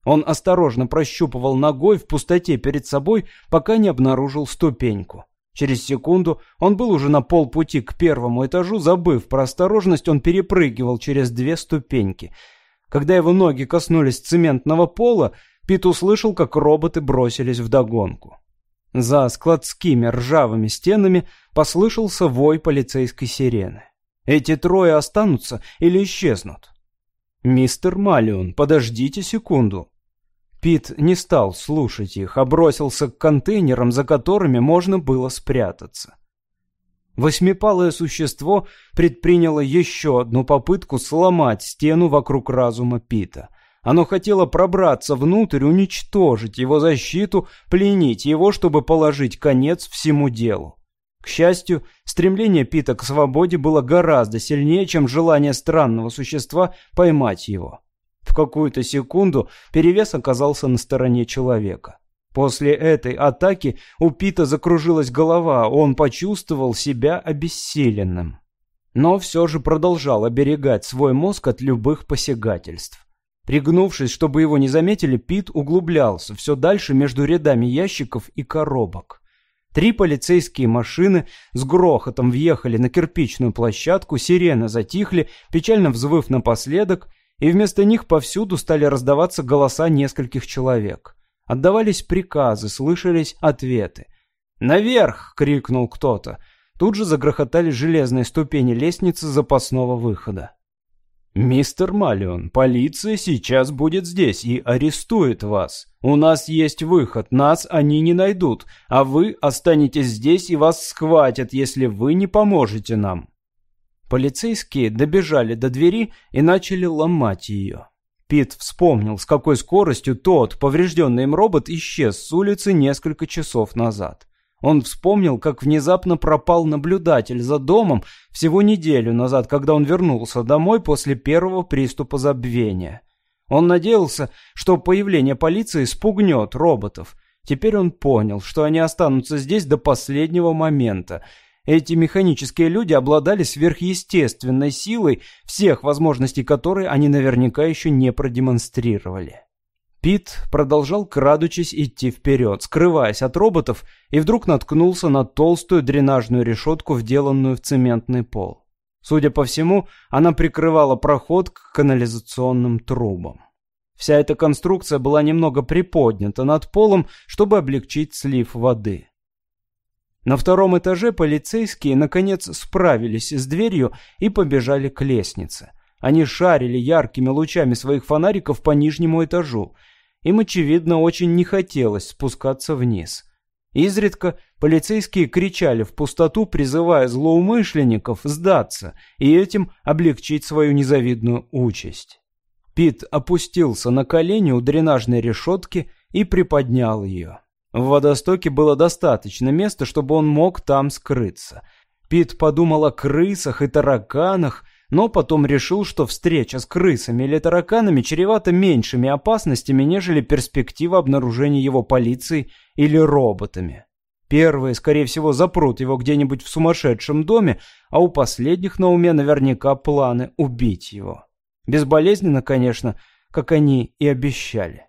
Он осторожно прощупывал ногой в пустоте перед собой, пока не обнаружил ступеньку. Через секунду он был уже на полпути к первому этажу, забыв про осторожность, он перепрыгивал через две ступеньки. Когда его ноги коснулись цементного пола, Пит услышал, как роботы бросились в догонку. За складскими ржавыми стенами послышался вой полицейской сирены. Эти трое останутся или исчезнут? «Мистер Малион, подождите секунду», Пит не стал слушать их, а бросился к контейнерам, за которыми можно было спрятаться. Восьмипалое существо предприняло еще одну попытку сломать стену вокруг разума Пита. Оно хотело пробраться внутрь, уничтожить его защиту, пленить его, чтобы положить конец всему делу. К счастью, стремление Пита к свободе было гораздо сильнее, чем желание странного существа поймать его. В какую-то секунду перевес оказался на стороне человека. После этой атаки у Пита закружилась голова, он почувствовал себя обессиленным. Но все же продолжал оберегать свой мозг от любых посягательств. Пригнувшись, чтобы его не заметили, Пит углублялся все дальше между рядами ящиков и коробок. Три полицейские машины с грохотом въехали на кирпичную площадку, сирены затихли, печально взвыв напоследок, и вместо них повсюду стали раздаваться голоса нескольких человек. Отдавались приказы, слышались ответы. «Наверх!» — крикнул кто-то. Тут же загрохотали железные ступени лестницы запасного выхода. «Мистер Малион, полиция сейчас будет здесь и арестует вас. У нас есть выход, нас они не найдут, а вы останетесь здесь и вас схватят, если вы не поможете нам». Полицейские добежали до двери и начали ломать ее. Пит вспомнил, с какой скоростью тот, поврежденный им робот, исчез с улицы несколько часов назад. Он вспомнил, как внезапно пропал наблюдатель за домом всего неделю назад, когда он вернулся домой после первого приступа забвения. Он надеялся, что появление полиции спугнет роботов. Теперь он понял, что они останутся здесь до последнего момента, эти механические люди обладали сверхъестественной силой, всех возможностей которой они наверняка еще не продемонстрировали. Пит продолжал, крадучись, идти вперед, скрываясь от роботов, и вдруг наткнулся на толстую дренажную решетку, вделанную в цементный пол. Судя по всему, она прикрывала проход к канализационным трубам. Вся эта конструкция была немного приподнята над полом, чтобы облегчить слив воды. На втором этаже полицейские, наконец, справились с дверью и побежали к лестнице. Они шарили яркими лучами своих фонариков по нижнему этажу. Им, очевидно, очень не хотелось спускаться вниз. Изредка полицейские кричали в пустоту, призывая злоумышленников сдаться и этим облегчить свою незавидную участь. Пит опустился на колени у дренажной решетки и приподнял ее. В водостоке было достаточно места, чтобы он мог там скрыться. Пит подумал о крысах и тараканах, но потом решил, что встреча с крысами или тараканами чревата меньшими опасностями, нежели перспектива обнаружения его полицией или роботами. Первые, скорее всего, запрут его где-нибудь в сумасшедшем доме, а у последних на уме наверняка планы убить его. Безболезненно, конечно, как они и обещали.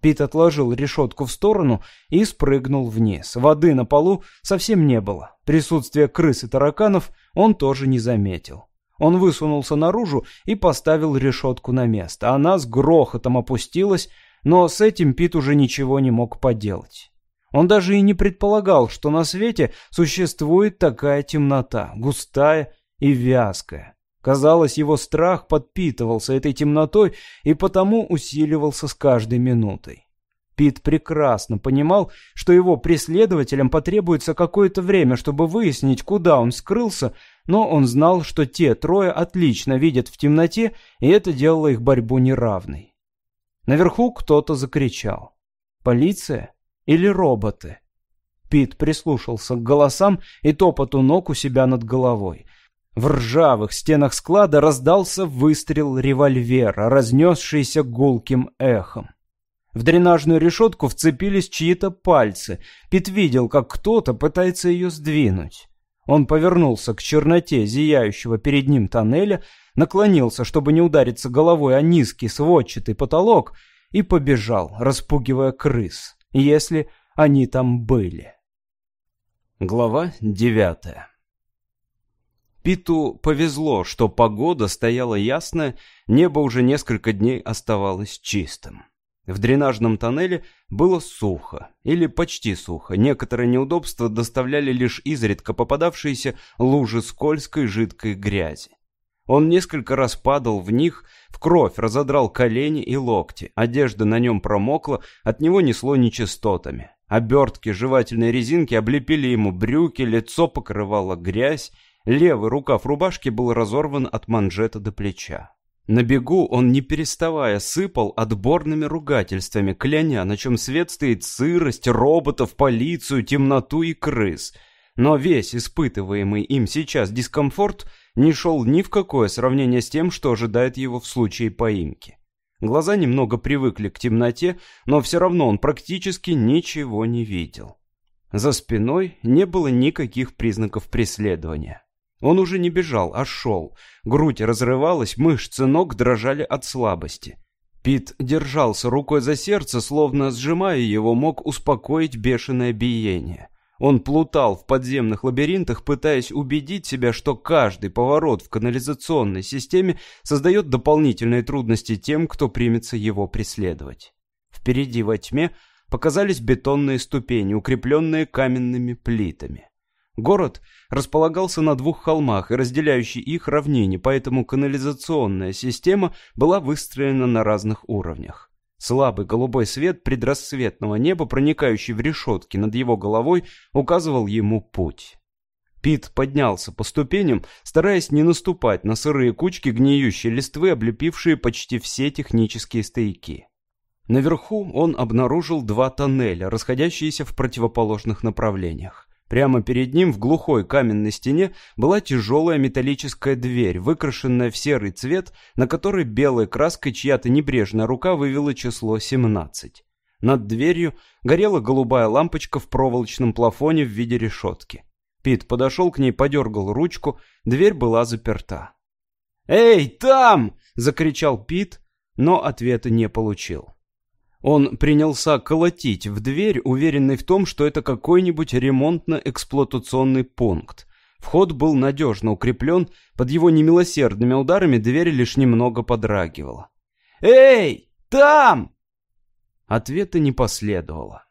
Пит отложил решетку в сторону и спрыгнул вниз. Воды на полу совсем не было. Присутствие крыс и тараканов он тоже не заметил. Он высунулся наружу и поставил решетку на место. Она с грохотом опустилась, но с этим Пит уже ничего не мог поделать. Он даже и не предполагал, что на свете существует такая темнота, густая и вязкая. Казалось, его страх подпитывался этой темнотой и потому усиливался с каждой минутой. Пит прекрасно понимал, что его преследователям потребуется какое-то время, чтобы выяснить, куда он скрылся, но он знал, что те трое отлично видят в темноте, и это делало их борьбу неравной. Наверху кто-то закричал. «Полиция? Или роботы?» Пит прислушался к голосам и топоту ног у себя над головой. В ржавых стенах склада раздался выстрел револьвера, разнесшийся гулким эхом. В дренажную решетку вцепились чьи-то пальцы. Пит видел, как кто-то пытается ее сдвинуть. Он повернулся к черноте зияющего перед ним тоннеля, наклонился, чтобы не удариться головой о низкий сводчатый потолок, и побежал, распугивая крыс, если они там были. Глава девятая Питу повезло, что погода стояла ясная, небо уже несколько дней оставалось чистым. В дренажном тоннеле было сухо, или почти сухо. Некоторые неудобства доставляли лишь изредка попадавшиеся лужи скользкой жидкой грязи. Он несколько раз падал в них, в кровь разодрал колени и локти, одежда на нем промокла, от него несло нечистотами. Обертки жевательной резинки облепили ему брюки, лицо покрывала грязь, левый рукав рубашки был разорван от манжета до плеча. На бегу он, не переставая, сыпал отборными ругательствами, кляня, на чем свет стоит сырость, роботов, полицию, темноту и крыс. Но весь испытываемый им сейчас дискомфорт не шел ни в какое сравнение с тем, что ожидает его в случае поимки. Глаза немного привыкли к темноте, но все равно он практически ничего не видел. За спиной не было никаких признаков преследования. Он уже не бежал, а шел. Грудь разрывалась, мышцы ног дрожали от слабости. Пит держался рукой за сердце, словно сжимая его, мог успокоить бешеное биение. Он плутал в подземных лабиринтах, пытаясь убедить себя, что каждый поворот в канализационной системе создает дополнительные трудности тем, кто примется его преследовать. Впереди во тьме показались бетонные ступени, укрепленные каменными плитами. Город располагался на двух холмах и разделяющей их равнине, поэтому канализационная система была выстроена на разных уровнях. Слабый голубой свет предрассветного неба, проникающий в решетки над его головой, указывал ему путь. Пит поднялся по ступеням, стараясь не наступать на сырые кучки гниющей листвы, облепившие почти все технические стояки. Наверху он обнаружил два тоннеля, расходящиеся в противоположных направлениях. Прямо перед ним в глухой каменной стене была тяжелая металлическая дверь, выкрашенная в серый цвет, на которой белой краской чья-то небрежная рука вывела число 17. Над дверью горела голубая лампочка в проволочном плафоне в виде решетки. Пит подошел к ней, подергал ручку, дверь была заперта. «Эй, там!» — закричал Пит, но ответа не получил. Он принялся колотить в дверь, уверенный в том, что это какой-нибудь ремонтно-эксплуатационный пункт. Вход был надежно укреплен, под его немилосердными ударами дверь лишь немного подрагивала. «Эй, там!» Ответа не последовало.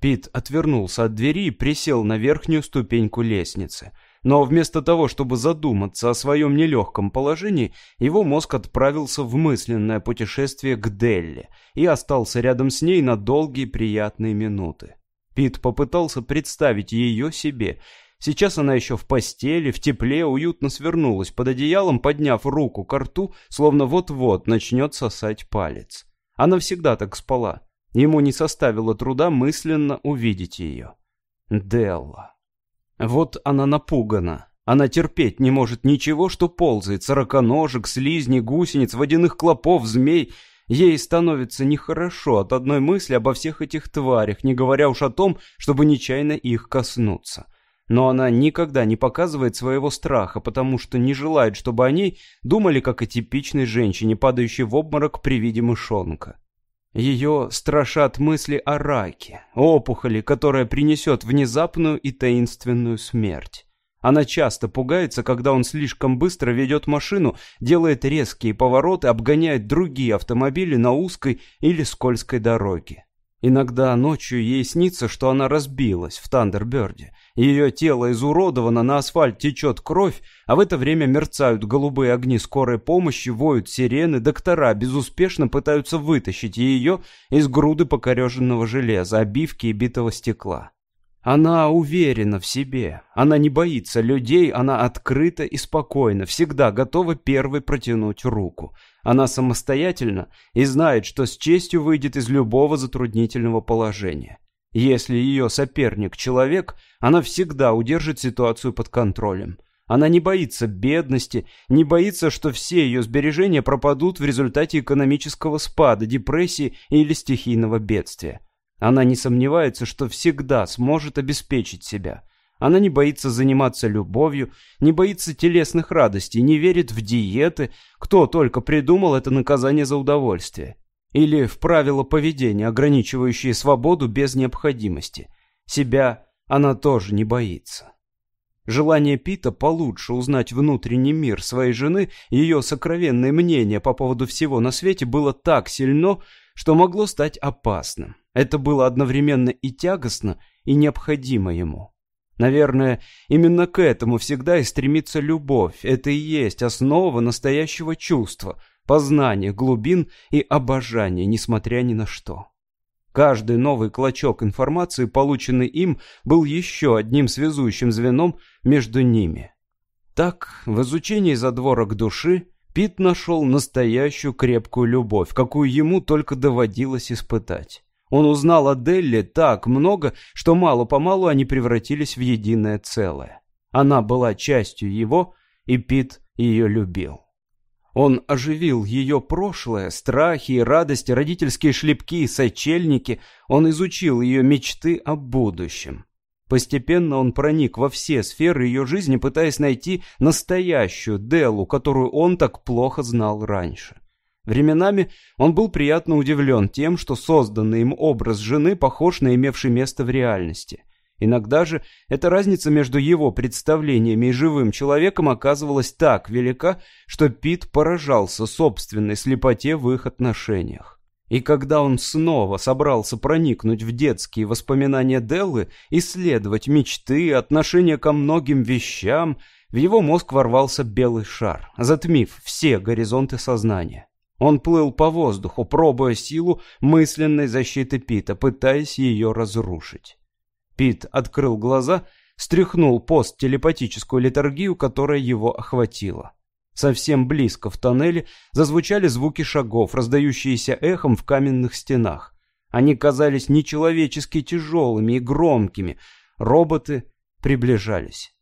Пит отвернулся от двери и присел на верхнюю ступеньку лестницы – но вместо того, чтобы задуматься о своем нелегком положении, его мозг отправился в мысленное путешествие к Делли и остался рядом с ней на долгие приятные минуты. Пит попытался представить ее себе. Сейчас она еще в постели, в тепле, уютно свернулась под одеялом, подняв руку к рту, словно вот-вот начнет сосать палец. Она всегда так спала. Ему не составило труда мысленно увидеть ее. Делла. Вот она напугана. Она терпеть не может ничего, что ползает. Сороконожек, слизни, гусениц, водяных клопов, змей. Ей становится нехорошо от одной мысли обо всех этих тварях, не говоря уж о том, чтобы нечаянно их коснуться. Но она никогда не показывает своего страха, потому что не желает, чтобы о ней думали как о типичной женщине, падающей в обморок при виде мышонка. Ее страшат мысли о раке, опухоли, которая принесет внезапную и таинственную смерть. Она часто пугается, когда он слишком быстро ведет машину, делает резкие повороты, обгоняет другие автомобили на узкой или скользкой дороге. Иногда ночью ей снится, что она разбилась в Тандерберде. Ее тело изуродовано, на асфальт течет кровь, а в это время мерцают голубые огни скорой помощи, воют сирены, доктора безуспешно пытаются вытащить ее из груды покореженного железа, обивки и битого стекла. Она уверена в себе, она не боится людей, она открыта и спокойна, всегда готова первой протянуть руку. Она самостоятельна и знает, что с честью выйдет из любого затруднительного положения. Если ее соперник – человек, она всегда удержит ситуацию под контролем. Она не боится бедности, не боится, что все ее сбережения пропадут в результате экономического спада, депрессии или стихийного бедствия. Она не сомневается, что всегда сможет обеспечить себя. Она не боится заниматься любовью, не боится телесных радостей, не верит в диеты. Кто только придумал это наказание за удовольствие. Или в правила поведения, ограничивающие свободу без необходимости. Себя она тоже не боится. Желание Пита получше узнать внутренний мир своей жены, ее сокровенное мнение по поводу всего на свете было так сильно, что могло стать опасным. Это было одновременно и тягостно, и необходимо ему. Наверное, именно к этому всегда и стремится любовь. Это и есть основа настоящего чувства, познания глубин и обожания, несмотря ни на что. Каждый новый клочок информации, полученный им, был еще одним связующим звеном между ними. Так, в изучении задворок души Пит нашел настоящую крепкую любовь, какую ему только доводилось испытать. Он узнал о Делле так много, что мало-помалу они превратились в единое целое. Она была частью его, и Пит ее любил. Он оживил ее прошлое, страхи и радости, родительские шлепки и сочельники. Он изучил ее мечты о будущем. Постепенно он проник во все сферы ее жизни, пытаясь найти настоящую Делу, которую он так плохо знал раньше. Временами он был приятно удивлен тем, что созданный им образ жены похож на имевший место в реальности. Иногда же эта разница между его представлениями и живым человеком оказывалась так велика, что Пит поражался собственной слепоте в их отношениях. И когда он снова собрался проникнуть в детские воспоминания Деллы, исследовать мечты, отношения ко многим вещам, в его мозг ворвался белый шар, затмив все горизонты сознания. Он плыл по воздуху, пробуя силу мысленной защиты Пита, пытаясь ее разрушить. Пит открыл глаза, стряхнул посттелепатическую литургию, которая его охватила. Совсем близко в тоннеле зазвучали звуки шагов, раздающиеся эхом в каменных стенах. Они казались нечеловечески тяжелыми и громкими. Роботы приближались.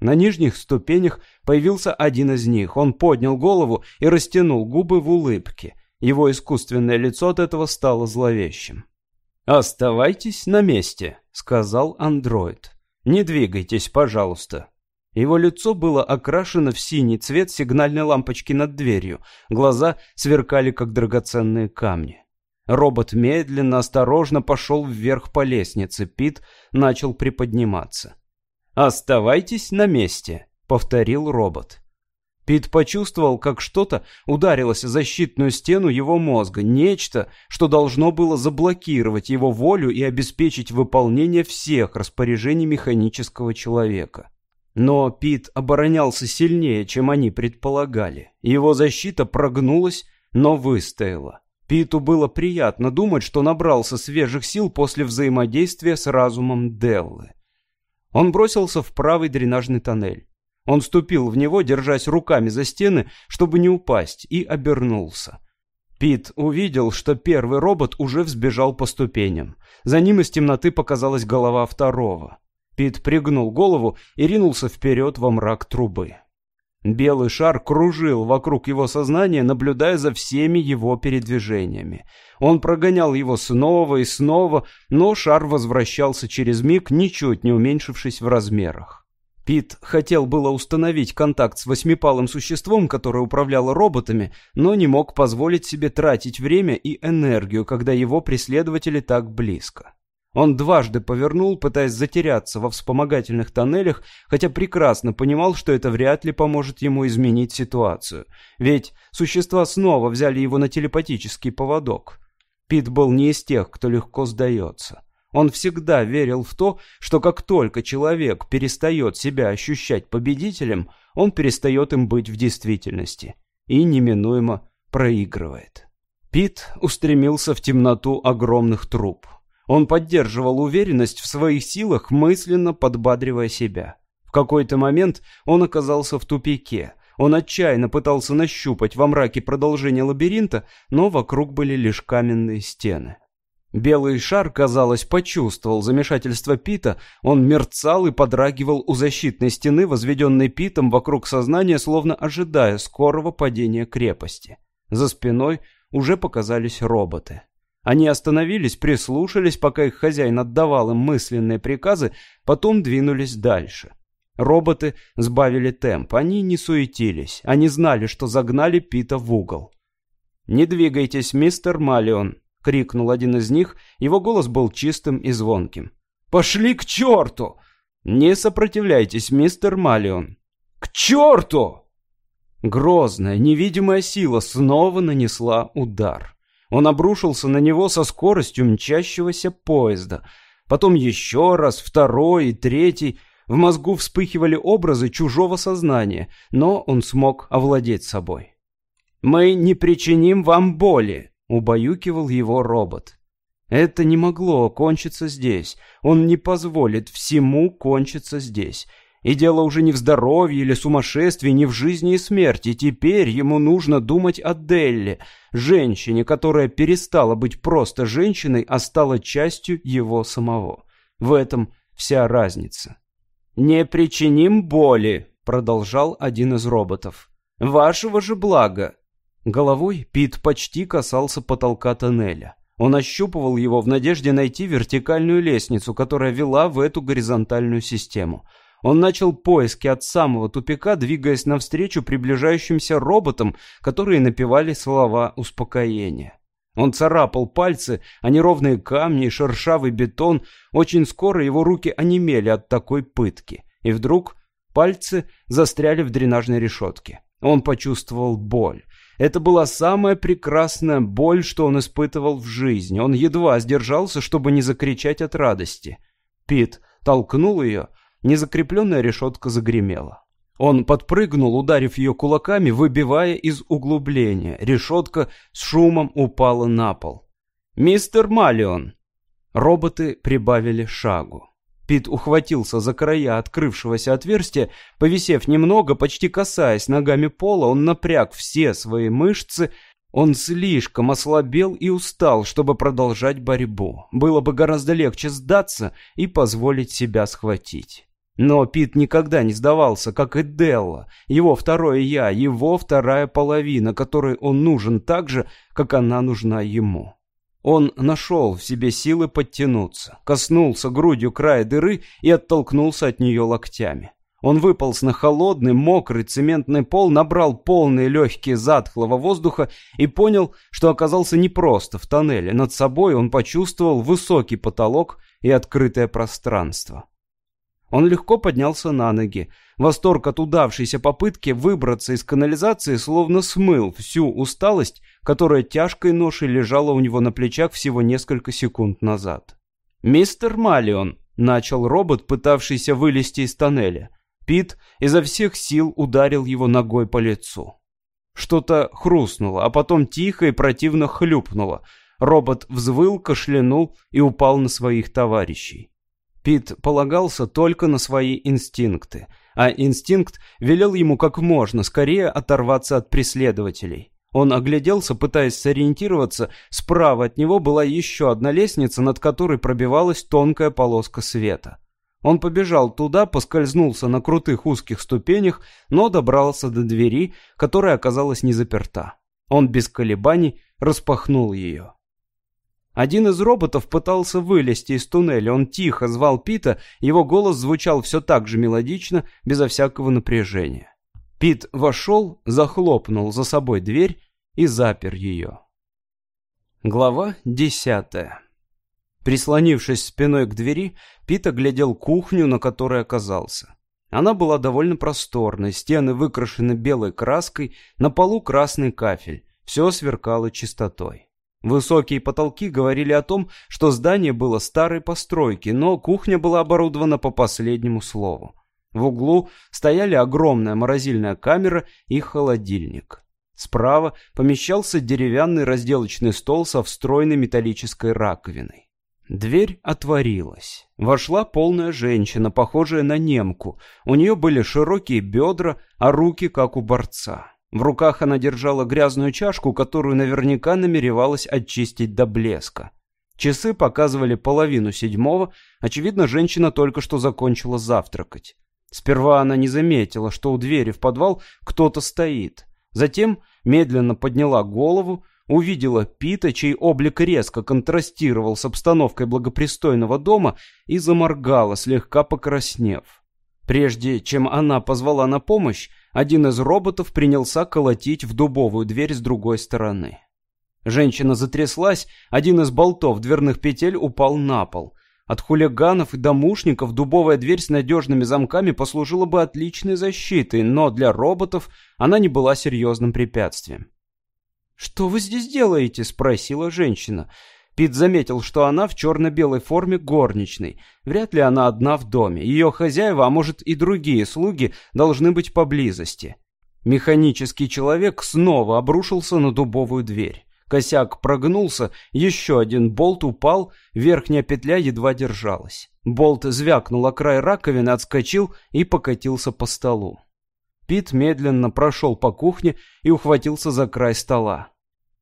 На нижних ступенях появился один из них. Он поднял голову и растянул губы в улыбке. Его искусственное лицо от этого стало зловещим. «Оставайтесь на месте», — сказал андроид. «Не двигайтесь, пожалуйста». Его лицо было окрашено в синий цвет сигнальной лампочки над дверью. Глаза сверкали, как драгоценные камни. Робот медленно, осторожно пошел вверх по лестнице. Пит начал приподниматься. «Оставайтесь на месте», — повторил робот. Пит почувствовал, как что-то ударилось о защитную стену его мозга, нечто, что должно было заблокировать его волю и обеспечить выполнение всех распоряжений механического человека. Но Пит оборонялся сильнее, чем они предполагали. Его защита прогнулась, но выстояла. Питу было приятно думать, что набрался свежих сил после взаимодействия с разумом Деллы. Он бросился в правый дренажный тоннель. Он ступил в него, держась руками за стены, чтобы не упасть, и обернулся. Пит увидел, что первый робот уже взбежал по ступеням. За ним из темноты показалась голова второго. Пит пригнул голову и ринулся вперед во мрак трубы. Белый шар кружил вокруг его сознания, наблюдая за всеми его передвижениями. Он прогонял его снова и снова, но шар возвращался через миг, ничуть не уменьшившись в размерах. Пит хотел было установить контакт с восьмипалым существом, которое управляло роботами, но не мог позволить себе тратить время и энергию, когда его преследователи так близко. Он дважды повернул, пытаясь затеряться во вспомогательных тоннелях, хотя прекрасно понимал, что это вряд ли поможет ему изменить ситуацию. Ведь существа снова взяли его на телепатический поводок. Пит был не из тех, кто легко сдается. Он всегда верил в то, что как только человек перестает себя ощущать победителем, он перестает им быть в действительности и неминуемо проигрывает. Пит устремился в темноту огромных труб. Он поддерживал уверенность в своих силах, мысленно подбадривая себя. В какой-то момент он оказался в тупике. Он отчаянно пытался нащупать во мраке продолжение лабиринта, но вокруг были лишь каменные стены. Белый шар, казалось, почувствовал замешательство Пита, он мерцал и подрагивал у защитной стены, возведенной Питом вокруг сознания, словно ожидая скорого падения крепости. За спиной уже показались роботы. Они остановились, прислушались, пока их хозяин отдавал им мысленные приказы, потом двинулись дальше. Роботы сбавили темп, они не суетились, они знали, что загнали Пита в угол. «Не двигайтесь, мистер Малион!» — крикнул один из них, его голос был чистым и звонким. «Пошли к черту!» «Не сопротивляйтесь, мистер Малион!» «К черту!» Грозная, невидимая сила снова нанесла удар. Он обрушился на него со скоростью мчащегося поезда. Потом еще раз, второй и третий. В мозгу вспыхивали образы чужого сознания, но он смог овладеть собой. «Мы не причиним вам боли», — убаюкивал его робот. Это не могло кончиться здесь. Он не позволит всему кончиться здесь. И дело уже не в здоровье или сумасшествии, не в жизни и смерти. Теперь ему нужно думать о Делле, женщине, которая перестала быть просто женщиной, а стала частью его самого. В этом вся разница. «Не причиним боли», — продолжал один из роботов. «Вашего же блага». Головой Пит почти касался потолка тоннеля. Он ощупывал его в надежде найти вертикальную лестницу, которая вела в эту горизонтальную систему — он начал поиски от самого тупика, двигаясь навстречу приближающимся роботам, которые напевали слова успокоения. Он царапал пальцы, а неровные камни и шершавый бетон. Очень скоро его руки онемели от такой пытки. И вдруг пальцы застряли в дренажной решетке. Он почувствовал боль. Это была самая прекрасная боль, что он испытывал в жизни. Он едва сдержался, чтобы не закричать от радости. Пит толкнул ее, Незакрепленная решетка загремела. Он подпрыгнул, ударив ее кулаками, выбивая из углубления. Решетка с шумом упала на пол. «Мистер Малион!» Роботы прибавили шагу. Пит ухватился за края открывшегося отверстия, повисев немного, почти касаясь ногами пола, он напряг все свои мышцы, он слишком ослабел и устал, чтобы продолжать борьбу. Было бы гораздо легче сдаться и позволить себя схватить. Но Пит никогда не сдавался, как и Делла, его второе «я», его вторая половина, которой он нужен так же, как она нужна ему. Он нашел в себе силы подтянуться, коснулся грудью края дыры и оттолкнулся от нее локтями. Он выполз на холодный, мокрый цементный пол, набрал полные легкие затхлого воздуха и понял, что оказался не просто в тоннеле. Над собой он почувствовал высокий потолок и открытое пространство. Он легко поднялся на ноги. Восторг от удавшейся попытки выбраться из канализации словно смыл всю усталость, которая тяжкой ношей лежала у него на плечах всего несколько секунд назад. «Мистер Малион», — начал робот, пытавшийся вылезти из тоннеля. Пит изо всех сил ударил его ногой по лицу. Что-то хрустнуло, а потом тихо и противно хлюпнуло. Робот взвыл, кашлянул и упал на своих товарищей. Пит полагался только на свои инстинкты, а инстинкт велел ему как можно скорее оторваться от преследователей. Он огляделся, пытаясь сориентироваться. Справа от него была еще одна лестница, над которой пробивалась тонкая полоска света. Он побежал туда, поскользнулся на крутых узких ступенях, но добрался до двери, которая оказалась не заперта. Он без колебаний распахнул ее. Один из роботов пытался вылезти из туннеля. Он тихо звал Пита, его голос звучал все так же мелодично, безо всякого напряжения. Пит вошел, захлопнул за собой дверь и запер ее. Глава десятая Прислонившись спиной к двери, Пит оглядел кухню, на которой оказался. Она была довольно просторной, стены выкрашены белой краской, на полу красный кафель, все сверкало чистотой. Высокие потолки говорили о том, что здание было старой постройки, но кухня была оборудована по последнему слову. В углу стояли огромная морозильная камера и холодильник. Справа помещался деревянный разделочный стол со встроенной металлической раковиной. Дверь отворилась. Вошла полная женщина, похожая на немку. У нее были широкие бедра, а руки как у борца. В руках она держала грязную чашку, которую наверняка намеревалась очистить до блеска. Часы показывали половину седьмого, очевидно, женщина только что закончила завтракать. Сперва она не заметила, что у двери в подвал кто-то стоит. Затем медленно подняла голову, увидела Пита, чей облик резко контрастировал с обстановкой благопристойного дома, и заморгала, слегка покраснев. Прежде чем она позвала на помощь, один из роботов принялся колотить в дубовую дверь с другой стороны. Женщина затряслась, один из болтов дверных петель упал на пол. От хулиганов и домушников дубовая дверь с надежными замками послужила бы отличной защитой, но для роботов она не была серьезным препятствием. «Что вы здесь делаете?» — спросила женщина. Пит заметил, что она в черно-белой форме горничной. Вряд ли она одна в доме. Ее хозяева, а может и другие слуги, должны быть поблизости. Механический человек снова обрушился на дубовую дверь. Косяк прогнулся, еще один болт упал, верхняя петля едва держалась. Болт звякнул о край раковины, отскочил и покатился по столу. Пит медленно прошел по кухне и ухватился за край стола.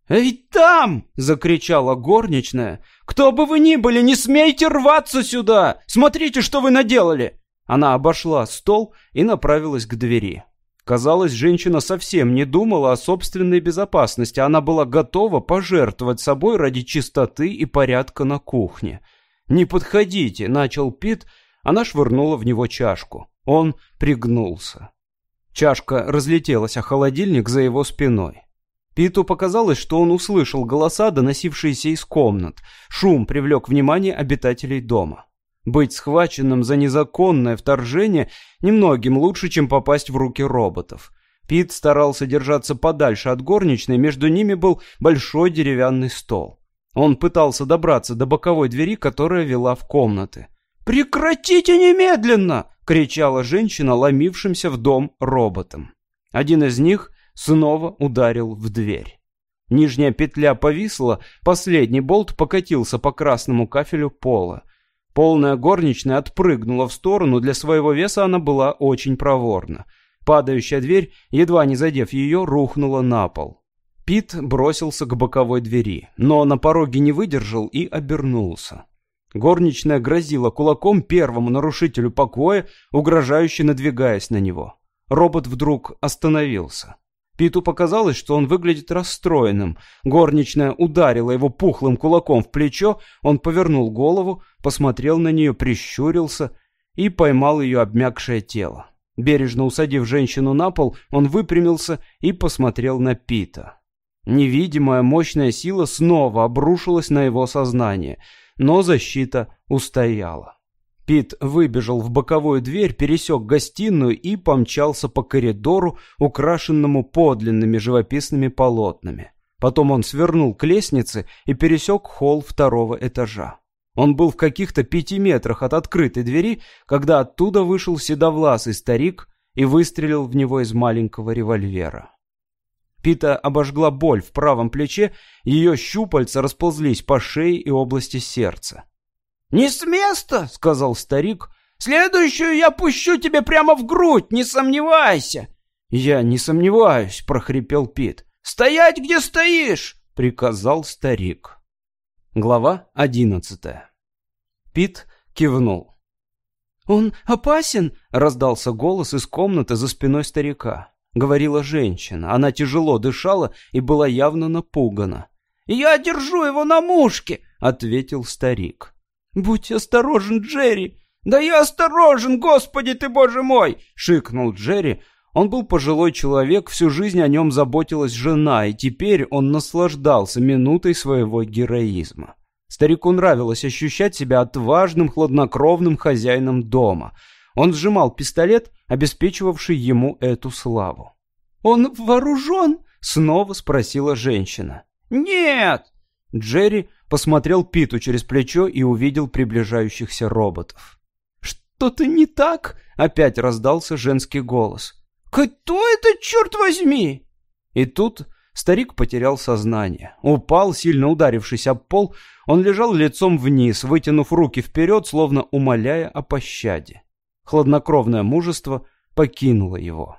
«Эй, там!» — закричала горничная. «Кто бы вы ни были, не смейте рваться сюда! Смотрите, что вы наделали!» Она обошла стол и направилась к двери. Казалось, женщина совсем не думала о собственной безопасности. Она была готова пожертвовать собой ради чистоты и порядка на кухне. «Не подходите!» — начал Пит. Она швырнула в него чашку. Он пригнулся. Чашка разлетелась, а холодильник за его спиной. Питу показалось, что он услышал голоса, доносившиеся из комнат. Шум привлек внимание обитателей дома. Быть схваченным за незаконное вторжение немногим лучше, чем попасть в руки роботов. Пит старался держаться подальше от горничной, между ними был большой деревянный стол. Он пытался добраться до боковой двери, которая вела в комнаты. «Прекратите немедленно!» — кричала женщина, ломившимся в дом роботом. Один из них снова ударил в дверь. Нижняя петля повисла, последний болт покатился по красному кафелю пола. Полная горничная отпрыгнула в сторону, для своего веса она была очень проворна. Падающая дверь, едва не задев ее, рухнула на пол. Пит бросился к боковой двери, но на пороге не выдержал и обернулся. Горничная грозила кулаком первому нарушителю покоя, угрожающе надвигаясь на него. Робот вдруг остановился. Питу показалось, что он выглядит расстроенным. Горничная ударила его пухлым кулаком в плечо, он повернул голову, посмотрел на нее, прищурился и поймал ее обмякшее тело. Бережно усадив женщину на пол, он выпрямился и посмотрел на Пита. Невидимая мощная сила снова обрушилась на его сознание — но защита устояла. Пит выбежал в боковую дверь, пересек гостиную и помчался по коридору, украшенному подлинными живописными полотнами. Потом он свернул к лестнице и пересек холл второго этажа. Он был в каких-то пяти метрах от открытой двери, когда оттуда вышел седовласый старик и выстрелил в него из маленького револьвера. Пита обожгла боль в правом плече, ее щупальца расползлись по шее и области сердца. «Не с места!» — сказал старик. «Следующую я пущу тебе прямо в грудь, не сомневайся!» «Я не сомневаюсь», — прохрипел Пит. «Стоять, где стоишь!» — приказал старик. Глава одиннадцатая. Пит кивнул. «Он опасен?» — раздался голос из комнаты за спиной старика говорила женщина. Она тяжело дышала и была явно напугана. «Я держу его на мушке!» — ответил старик. «Будь осторожен, Джерри!» «Да я осторожен, господи ты, боже мой!» — шикнул Джерри. Он был пожилой человек, всю жизнь о нем заботилась жена, и теперь он наслаждался минутой своего героизма. Старику нравилось ощущать себя отважным, хладнокровным хозяином дома. Он сжимал пистолет, обеспечивавший ему эту славу. «Он вооружен?» — снова спросила женщина. «Нет!» Джерри посмотрел Питу через плечо и увидел приближающихся роботов. «Что-то не так?» — опять раздался женский голос. «Кто это, черт возьми?» И тут старик потерял сознание. Упал, сильно ударившись об пол, он лежал лицом вниз, вытянув руки вперед, словно умоляя о пощаде. Хладнокровное мужество покинуло его.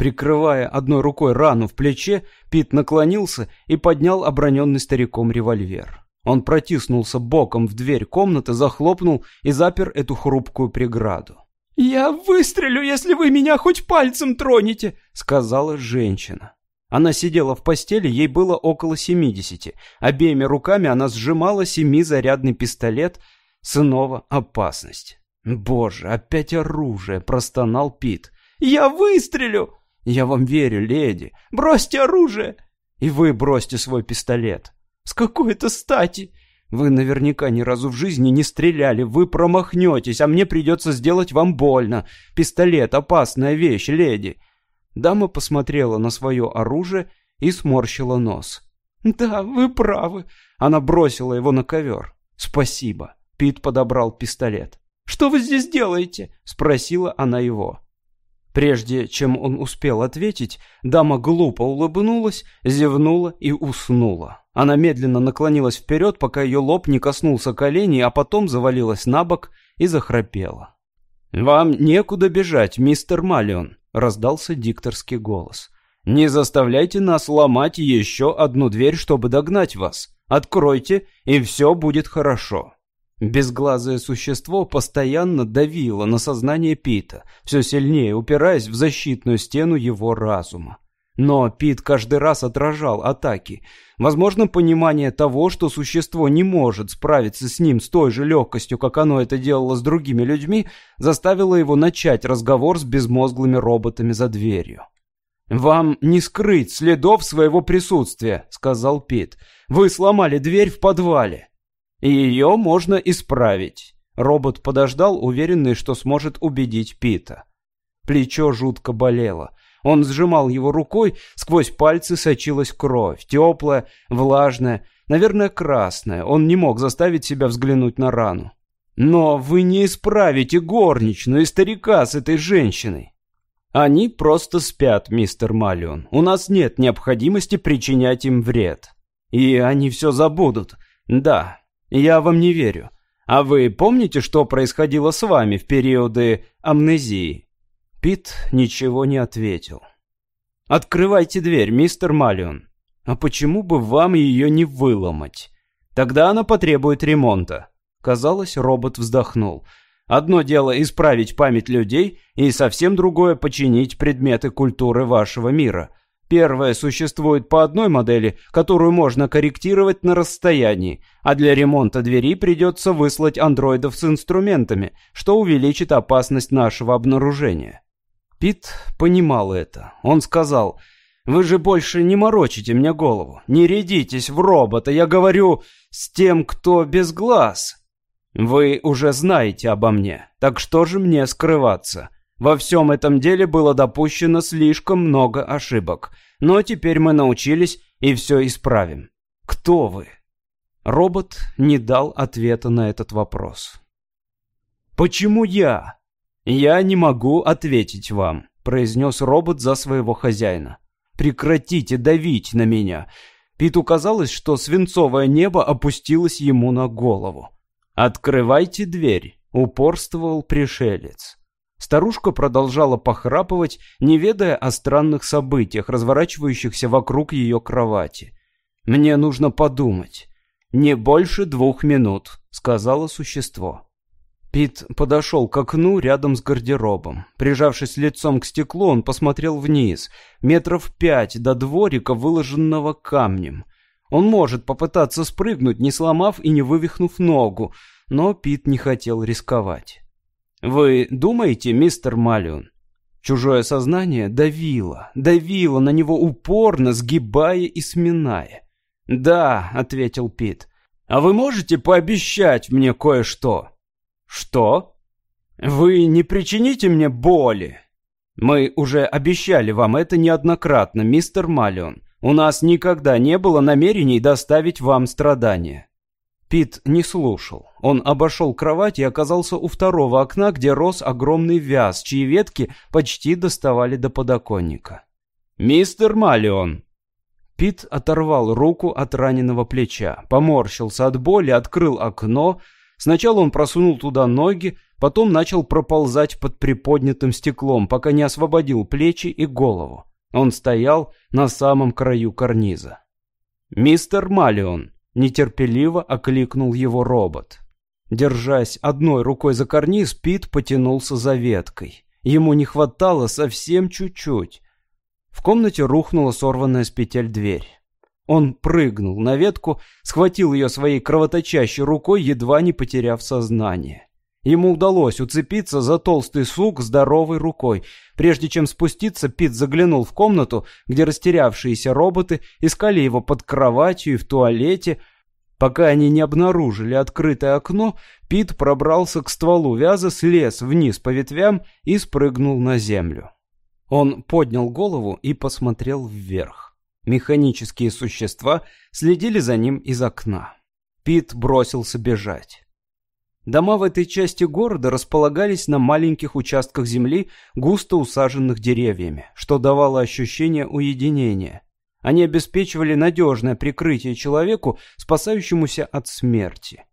Прикрывая одной рукой рану в плече, Пит наклонился и поднял оброненный стариком револьвер. Он протиснулся боком в дверь комнаты, захлопнул и запер эту хрупкую преграду. «Я выстрелю, если вы меня хоть пальцем тронете», — сказала женщина. Она сидела в постели, ей было около семидесяти. Обеими руками она сжимала семизарядный пистолет. Снова опасность. «Боже, опять оружие!» — простонал Пит. «Я выстрелю!» «Я вам верю, леди. Бросьте оружие!» «И вы бросьте свой пистолет». «С какой-то стати?» «Вы наверняка ни разу в жизни не стреляли. Вы промахнетесь, а мне придется сделать вам больно. Пистолет — опасная вещь, леди». Дама посмотрела на свое оружие и сморщила нос. «Да, вы правы». Она бросила его на ковер. «Спасибо». Пит подобрал пистолет. «Что вы здесь делаете?» — спросила она его. Прежде чем он успел ответить, дама глупо улыбнулась, зевнула и уснула. Она медленно наклонилась вперед, пока ее лоб не коснулся коленей, а потом завалилась на бок и захрапела. «Вам некуда бежать, мистер Малион», — раздался дикторский голос. «Не заставляйте нас ломать еще одну дверь, чтобы догнать вас. Откройте, и все будет хорошо». Безглазое существо постоянно давило на сознание Пита, все сильнее упираясь в защитную стену его разума. Но Пит каждый раз отражал атаки. Возможно, понимание того, что существо не может справиться с ним с той же легкостью, как оно это делало с другими людьми, заставило его начать разговор с безмозглыми роботами за дверью. «Вам не скрыть следов своего присутствия», — сказал Пит. «Вы сломали дверь в подвале». И ее можно исправить. Робот подождал, уверенный, что сможет убедить Пита. Плечо жутко болело. Он сжимал его рукой, сквозь пальцы сочилась кровь, теплая, влажная, наверное, красная. Он не мог заставить себя взглянуть на рану. «Но вы не исправите горничную и старика с этой женщиной!» «Они просто спят, мистер Малион. У нас нет необходимости причинять им вред. И они все забудут. Да, я вам не верю. А вы помните, что происходило с вами в периоды амнезии? Пит ничего не ответил. Открывайте дверь, мистер Малион. А почему бы вам ее не выломать? Тогда она потребует ремонта. Казалось, робот вздохнул. Одно дело исправить память людей, и совсем другое починить предметы культуры вашего мира. Первое существует по одной модели, которую можно корректировать на расстоянии, а для ремонта двери придется выслать андроидов с инструментами, что увеличит опасность нашего обнаружения. Пит понимал это. Он сказал, «Вы же больше не морочите мне голову, не рядитесь в робота, я говорю с тем, кто без глаз. Вы уже знаете обо мне, так что же мне скрываться?» Во всем этом деле было допущено слишком много ошибок. Но теперь мы научились и все исправим. Кто вы? Робот не дал ответа на этот вопрос. «Почему я?» «Я не могу ответить вам», — произнес робот за своего хозяина. «Прекратите давить на меня». Питу казалось, что свинцовое небо опустилось ему на голову. «Открывайте дверь», — упорствовал пришелец. Старушка продолжала похрапывать, не ведая о странных событиях, разворачивающихся вокруг ее кровати. «Мне нужно подумать. Не больше двух минут», — сказала существо. Пит подошел к окну рядом с гардеробом. Прижавшись лицом к стеклу, он посмотрел вниз, метров пять до дворика, выложенного камнем. Он может попытаться спрыгнуть, не сломав и не вывихнув ногу, но Пит не хотел рисковать. «Вы думаете, мистер Малион?» Чужое сознание давило, давило на него упорно, сгибая и сминая. «Да», — ответил Пит, — «А вы можете пообещать мне кое-что?» «Что?» «Вы не причините мне боли?» «Мы уже обещали вам это неоднократно, мистер Малион. У нас никогда не было намерений доставить вам страдания». Пит не слушал. Он обошел кровать и оказался у второго окна, где рос огромный вяз, чьи ветки почти доставали до подоконника. «Мистер Малион!» Пит оторвал руку от раненого плеча, поморщился от боли, открыл окно. Сначала он просунул туда ноги, потом начал проползать под приподнятым стеклом, пока не освободил плечи и голову. Он стоял на самом краю карниза. «Мистер Малион!» Нетерпеливо окликнул его робот. Держась одной рукой за карниз, Пит потянулся за веткой. Ему не хватало совсем чуть-чуть. В комнате рухнула сорванная с петель дверь. Он прыгнул на ветку, схватил ее своей кровоточащей рукой, едва не потеряв сознание. Ему удалось уцепиться за толстый сук здоровой рукой. Прежде чем спуститься, Пит заглянул в комнату, где растерявшиеся роботы искали его под кроватью и в туалете. Пока они не обнаружили открытое окно, Пит пробрался к стволу вяза, слез вниз по ветвям и спрыгнул на землю. Он поднял голову и посмотрел вверх. Механические существа следили за ним из окна. Пит бросился бежать. Дома в этой части города располагались на маленьких участках земли, густо усаженных деревьями, что давало ощущение уединения. Они обеспечивали надежное прикрытие человеку, спасающемуся от смерти.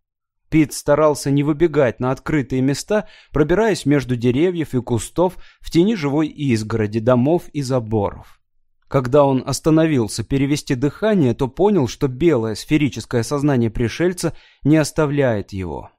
Пит старался не выбегать на открытые места, пробираясь между деревьев и кустов в тени живой изгороди, домов и заборов. Когда он остановился перевести дыхание, то понял, что белое сферическое сознание пришельца не оставляет его.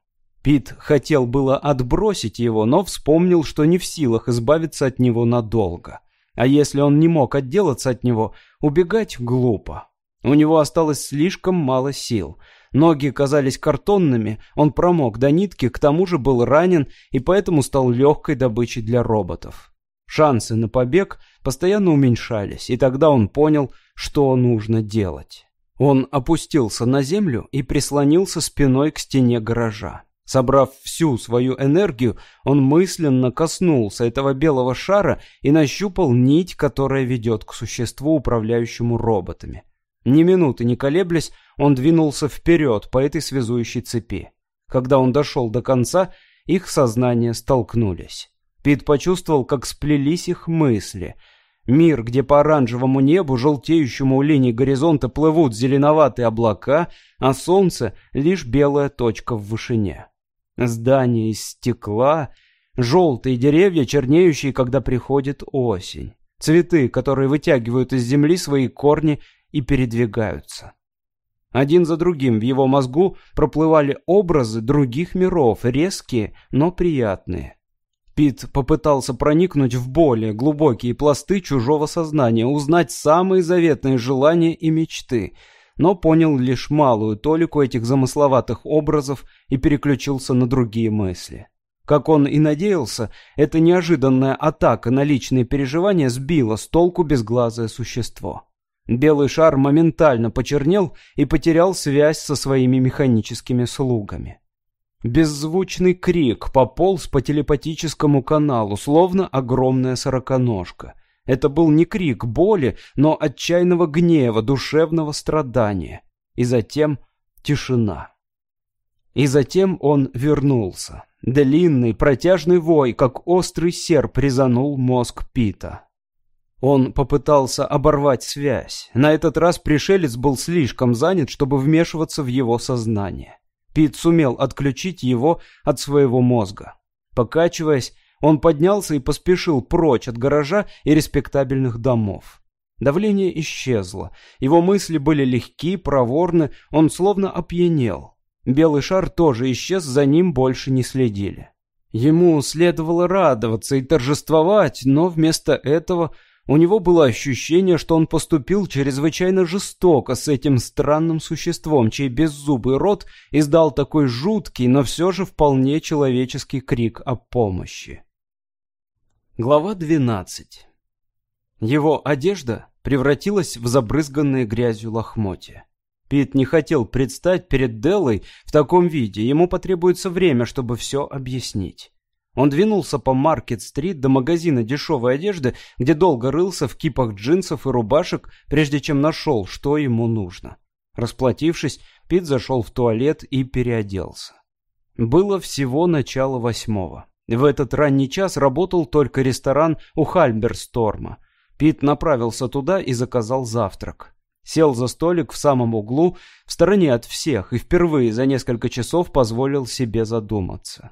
Пит хотел было отбросить его, но вспомнил, что не в силах избавиться от него надолго. А если он не мог отделаться от него, убегать глупо. У него осталось слишком мало сил. Ноги казались картонными, он промок до нитки, к тому же был ранен и поэтому стал легкой добычей для роботов. Шансы на побег постоянно уменьшались, и тогда он понял, что нужно делать. Он опустился на землю и прислонился спиной к стене гаража. Собрав всю свою энергию, он мысленно коснулся этого белого шара и нащупал нить, которая ведет к существу, управляющему роботами. Ни минуты не колеблясь, он двинулся вперед по этой связующей цепи. Когда он дошел до конца, их сознания столкнулись. Пит почувствовал, как сплелись их мысли. Мир, где по оранжевому небу, желтеющему у линии горизонта, плывут зеленоватые облака, а солнце — лишь белая точка в вышине. Здания из стекла, желтые деревья, чернеющие, когда приходит осень. Цветы, которые вытягивают из земли свои корни и передвигаются. Один за другим в его мозгу проплывали образы других миров, резкие, но приятные. Пит попытался проникнуть в более глубокие пласты чужого сознания, узнать самые заветные желания и мечты — но понял лишь малую толику этих замысловатых образов и переключился на другие мысли. Как он и надеялся, эта неожиданная атака на личные переживания сбила с толку безглазое существо. Белый шар моментально почернел и потерял связь со своими механическими слугами. Беззвучный крик пополз по телепатическому каналу, словно огромная сороконожка. Это был не крик боли, но отчаянного гнева, душевного страдания. И затем тишина. И затем он вернулся. Длинный, протяжный вой, как острый серп, резанул мозг Пита. Он попытался оборвать связь. На этот раз пришелец был слишком занят, чтобы вмешиваться в его сознание. Пит сумел отключить его от своего мозга. Покачиваясь, он поднялся и поспешил прочь от гаража и респектабельных домов. Давление исчезло. Его мысли были легки, проворны, он словно опьянел. Белый шар тоже исчез, за ним больше не следили. Ему следовало радоваться и торжествовать, но вместо этого у него было ощущение, что он поступил чрезвычайно жестоко с этим странным существом, чей беззубый рот издал такой жуткий, но все же вполне человеческий крик о помощи. Глава 12. Его одежда превратилась в забрызганные грязью лохмотья. Пит не хотел предстать перед Деллой в таком виде, ему потребуется время, чтобы все объяснить. Он двинулся по Маркет-стрит до магазина дешевой одежды, где долго рылся в кипах джинсов и рубашек, прежде чем нашел, что ему нужно. Расплатившись, Пит зашел в туалет и переоделся. Было всего начало восьмого. В этот ранний час работал только ресторан у Хальберсторма. Пит направился туда и заказал завтрак. Сел за столик в самом углу, в стороне от всех, и впервые за несколько часов позволил себе задуматься.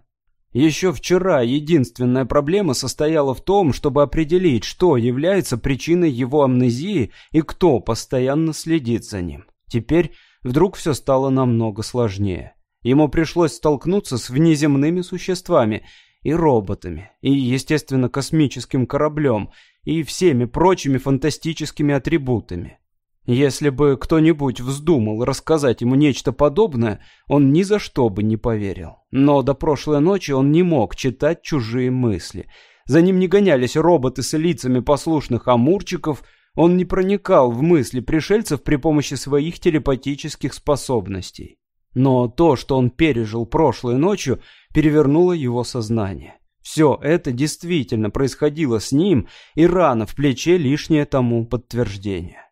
Еще вчера единственная проблема состояла в том, чтобы определить, что является причиной его амнезии и кто постоянно следит за ним. Теперь вдруг все стало намного сложнее. Ему пришлось столкнуться с внеземными существами и роботами, и, естественно, космическим кораблем, и всеми прочими фантастическими атрибутами. Если бы кто-нибудь вздумал рассказать ему нечто подобное, он ни за что бы не поверил. Но до прошлой ночи он не мог читать чужие мысли. За ним не гонялись роботы с лицами послушных амурчиков, он не проникал в мысли пришельцев при помощи своих телепатических способностей. Но то, что он пережил прошлой ночью, перевернуло его сознание. Все это действительно происходило с ним, и рана в плече лишнее тому подтверждение.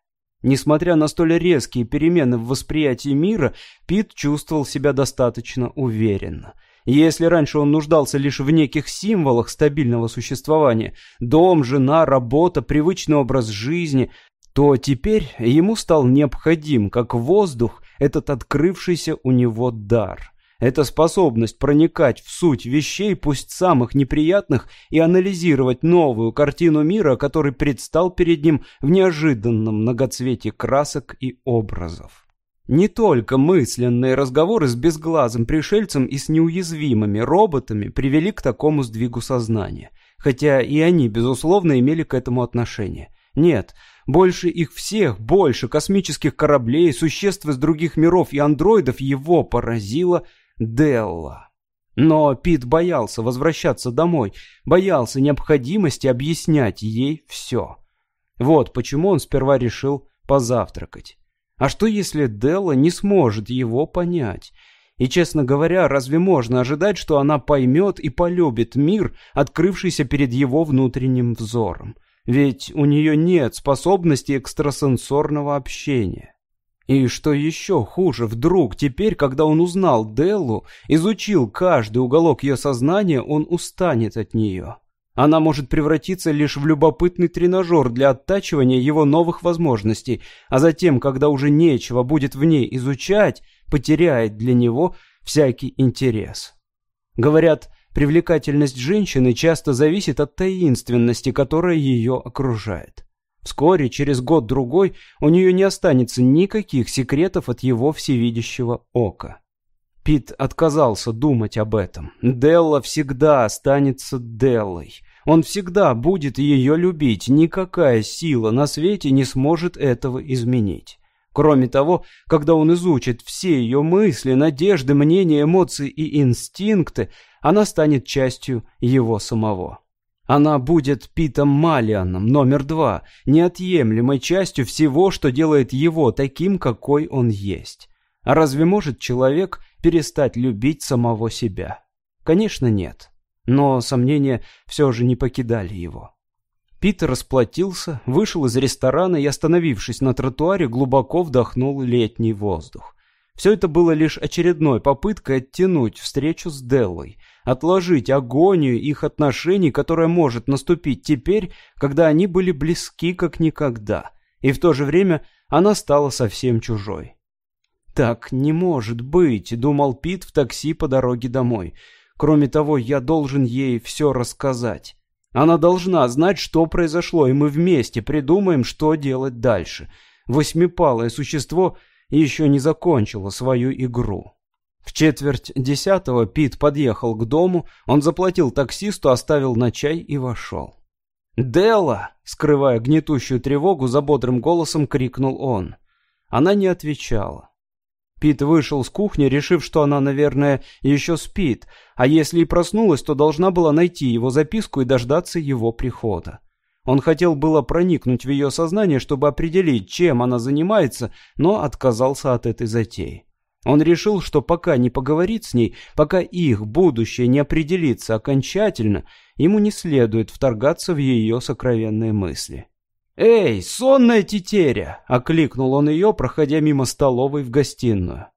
Несмотря на столь резкие перемены в восприятии мира, Пит чувствовал себя достаточно уверенно. Если раньше он нуждался лишь в неких символах стабильного существования – дом, жена, работа, привычный образ жизни – то теперь ему стал необходим, как воздух, этот открывшийся у него дар – эта способность проникать в суть вещей, пусть самых неприятных, и анализировать новую картину мира, который предстал перед ним в неожиданном многоцветии красок и образов. Не только мысленные разговоры с безглазым пришельцем и с неуязвимыми роботами привели к такому сдвигу сознания, хотя и они, безусловно, имели к этому отношение. Нет, больше их всех, больше космических кораблей, существ из других миров и андроидов его поразило – Делла. Но Пит боялся возвращаться домой, боялся необходимости объяснять ей все. Вот почему он сперва решил позавтракать. А что если Делла не сможет его понять? И, честно говоря, разве можно ожидать, что она поймет и полюбит мир, открывшийся перед его внутренним взором? Ведь у нее нет способности экстрасенсорного общения. И что еще хуже, вдруг, теперь, когда он узнал Деллу, изучил каждый уголок ее сознания, он устанет от нее. Она может превратиться лишь в любопытный тренажер для оттачивания его новых возможностей, а затем, когда уже нечего будет в ней изучать, потеряет для него всякий интерес. Говорят, привлекательность женщины часто зависит от таинственности, которая ее окружает. Вскоре, через год-другой, у нее не останется никаких секретов от его всевидящего ока. Пит отказался думать об этом. Делла всегда останется Деллой. Он всегда будет ее любить. Никакая сила на свете не сможет этого изменить. Кроме того, когда он изучит все ее мысли, надежды, мнения, эмоции и инстинкты, она станет частью его самого. Она будет Питом Малианом номер два, неотъемлемой частью всего, что делает его таким, какой он есть. А разве может человек перестать любить самого себя? Конечно, нет. Но сомнения все же не покидали его. Питер расплатился, вышел из ресторана и, остановившись на тротуаре, глубоко вдохнул летний воздух. Все это было лишь очередной попыткой оттянуть встречу с Деллой, отложить агонию их отношений, которая может наступить теперь, когда они были близки как никогда, и в то же время она стала совсем чужой. «Так не может быть», — думал Пит в такси по дороге домой. «Кроме того, я должен ей все рассказать. Она должна знать, что произошло, и мы вместе придумаем, что делать дальше. Восьмипалое существо еще не закончило свою игру». В четверть десятого Пит подъехал к дому, он заплатил таксисту, оставил на чай и вошел. «Делла!» — скрывая гнетущую тревогу, за бодрым голосом крикнул он. Она не отвечала. Пит вышел с кухни, решив, что она, наверное, еще спит, а если и проснулась, то должна была найти его записку и дождаться его прихода. Он хотел было проникнуть в ее сознание, чтобы определить, чем она занимается, но отказался от этой затеи. Он решил, что пока не поговорит с ней, пока их будущее не определится окончательно, ему не следует вторгаться в ее сокровенные мысли. «Эй, сонная тетеря!» — окликнул он ее, проходя мимо столовой в гостиную.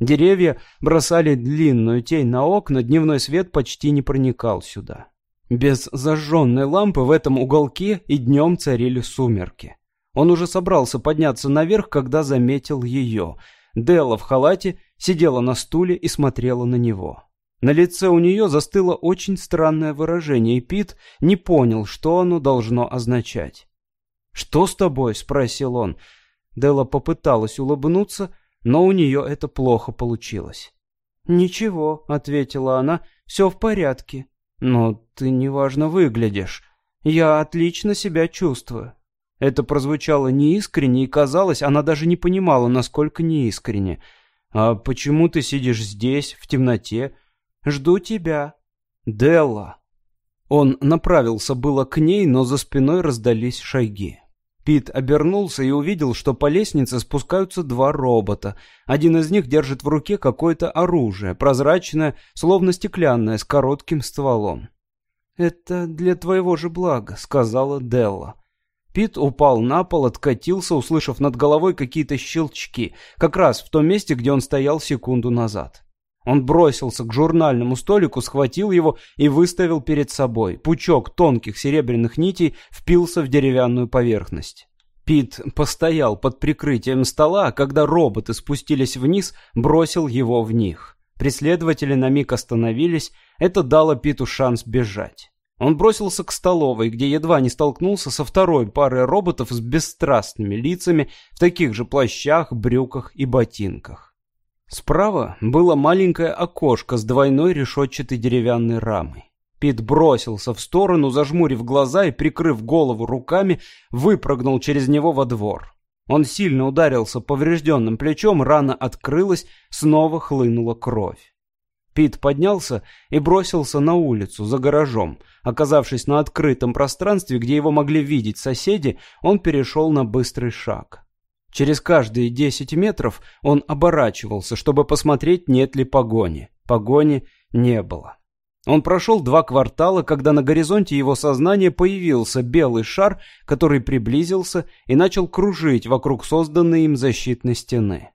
Деревья бросали длинную тень на окна, дневной свет почти не проникал сюда. Без зажженной лампы в этом уголке и днем царили сумерки. Он уже собрался подняться наверх, когда заметил ее. Делла в халате сидела на стуле и смотрела на него. На лице у нее застыло очень странное выражение, и Пит не понял, что оно должно означать. «Что с тобой?» — спросил он. Делла попыталась улыбнуться, но у нее это плохо получилось. «Ничего», — ответила она, — «все в порядке». «Но ты неважно выглядишь. Я отлично себя чувствую». Это прозвучало неискренне, и казалось, она даже не понимала, насколько неискренне. «А почему ты сидишь здесь, в темноте?» «Жду тебя». «Делла». Он направился было к ней, но за спиной раздались шаги. Пит обернулся и увидел, что по лестнице спускаются два робота. Один из них держит в руке какое-то оружие, прозрачное, словно стеклянное, с коротким стволом. «Это для твоего же блага», — сказала Делла. Пит упал на пол, откатился, услышав над головой какие-то щелчки, как раз в том месте, где он стоял секунду назад. Он бросился к журнальному столику, схватил его и выставил перед собой. Пучок тонких серебряных нитей впился в деревянную поверхность. Пит постоял под прикрытием стола, а когда роботы спустились вниз, бросил его в них. Преследователи на миг остановились, это дало Питу шанс бежать. Он бросился к столовой, где едва не столкнулся со второй парой роботов с бесстрастными лицами в таких же плащах, брюках и ботинках. Справа было маленькое окошко с двойной решетчатой деревянной рамой. Пит бросился в сторону, зажмурив глаза и, прикрыв голову руками, выпрыгнул через него во двор. Он сильно ударился поврежденным плечом, рана открылась, снова хлынула кровь. Пит поднялся и бросился на улицу, за гаражом. Оказавшись на открытом пространстве, где его могли видеть соседи, он перешел на быстрый шаг. Через каждые десять метров он оборачивался, чтобы посмотреть, нет ли погони. Погони не было. Он прошел два квартала, когда на горизонте его сознания появился белый шар, который приблизился и начал кружить вокруг созданной им защитной стены.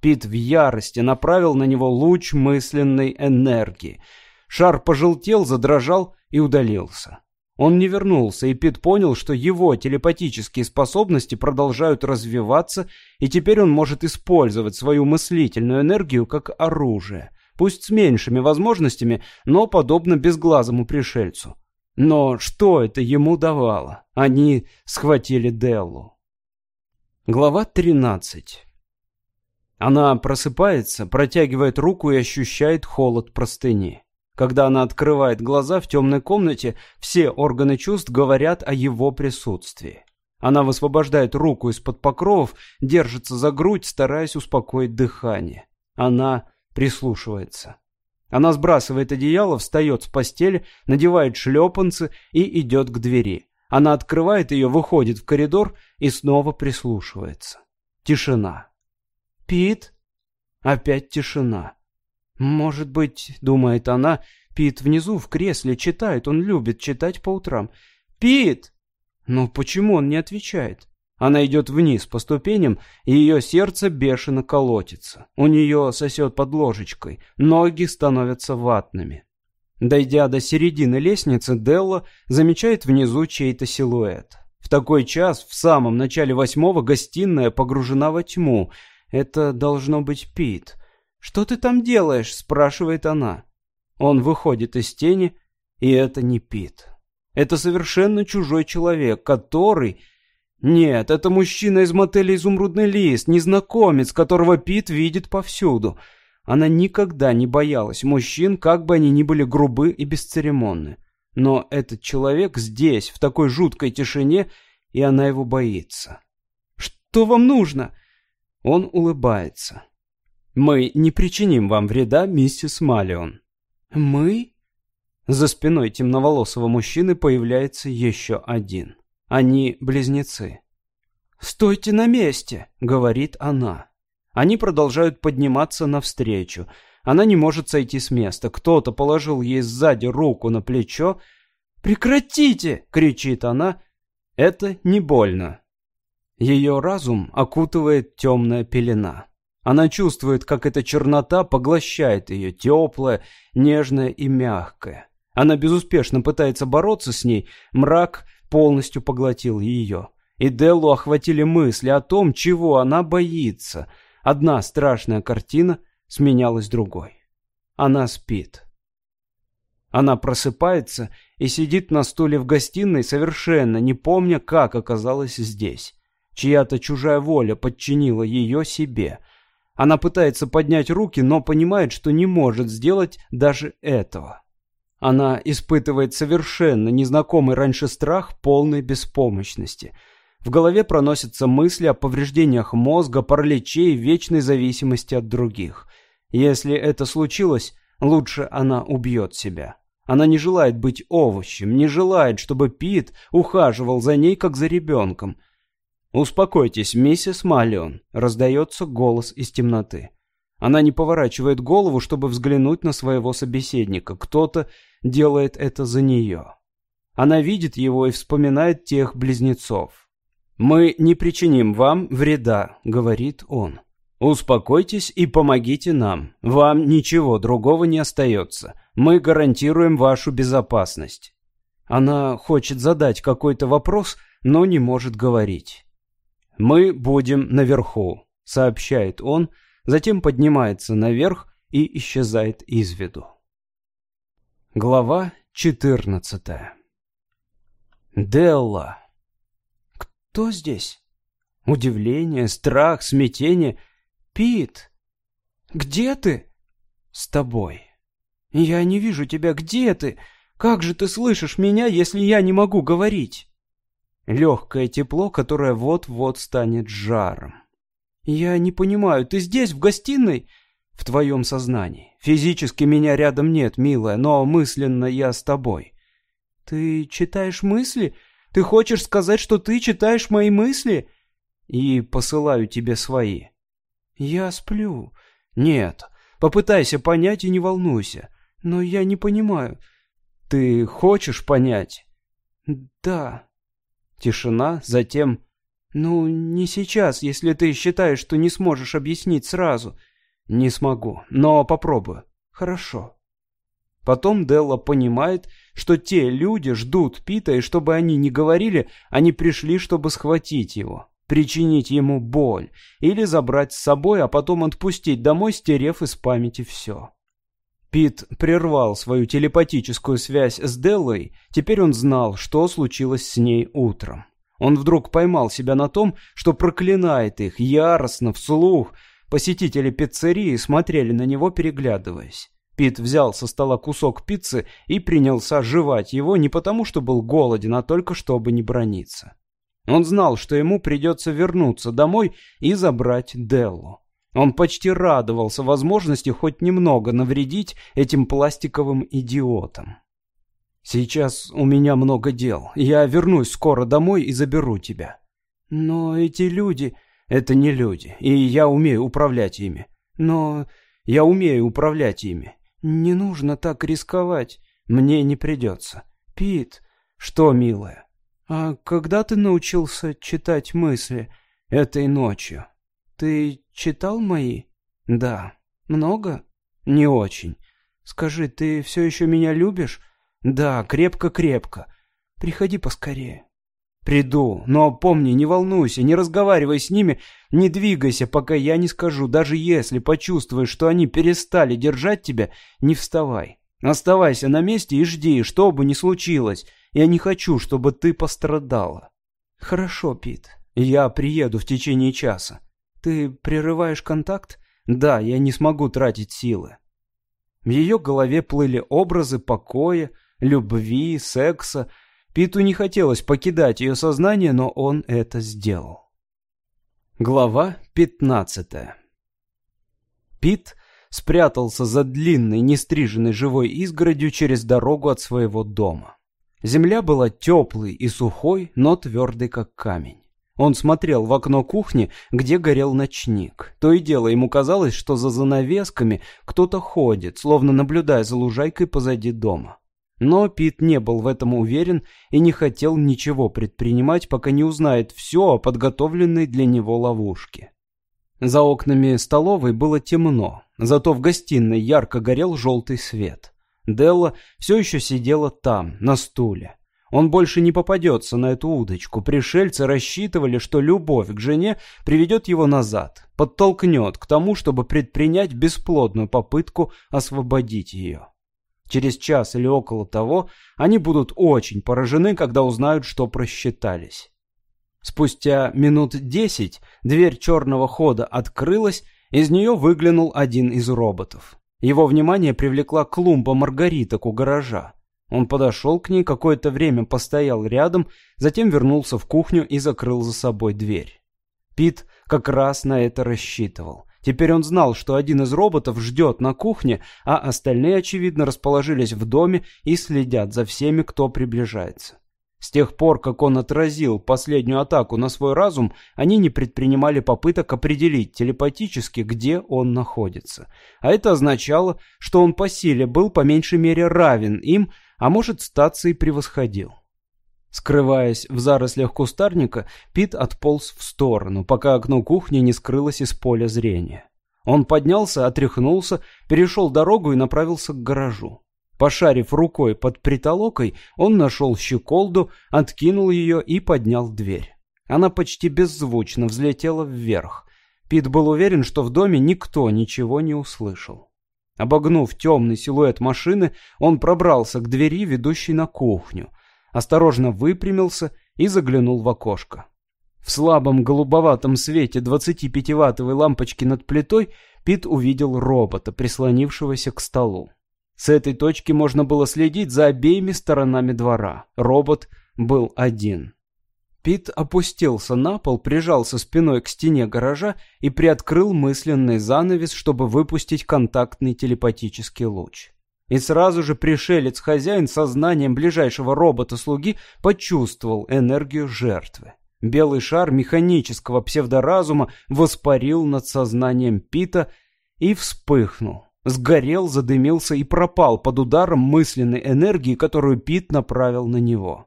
Пит в ярости направил на него луч мысленной энергии. Шар пожелтел, задрожал и удалился. Он не вернулся, и Пит понял, что его телепатические способности продолжают развиваться, и теперь он может использовать свою мыслительную энергию как оружие, пусть с меньшими возможностями, но подобно безглазому пришельцу. Но что это ему давало? Они схватили Деллу. Глава 13 Она просыпается, протягивает руку и ощущает холод простыни. Когда она открывает глаза в темной комнате, все органы чувств говорят о его присутствии. Она высвобождает руку из-под покровов, держится за грудь, стараясь успокоить дыхание. Она прислушивается. Она сбрасывает одеяло, встает с постели, надевает шлепанцы и идет к двери. Она открывает ее, выходит в коридор и снова прислушивается. Тишина. «Пит?» Опять тишина. «Может быть, — думает она, — Пит внизу в кресле читает, он любит читать по утрам. Пит!» Но почему он не отвечает? Она идет вниз по ступеням, и ее сердце бешено колотится. У нее сосет под ложечкой, ноги становятся ватными. Дойдя до середины лестницы, Делла замечает внизу чей-то силуэт. В такой час, в самом начале восьмого, гостиная погружена во тьму. Это должно быть Пит. «Что ты там делаешь?» — спрашивает она. Он выходит из тени, и это не Пит. Это совершенно чужой человек, который... Нет, это мужчина из мотеля «Изумрудный лист», незнакомец, которого Пит видит повсюду. Она никогда не боялась мужчин, как бы они ни были грубы и бесцеремонны. Но этот человек здесь, в такой жуткой тишине, и она его боится. «Что вам нужно?» Он улыбается. Мы не причиним вам вреда, миссис Малион. Мы? За спиной темноволосого мужчины появляется еще один. Они близнецы. «Стойте на месте!» — говорит она. Они продолжают подниматься навстречу. Она не может сойти с места. Кто-то положил ей сзади руку на плечо. «Прекратите!» — кричит она. Это не больно. Ее разум окутывает темная пелена. Она чувствует, как эта чернота поглощает ее, теплая, нежная и мягкая. Она безуспешно пытается бороться с ней, мрак полностью поглотил ее. И Деллу охватили мысли о том, чего она боится. Одна страшная картина сменялась другой. Она спит. Она просыпается и сидит на стуле в гостиной, совершенно не помня, как оказалась здесь. Чья-то чужая воля подчинила ее себе — она пытается поднять руки, но понимает, что не может сделать даже этого. Она испытывает совершенно незнакомый раньше страх полной беспомощности. В голове проносятся мысли о повреждениях мозга, параличе и вечной зависимости от других. Если это случилось, лучше она убьет себя. Она не желает быть овощем, не желает, чтобы Пит ухаживал за ней, как за ребенком – «Успокойтесь, миссис Маллион», — раздается голос из темноты. Она не поворачивает голову, чтобы взглянуть на своего собеседника. Кто-то делает это за нее. Она видит его и вспоминает тех близнецов. «Мы не причиним вам вреда», — говорит он. «Успокойтесь и помогите нам. Вам ничего другого не остается. Мы гарантируем вашу безопасность». Она хочет задать какой-то вопрос, но не может говорить. «Мы будем наверху», — сообщает он, затем поднимается наверх и исчезает из виду. Глава четырнадцатая. Делла. Кто здесь? Удивление, страх, смятение. Пит. Где ты? С тобой. Я не вижу тебя. Где ты? Как же ты слышишь меня, если я не могу говорить? Легкое тепло, которое вот-вот станет жаром. «Я не понимаю, ты здесь, в гостиной?» «В твоем сознании. Физически меня рядом нет, милая, но мысленно я с тобой». «Ты читаешь мысли? Ты хочешь сказать, что ты читаешь мои мысли?» «И посылаю тебе свои». «Я сплю». «Нет, попытайся понять и не волнуйся. Но я не понимаю». «Ты хочешь понять?» «Да». Тишина, затем... «Ну, не сейчас, если ты считаешь, что не сможешь объяснить сразу». «Не смогу, но попробую». «Хорошо». Потом Делла понимает, что те люди ждут Пита, и чтобы они не говорили, они пришли, чтобы схватить его, причинить ему боль или забрать с собой, а потом отпустить домой, стерев из памяти все. Пит прервал свою телепатическую связь с Деллой, теперь он знал, что случилось с ней утром. Он вдруг поймал себя на том, что проклинает их, яростно, вслух. Посетители пиццерии смотрели на него, переглядываясь. Пит взял со стола кусок пиццы и принялся жевать его не потому, что был голоден, а только чтобы не брониться. Он знал, что ему придется вернуться домой и забрать Деллу. Он почти радовался возможности хоть немного навредить этим пластиковым идиотам. «Сейчас у меня много дел. Я вернусь скоро домой и заберу тебя». «Но эти люди...» «Это не люди, и я умею управлять ими. Но я умею управлять ими. Не нужно так рисковать. Мне не придется. Пит...» «Что, милая?» «А когда ты научился читать мысли?» «Этой ночью». «Ты читал мои?» «Да». «Много?» «Не очень». «Скажи, ты все еще меня любишь?» «Да, крепко-крепко. Приходи поскорее». «Приду, но помни, не волнуйся, не разговаривай с ними, не двигайся, пока я не скажу. Даже если почувствуешь, что они перестали держать тебя, не вставай. Оставайся на месте и жди, что бы ни случилось. Я не хочу, чтобы ты пострадала». «Хорошо, Пит. Я приеду в течение часа». «Ты прерываешь контакт?» «Да, я не смогу тратить силы». В ее голове плыли образы покоя, любви, секса. Питу не хотелось покидать ее сознание, но он это сделал. Глава пятнадцатая Пит спрятался за длинной, нестриженной живой изгородью через дорогу от своего дома. Земля была теплой и сухой, но твердой, как камень. Он смотрел в окно кухни, где горел ночник. То и дело ему казалось, что за занавесками кто-то ходит, словно наблюдая за лужайкой позади дома. Но Пит не был в этом уверен и не хотел ничего предпринимать, пока не узнает все о подготовленной для него ловушке. За окнами столовой было темно, зато в гостиной ярко горел желтый свет. Делла все еще сидела там, на стуле. Он больше не попадется на эту удочку. Пришельцы рассчитывали, что любовь к жене приведет его назад, подтолкнет к тому, чтобы предпринять бесплодную попытку освободить ее. Через час или около того они будут очень поражены, когда узнают, что просчитались. Спустя минут десять дверь черного хода открылась, из нее выглянул один из роботов. Его внимание привлекла клумба маргариток у гаража. Он подошел к ней, какое-то время постоял рядом, затем вернулся в кухню и закрыл за собой дверь. Пит как раз на это рассчитывал. Теперь он знал, что один из роботов ждет на кухне, а остальные, очевидно, расположились в доме и следят за всеми, кто приближается. С тех пор, как он отразил последнюю атаку на свой разум, они не предпринимали попыток определить телепатически, где он находится. А это означало, что он по силе был по меньшей мере равен им, а может статься и превосходил. Скрываясь в зарослях кустарника, Пит отполз в сторону, пока окно кухни не скрылось из поля зрения. Он поднялся, отряхнулся, перешел дорогу и направился к гаражу. Пошарив рукой под притолокой, он нашел щеколду, откинул ее и поднял дверь. Она почти беззвучно взлетела вверх. Пит был уверен, что в доме никто ничего не услышал. Обогнув темный силуэт машины, он пробрался к двери, ведущей на кухню. Осторожно выпрямился и заглянул в окошко. В слабом голубоватом свете 25-ваттовой лампочки над плитой Пит увидел робота, прислонившегося к столу. С этой точки можно было следить за обеими сторонами двора. Робот был один. Пит опустился на пол, прижался спиной к стене гаража и приоткрыл мысленный занавес, чтобы выпустить контактный телепатический луч. И сразу же пришелец-хозяин сознанием ближайшего робота-слуги почувствовал энергию жертвы. Белый шар механического псевдоразума воспарил над сознанием Пита и вспыхнул сгорел, задымился и пропал под ударом мысленной энергии, которую Пит направил на него.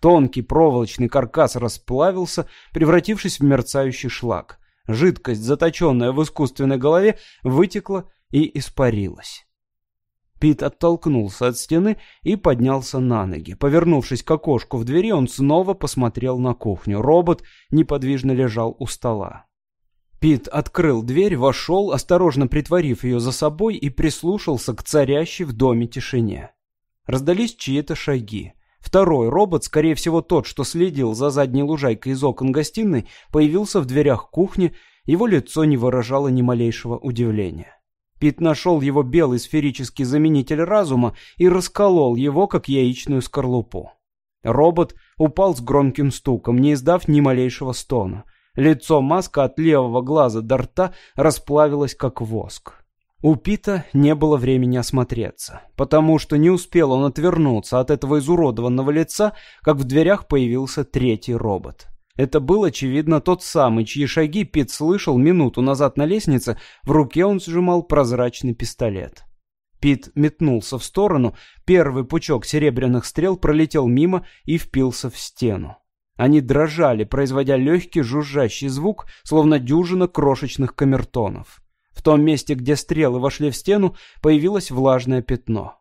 Тонкий проволочный каркас расплавился, превратившись в мерцающий шлак. Жидкость, заточенная в искусственной голове, вытекла и испарилась. Пит оттолкнулся от стены и поднялся на ноги. Повернувшись к окошку в двери, он снова посмотрел на кухню. Робот неподвижно лежал у стола. Пит открыл дверь, вошел, осторожно притворив ее за собой и прислушался к царящей в доме тишине. Раздались чьи-то шаги. Второй робот, скорее всего тот, что следил за задней лужайкой из окон гостиной, появился в дверях кухни, его лицо не выражало ни малейшего удивления. Пит нашел его белый сферический заменитель разума и расколол его, как яичную скорлупу. Робот упал с громким стуком, не издав ни малейшего стона — Лицо маска от левого глаза до рта расплавилось, как воск. У Пита не было времени осмотреться, потому что не успел он отвернуться от этого изуродованного лица, как в дверях появился третий робот. Это был, очевидно, тот самый, чьи шаги Пит слышал минуту назад на лестнице, в руке он сжимал прозрачный пистолет. Пит метнулся в сторону, первый пучок серебряных стрел пролетел мимо и впился в стену. Они дрожали, производя легкий жужжащий звук, словно дюжина крошечных камертонов. В том месте, где стрелы вошли в стену, появилось влажное пятно.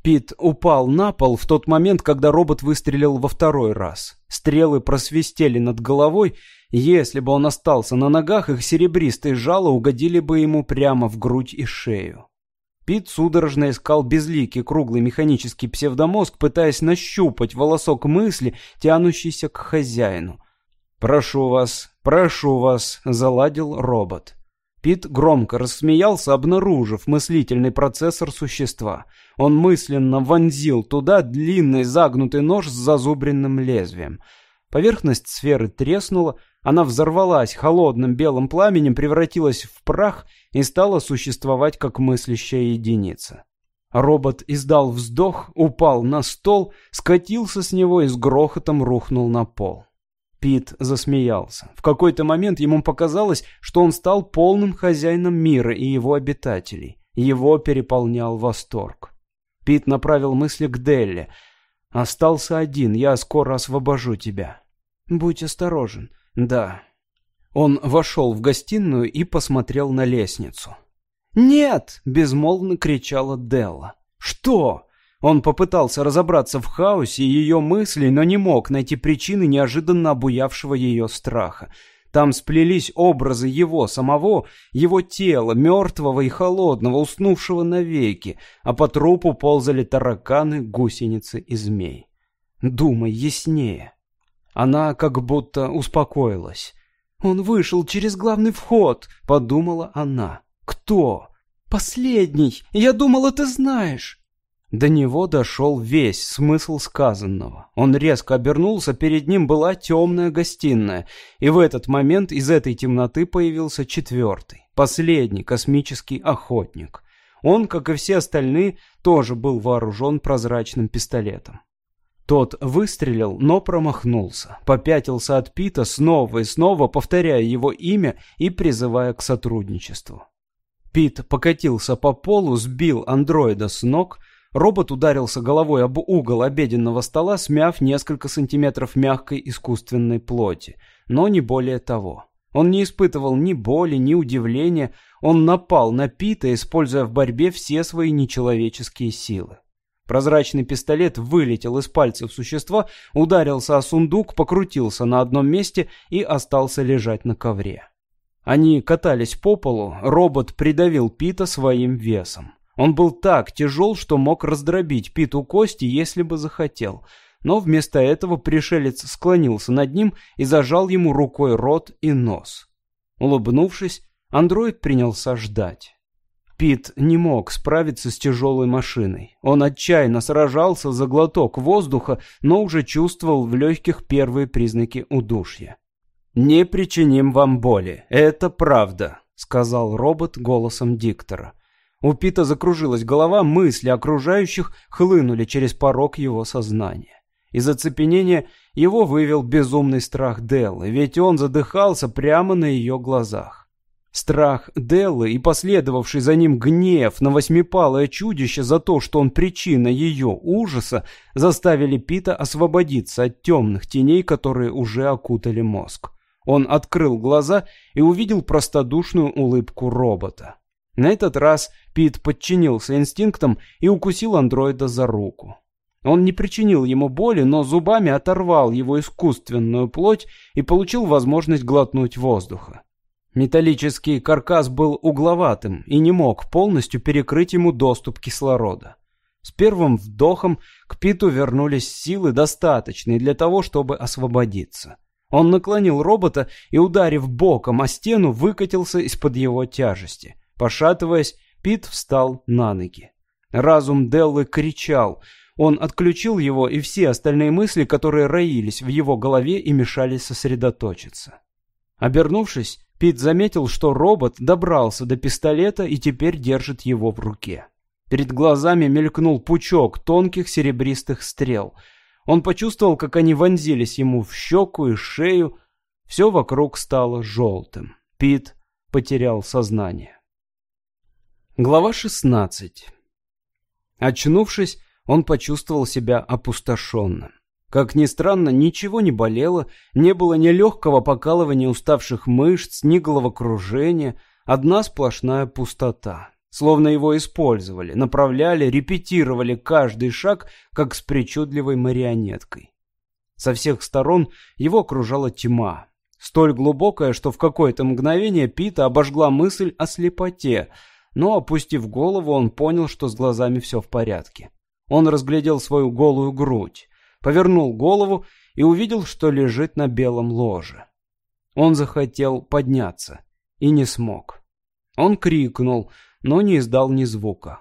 Пит упал на пол в тот момент, когда робот выстрелил во второй раз. Стрелы просвистели над головой, если бы он остался на ногах, их серебристые жало угодили бы ему прямо в грудь и шею. Пит судорожно искал безликий круглый механический псевдомозг, пытаясь нащупать волосок мысли, тянущийся к хозяину. «Прошу вас, прошу вас», — заладил робот. Пит громко рассмеялся, обнаружив мыслительный процессор существа. Он мысленно вонзил туда длинный загнутый нож с зазубренным лезвием. Поверхность сферы треснула, она взорвалась холодным белым пламенем, превратилась в прах и стала существовать как мыслящая единица. Робот издал вздох, упал на стол, скатился с него и с грохотом рухнул на пол. Пит засмеялся. В какой-то момент ему показалось, что он стал полным хозяином мира и его обитателей. Его переполнял восторг. Пит направил мысли к Делле. «Остался один, я скоро освобожу тебя». «Будь осторожен». «Да». Он вошел в гостиную и посмотрел на лестницу. «Нет!» — безмолвно кричала Делла. «Что?» Он попытался разобраться в хаосе ее мыслей, но не мог найти причины неожиданно обуявшего ее страха. Там сплелись образы его самого, его тела, мертвого и холодного, уснувшего навеки, а по трупу ползали тараканы, гусеницы и змей. Думай яснее. Она как будто успокоилась. «Он вышел через главный вход», — подумала она. «Кто?» «Последний! Я думала, ты знаешь!» До него дошел весь смысл сказанного. Он резко обернулся, перед ним была темная гостиная, и в этот момент из этой темноты появился четвертый, последний космический охотник. Он, как и все остальные, тоже был вооружен прозрачным пистолетом. Тот выстрелил, но промахнулся, попятился от Пита снова и снова, повторяя его имя и призывая к сотрудничеству. Пит покатился по полу, сбил андроида с ног, Робот ударился головой об угол обеденного стола, смяв несколько сантиметров мягкой искусственной плоти, но не более того. Он не испытывал ни боли, ни удивления, он напал на Пита, используя в борьбе все свои нечеловеческие силы. Прозрачный пистолет вылетел из пальцев существа, ударился о сундук, покрутился на одном месте и остался лежать на ковре. Они катались по полу, робот придавил Пита своим весом. Он был так тяжел, что мог раздробить Питу кости, если бы захотел. Но вместо этого пришелец склонился над ним и зажал ему рукой рот и нос. Улыбнувшись, андроид принялся ждать. Пит не мог справиться с тяжелой машиной. Он отчаянно сражался за глоток воздуха, но уже чувствовал в легких первые признаки удушья. «Не причиним вам боли, это правда», — сказал робот голосом диктора. У Пита закружилась голова, мысли окружающих хлынули через порог его сознания. Из оцепенения его вывел безумный страх Деллы, ведь он задыхался прямо на ее глазах. Страх Деллы и последовавший за ним гнев на восьмипалое чудище за то, что он причина ее ужаса, заставили Пита освободиться от темных теней, которые уже окутали мозг. Он открыл глаза и увидел простодушную улыбку робота. На этот раз Пит подчинился инстинктам и укусил андроида за руку. Он не причинил ему боли, но зубами оторвал его искусственную плоть и получил возможность глотнуть воздуха. Металлический каркас был угловатым и не мог полностью перекрыть ему доступ кислорода. С первым вдохом к Питу вернулись силы, достаточные для того, чтобы освободиться. Он наклонил робота и, ударив боком о стену, выкатился из-под его тяжести – Пошатываясь, Пит встал на ноги. Разум Деллы кричал. Он отключил его и все остальные мысли, которые роились в его голове и мешали сосредоточиться. Обернувшись, Пит заметил, что робот добрался до пистолета и теперь держит его в руке. Перед глазами мелькнул пучок тонких серебристых стрел. Он почувствовал, как они вонзились ему в щеку и шею. Все вокруг стало желтым. Пит потерял сознание. Глава 16 Очнувшись, он почувствовал себя опустошенным. Как ни странно, ничего не болело, не было ни легкого покалывания уставших мышц, ни головокружения, одна сплошная пустота. Словно его использовали, направляли, репетировали каждый шаг, как с причудливой марионеткой. Со всех сторон его окружала тьма, столь глубокая, что в какое-то мгновение Пита обожгла мысль о слепоте — но, опустив голову, он понял, что с глазами все в порядке. Он разглядел свою голую грудь, повернул голову и увидел, что лежит на белом ложе. Он захотел подняться и не смог. Он крикнул, но не издал ни звука.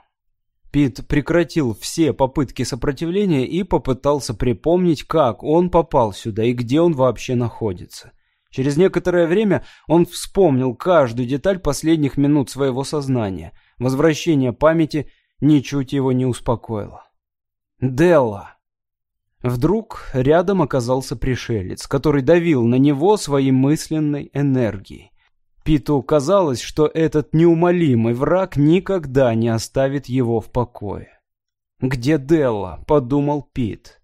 Пит прекратил все попытки сопротивления и попытался припомнить, как он попал сюда и где он вообще находится. Через некоторое время он вспомнил каждую деталь последних минут своего сознания. Возвращение памяти ничуть его не успокоило. «Делла!» Вдруг рядом оказался пришелец, который давил на него своей мысленной энергией. Питу казалось, что этот неумолимый враг никогда не оставит его в покое. «Где Делла?» — подумал Пит.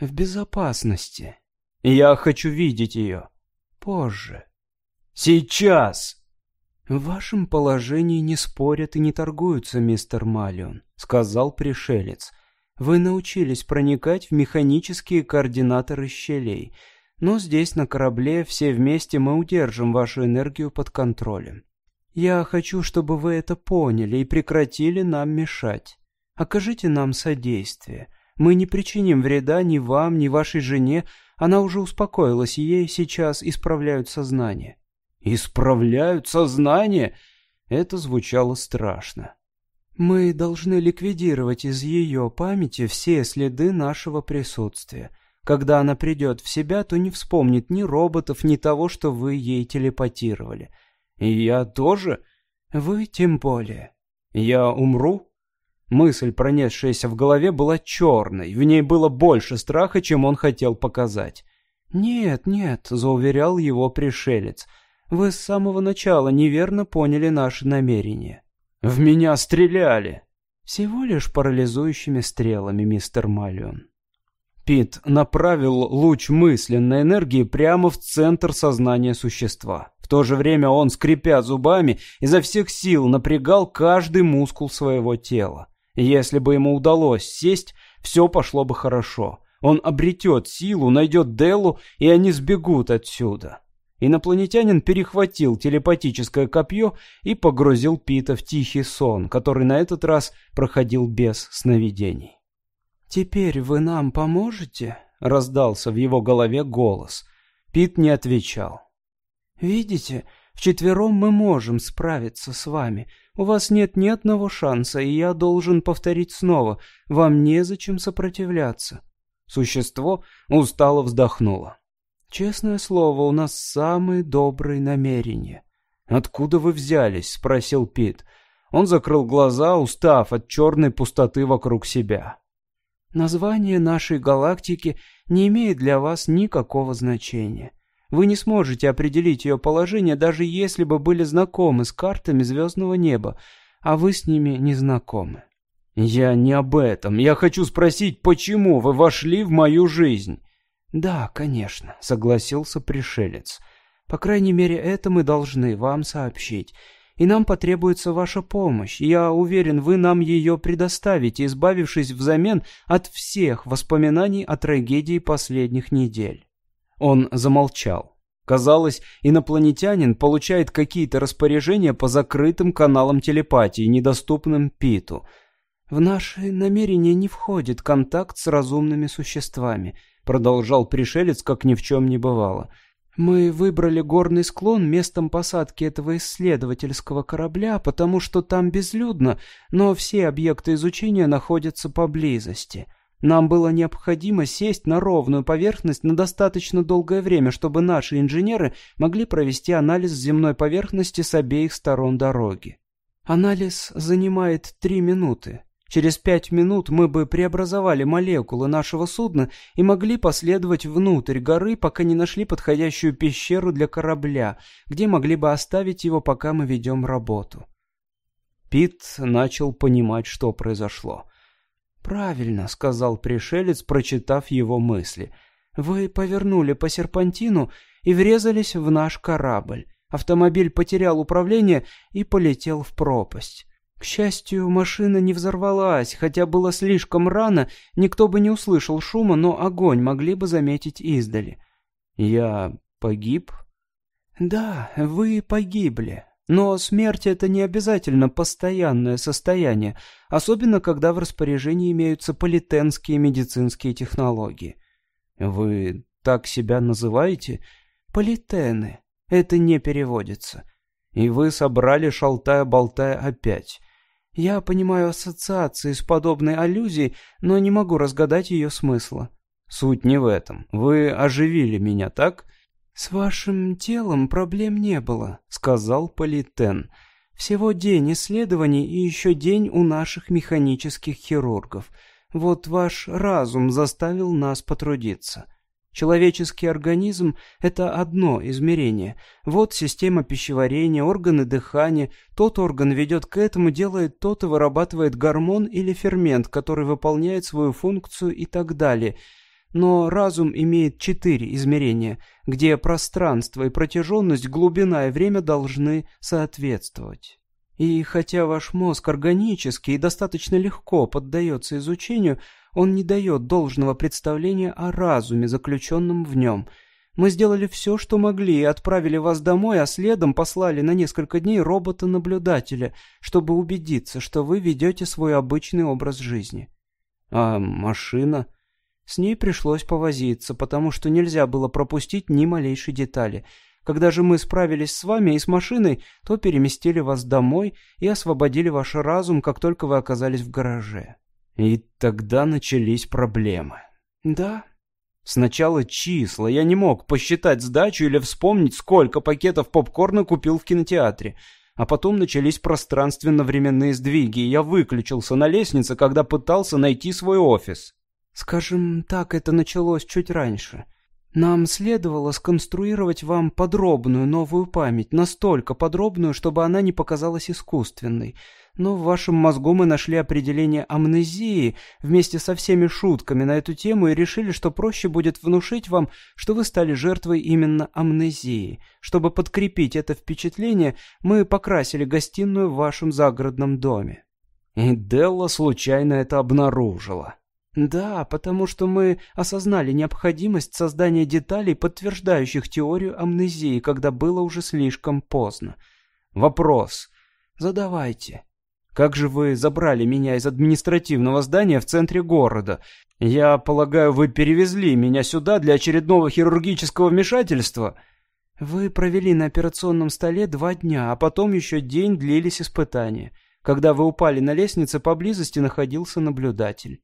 «В безопасности. Я хочу видеть ее. Позже. Сейчас!» «В вашем положении не спорят и не торгуются, мистер Малион», — сказал пришелец. «Вы научились проникать в механические координаторы щелей, но здесь, на корабле, все вместе мы удержим вашу энергию под контролем. Я хочу, чтобы вы это поняли и прекратили нам мешать. Окажите нам содействие. Мы не причиним вреда ни вам, ни вашей жене. Она уже успокоилась, и ей сейчас исправляют сознание». «Исправляют сознание?» Это звучало страшно. «Мы должны ликвидировать из ее памяти все следы нашего присутствия. Когда она придет в себя, то не вспомнит ни роботов, ни того, что вы ей телепатировали. И я тоже? Вы тем более. Я умру?» Мысль, пронесшаяся в голове, была черной. В ней было больше страха, чем он хотел показать. «Нет, нет», — зауверял его пришелец. «Вы с самого начала неверно поняли наши намерения». «В меня стреляли!» «Всего лишь парализующими стрелами, мистер Малион». Пит направил луч мысленной энергии прямо в центр сознания существа. В то же время он, скрипя зубами, изо всех сил напрягал каждый мускул своего тела. Если бы ему удалось сесть, все пошло бы хорошо. Он обретет силу, найдет Деллу, и они сбегут отсюда. Инопланетянин перехватил телепатическое копье и погрузил Пита в тихий сон, который на этот раз проходил без сновидений. «Теперь вы нам поможете?» — раздался в его голове голос. Пит не отвечал. «Видите, вчетвером мы можем справиться с вами. У вас нет ни одного шанса, и я должен повторить снова. Вам незачем сопротивляться». Существо устало вздохнуло. «Честное слово, у нас самые добрые намерения». «Откуда вы взялись?» — спросил Пит. Он закрыл глаза, устав от черной пустоты вокруг себя. «Название нашей галактики не имеет для вас никакого значения. Вы не сможете определить ее положение, даже если бы были знакомы с картами звездного неба, а вы с ними не знакомы. Я не об этом. Я хочу спросить, почему вы вошли в мою жизнь? Да, конечно, согласился пришелец. По крайней мере, это мы должны вам сообщить. И нам потребуется ваша помощь. Я уверен, вы нам ее предоставите, избавившись взамен от всех воспоминаний о трагедии последних недель. Он замолчал. Казалось, инопланетянин получает какие-то распоряжения по закрытым каналам телепатии, недоступным Питу. «В наши намерения не входит контакт с разумными существами», продолжал пришелец, как ни в чем не бывало. «Мы выбрали горный склон местом посадки этого исследовательского корабля, потому что там безлюдно, но все объекты изучения находятся поблизости». Нам было необходимо сесть на ровную поверхность на достаточно долгое время, чтобы наши инженеры могли провести анализ земной поверхности с обеих сторон дороги. Анализ занимает три минуты. Через пять минут мы бы преобразовали молекулы нашего судна и могли последовать внутрь горы, пока не нашли подходящую пещеру для корабля, где могли бы оставить его, пока мы ведем работу. Пит начал понимать, что произошло. «Правильно», — сказал пришелец, прочитав его мысли. «Вы повернули по серпантину и врезались в наш корабль. Автомобиль потерял управление и полетел в пропасть. К счастью, машина не взорвалась, хотя было слишком рано, никто бы не услышал шума, но огонь могли бы заметить издали. Я погиб? Да, вы погибли. Но смерть — это не обязательно постоянное состояние, особенно когда в распоряжении имеются политенские медицинские технологии. Вы так себя называете? Политены. Это не переводится. И вы собрали шалтая-болтая опять. Я понимаю ассоциации с подобной аллюзией, но не могу разгадать ее смысла. Суть не в этом. Вы оживили меня, так? «С вашим телом проблем не было», — сказал Политен. Всего день исследований и еще день у наших механических хирургов. Вот ваш разум заставил нас потрудиться. Человеческий организм – это одно измерение. Вот система пищеварения, органы дыхания. Тот орган ведет к этому, делает тот и вырабатывает гормон или фермент, который выполняет свою функцию и так далее. Но разум имеет четыре измерения, где пространство и протяженность, глубина и время должны соответствовать. И хотя ваш мозг органический и достаточно легко поддается изучению – он не дает должного представления о разуме, заключенном в нем. Мы сделали все, что могли, и отправили вас домой, а следом послали на несколько дней робота-наблюдателя, чтобы убедиться, что вы ведете свой обычный образ жизни. А машина? С ней пришлось повозиться, потому что нельзя было пропустить ни малейшей детали. Когда же мы справились с вами и с машиной, то переместили вас домой и освободили ваш разум, как только вы оказались в гараже. И тогда начались проблемы. Да. Сначала числа. Я не мог посчитать сдачу или вспомнить, сколько пакетов попкорна купил в кинотеатре. А потом начались пространственно-временные сдвиги, и я выключился на лестнице, когда пытался найти свой офис. Скажем так, это началось чуть раньше. Нам следовало сконструировать вам подробную новую память, настолько подробную, чтобы она не показалась искусственной — но в вашем мозгу мы нашли определение амнезии вместе со всеми шутками на эту тему и решили, что проще будет внушить вам, что вы стали жертвой именно амнезии. Чтобы подкрепить это впечатление, мы покрасили гостиную в вашем загородном доме». И Делла случайно это обнаружила. Да, потому что мы осознали необходимость создания деталей, подтверждающих теорию амнезии, когда было уже слишком поздно. Вопрос. Задавайте. Как же вы забрали меня из административного здания в центре города? Я полагаю, вы перевезли меня сюда для очередного хирургического вмешательства?» «Вы провели на операционном столе два дня, а потом еще день длились испытания. Когда вы упали на лестнице, поблизости находился наблюдатель.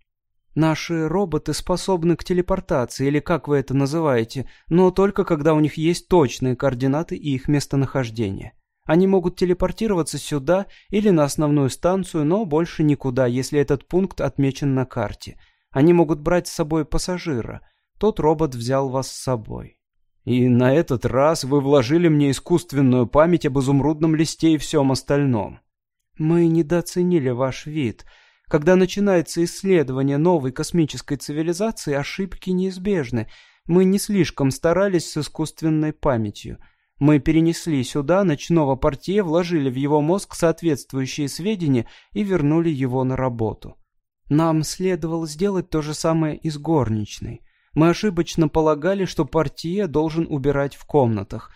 Наши роботы способны к телепортации, или как вы это называете, но только когда у них есть точные координаты и их местонахождение. Они могут телепортироваться сюда или на основную станцию, но больше никуда, если этот пункт отмечен на карте. Они могут брать с собой пассажира. Тот робот взял вас с собой. И на этот раз вы вложили мне искусственную память об изумрудном листе и всем остальном. Мы недооценили ваш вид. Когда начинается исследование новой космической цивилизации, ошибки неизбежны. Мы не слишком старались с искусственной памятью. Мы перенесли сюда ночного портье, вложили в его мозг соответствующие сведения и вернули его на работу. Нам следовало сделать то же самое и с горничной. Мы ошибочно полагали, что портье должен убирать в комнатах.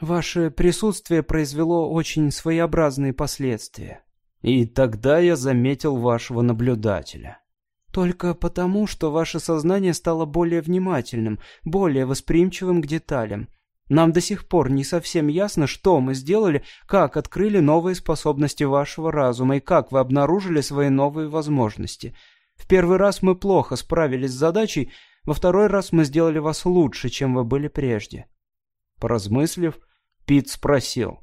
Ваше присутствие произвело очень своеобразные последствия. И тогда я заметил вашего наблюдателя. Только потому, что ваше сознание стало более внимательным, более восприимчивым к деталям. Нам до сих пор не совсем ясно, что мы сделали, как открыли новые способности вашего разума и как вы обнаружили свои новые возможности. В первый раз мы плохо справились с задачей, во второй раз мы сделали вас лучше, чем вы были прежде». Поразмыслив, Пит спросил,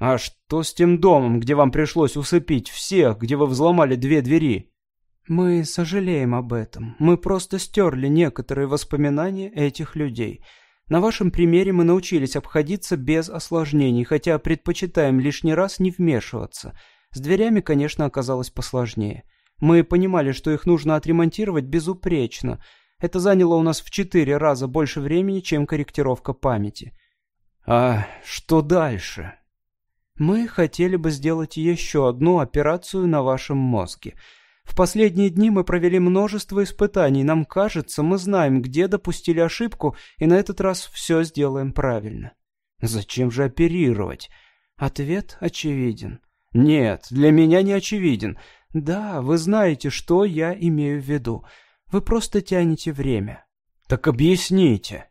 «А что с тем домом, где вам пришлось усыпить всех, где вы взломали две двери?» «Мы сожалеем об этом. Мы просто стерли некоторые воспоминания этих людей». На вашем примере мы научились обходиться без осложнений, хотя предпочитаем лишний раз не вмешиваться. С дверями, конечно, оказалось посложнее. Мы понимали, что их нужно отремонтировать безупречно. Это заняло у нас в четыре раза больше времени, чем корректировка памяти. А что дальше? Мы хотели бы сделать еще одну операцию на вашем мозге – в последние дни мы провели множество испытаний. Нам кажется, мы знаем, где допустили ошибку, и на этот раз все сделаем правильно. Зачем же оперировать? Ответ очевиден. Нет, для меня не очевиден. Да, вы знаете, что я имею в виду. Вы просто тянете время. Так объясните.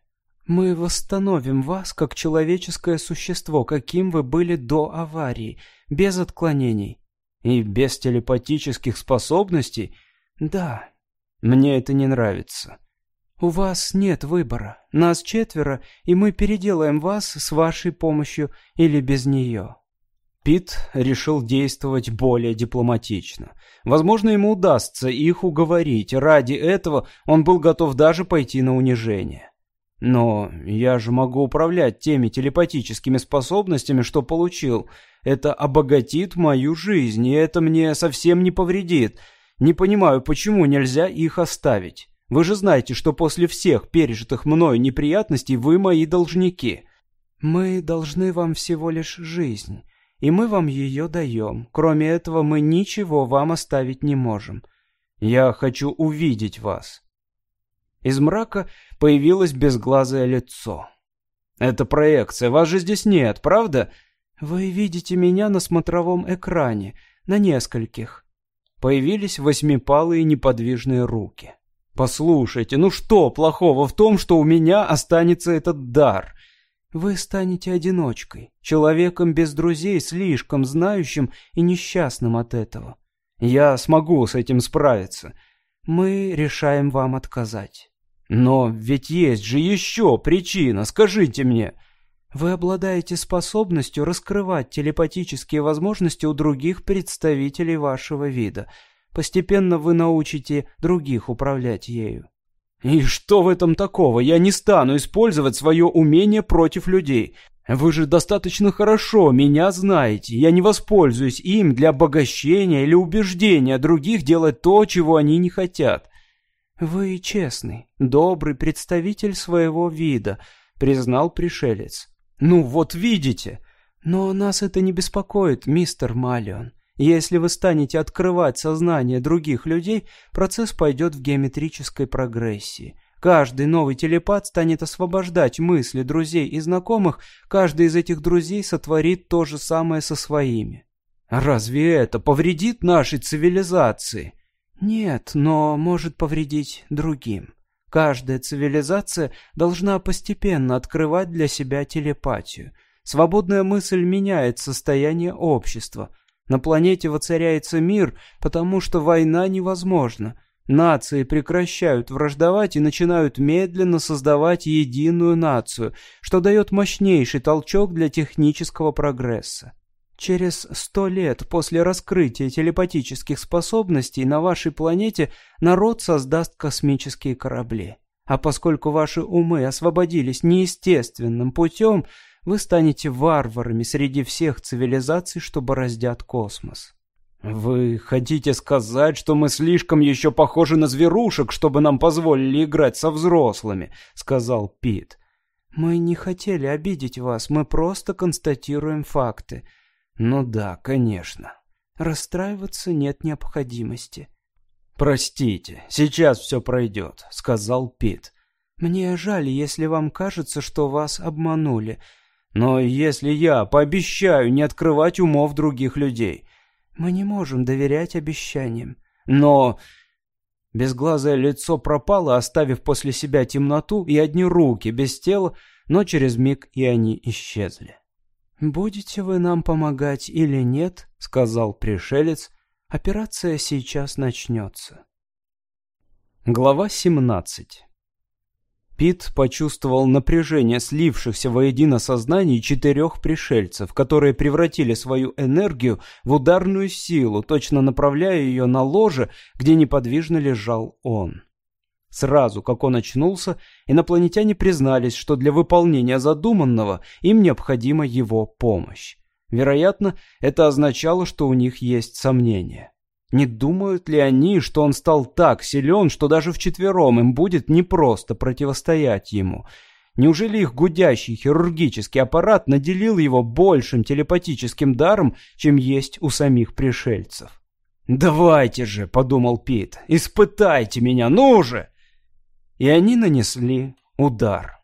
Мы восстановим вас как человеческое существо, каким вы были до аварии, без отклонений. И без телепатических способностей? Да. Мне это не нравится. У вас нет выбора. Нас четверо, и мы переделаем вас с вашей помощью или без нее. Пит решил действовать более дипломатично. Возможно, ему удастся их уговорить. Ради этого он был готов даже пойти на унижение. Но я же могу управлять теми телепатическими способностями, что получил. Это обогатит мою жизнь, и это мне совсем не повредит. Не понимаю, почему нельзя их оставить. Вы же знаете, что после всех пережитых мною неприятностей вы мои должники. Мы должны вам всего лишь жизнь и мы вам ее даем. Кроме этого, мы ничего вам оставить не можем. Я хочу увидеть вас». Из мрака появилось безглазое лицо. «Это проекция, вас же здесь нет, правда?» «Вы видите меня на смотровом экране, на нескольких». Появились восьмипалые неподвижные руки. «Послушайте, ну что плохого в том, что у меня останется этот дар? Вы станете одиночкой, человеком без друзей, слишком знающим и несчастным от этого. Я смогу с этим справиться. Мы решаем вам отказать. Но ведь есть же еще причина, скажите мне. Вы обладаете способностью раскрывать телепатические возможности у других представителей вашего вида. Постепенно вы научите других управлять ею. «И что в этом такого? Я не стану использовать свое умение против людей. Вы же достаточно хорошо меня знаете. Я не воспользуюсь им для обогащения или убеждения других делать то, чего они не хотят». «Вы честный, добрый представитель своего вида», — признал пришелец. «Ну вот видите». «Но нас это не беспокоит, мистер Малион. Если вы станете открывать сознание других людей, процесс пойдет в геометрической прогрессии. Каждый новый телепат станет освобождать мысли друзей и знакомых, каждый из этих друзей сотворит то же самое со своими. Разве это повредит нашей цивилизации? Нет, но может повредить другим. Каждая цивилизация должна постепенно открывать для себя телепатию. Свободная мысль меняет состояние общества, на планете воцаряется мир, потому что война невозможна. Нации прекращают враждовать и начинают медленно создавать единую нацию, что дает мощнейший толчок для технического прогресса. Через сто лет после раскрытия телепатических способностей на вашей планете народ создаст космические корабли. А поскольку ваши умы освободились неестественным путем, вы станете варварами среди всех цивилизаций, что бороздят космос. Вы хотите сказать, что мы слишком еще похожи на зверушек, чтобы нам позволили играть со взрослыми, сказал Пит. Мы не хотели обидеть вас, мы просто констатируем факты. Ну да, конечно. Расстраиваться нет необходимости. Простите, сейчас все пройдет, сказал Пит. Мне жаль, если вам кажется, что вас обманули. Но если я пообещаю не открывать умов других людей... Мы не можем доверять обещаниям. Но... Безглазое лицо пропало, оставив после себя темноту и одни руки без тела, но через миг и они исчезли. «Будете вы нам помогать или нет?» — сказал пришелец. «Операция сейчас начнется». Глава семнадцать Пит почувствовал напряжение слившихся воедино сознаний четырех пришельцев, которые превратили свою энергию в ударную силу, точно направляя ее на ложе, где неподвижно лежал он. Сразу, как он очнулся, инопланетяне признались, что для выполнения задуманного им необходима его помощь. Вероятно, это означало, что у них есть сомнения. Не думают ли они, что он стал так силен, что даже вчетвером им будет непросто противостоять ему? Неужели их гудящий хирургический аппарат наделил его большим телепатическим даром, чем есть у самих пришельцев? «Давайте же», — подумал Пит, — «испытайте меня, ну же!» И они нанесли удар.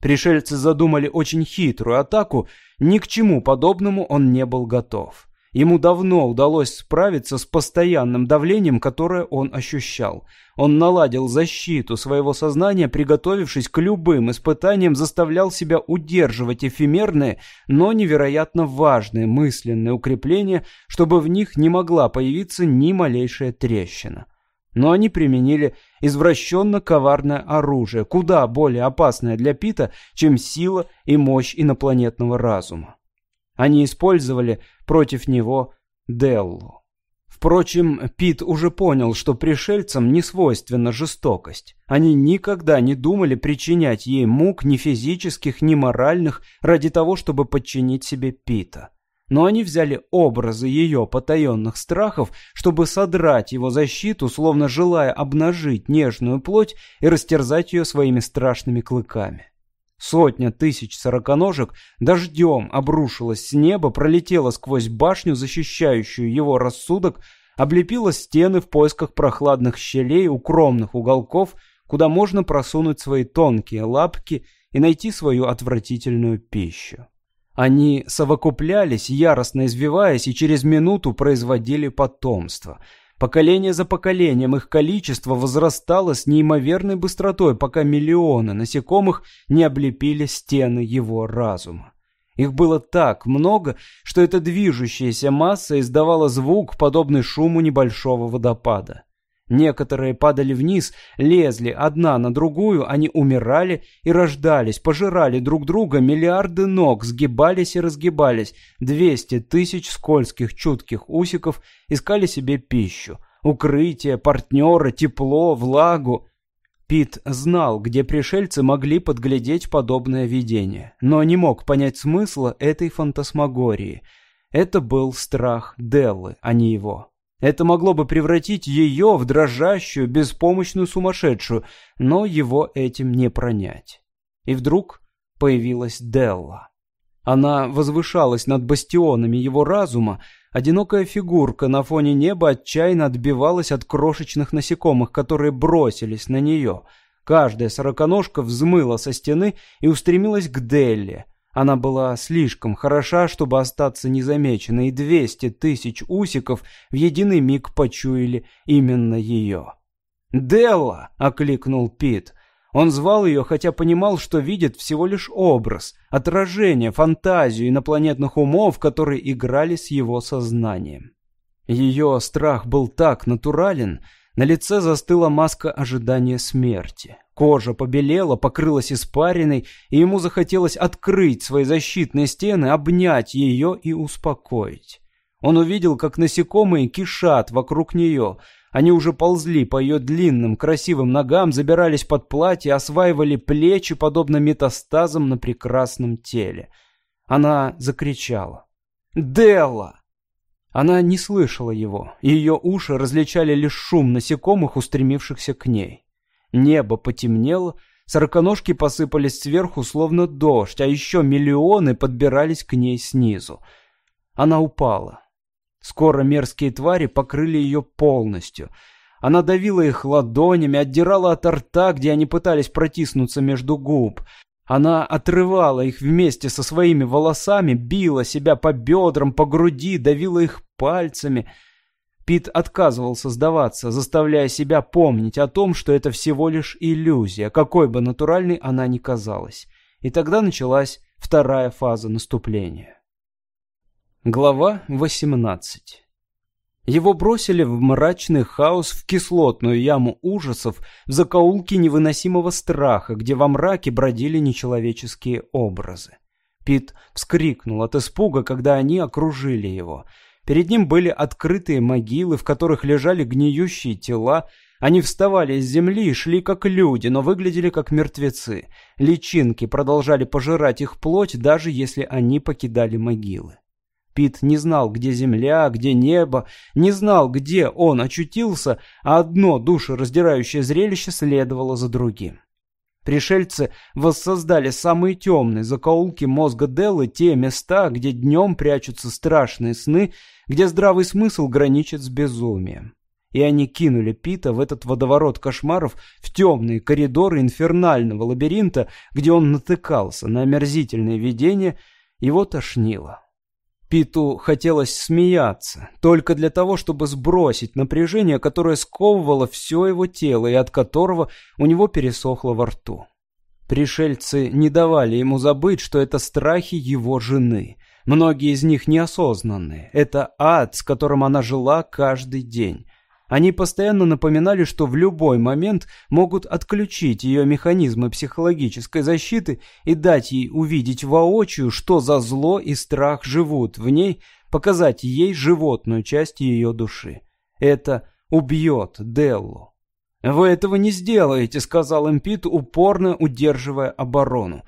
Пришельцы задумали очень хитрую атаку, ни к чему подобному он не был готов. Ему давно удалось справиться с постоянным давлением, которое он ощущал. Он наладил защиту своего сознания, приготовившись к любым испытаниям, заставлял себя удерживать эфемерные, но невероятно важные мысленные укрепления, чтобы в них не могла появиться ни малейшая трещина. Но они применили извращенно-коварное оружие, куда более опасное для Пита, чем сила и мощь инопланетного разума. Они использовали против него Деллу. Впрочем, Пит уже понял, что пришельцам не свойственна жестокость. Они никогда не думали причинять ей мук ни физических, ни моральных ради того, чтобы подчинить себе Пита. Но они взяли образы ее потаенных страхов, чтобы содрать его защиту, словно желая обнажить нежную плоть и растерзать ее своими страшными клыками. Сотня тысяч сороконожек дождем обрушилась с неба, пролетела сквозь башню, защищающую его рассудок, облепила стены в поисках прохладных щелей, укромных уголков, куда можно просунуть свои тонкие лапки и найти свою отвратительную пищу. Они совокуплялись, яростно извиваясь, и через минуту производили потомство — Поколение за поколением их количество возрастало с неимоверной быстротой, пока миллионы насекомых не облепили стены его разума. Их было так много, что эта движущаяся масса издавала звук, подобный шуму небольшого водопада. Некоторые падали вниз, лезли одна на другую, они умирали и рождались, пожирали друг друга, миллиарды ног сгибались и разгибались, двести тысяч скользких чутких усиков искали себе пищу, укрытие, партнера, тепло, влагу. Пит знал, где пришельцы могли подглядеть подобное видение, но не мог понять смысла этой фантасмагории. Это был страх Деллы, а не его. Это могло бы превратить ее в дрожащую, беспомощную сумасшедшую, но его этим не пронять. И вдруг появилась Делла. Она возвышалась над бастионами его разума, одинокая фигурка на фоне неба отчаянно отбивалась от крошечных насекомых, которые бросились на нее. Каждая сороконожка взмыла со стены и устремилась к Делле, она была слишком хороша, чтобы остаться незамеченной, и двести тысяч усиков в единый миг почуяли именно ее. «Делла!» — окликнул Пит. Он звал ее, хотя понимал, что видит всего лишь образ, отражение, фантазию инопланетных умов, которые играли с его сознанием. Ее страх был так натурален, на лице застыла маска ожидания смерти. Кожа побелела, покрылась испариной, и ему захотелось открыть свои защитные стены, обнять ее и успокоить. Он увидел, как насекомые кишат вокруг нее. Они уже ползли по ее длинным, красивым ногам, забирались под платье, осваивали плечи, подобно метастазам на прекрасном теле. Она закричала. «Делла!» Она не слышала его, и ее уши различали лишь шум насекомых, устремившихся к ней. Небо потемнело, сороконожки посыпались сверху, словно дождь, а еще миллионы подбирались к ней снизу. Она упала. Скоро мерзкие твари покрыли ее полностью. Она давила их ладонями, отдирала от рта, где они пытались протиснуться между губ. Она отрывала их вместе со своими волосами, била себя по бедрам, по груди, давила их пальцами — Пит отказывался сдаваться, заставляя себя помнить о том, что это всего лишь иллюзия, какой бы натуральной она ни казалась. И тогда началась вторая фаза наступления. Глава 18 Его бросили в мрачный хаос, в кислотную яму ужасов, в закоулки невыносимого страха, где во мраке бродили нечеловеческие образы. Пит вскрикнул от испуга, когда они окружили его — Перед ним были открытые могилы, в которых лежали гниющие тела. Они вставали из земли и шли как люди, но выглядели как мертвецы. Личинки продолжали пожирать их плоть, даже если они покидали могилы. Пит не знал, где земля, где небо, не знал, где он очутился, а одно душераздирающее зрелище следовало за другим. Пришельцы воссоздали самые темные закоулки мозга Деллы, те места, где днем прячутся страшные сны, где здравый смысл граничит с безумием. И они кинули Пита в этот водоворот кошмаров, в темные коридоры инфернального лабиринта, где он натыкался на омерзительные видения, его тошнило. Питу хотелось смеяться, только для того, чтобы сбросить напряжение, которое сковывало все его тело и от которого у него пересохло во рту. Пришельцы не давали ему забыть, что это страхи его жены. Многие из них неосознанные. Это ад, с которым она жила каждый день. Они постоянно напоминали, что в любой момент могут отключить ее механизмы психологической защиты и дать ей увидеть воочию, что за зло и страх живут в ней, показать ей животную часть ее души. Это убьет Деллу. «Вы этого не сделаете», — сказал Эмпит, упорно удерживая оборону.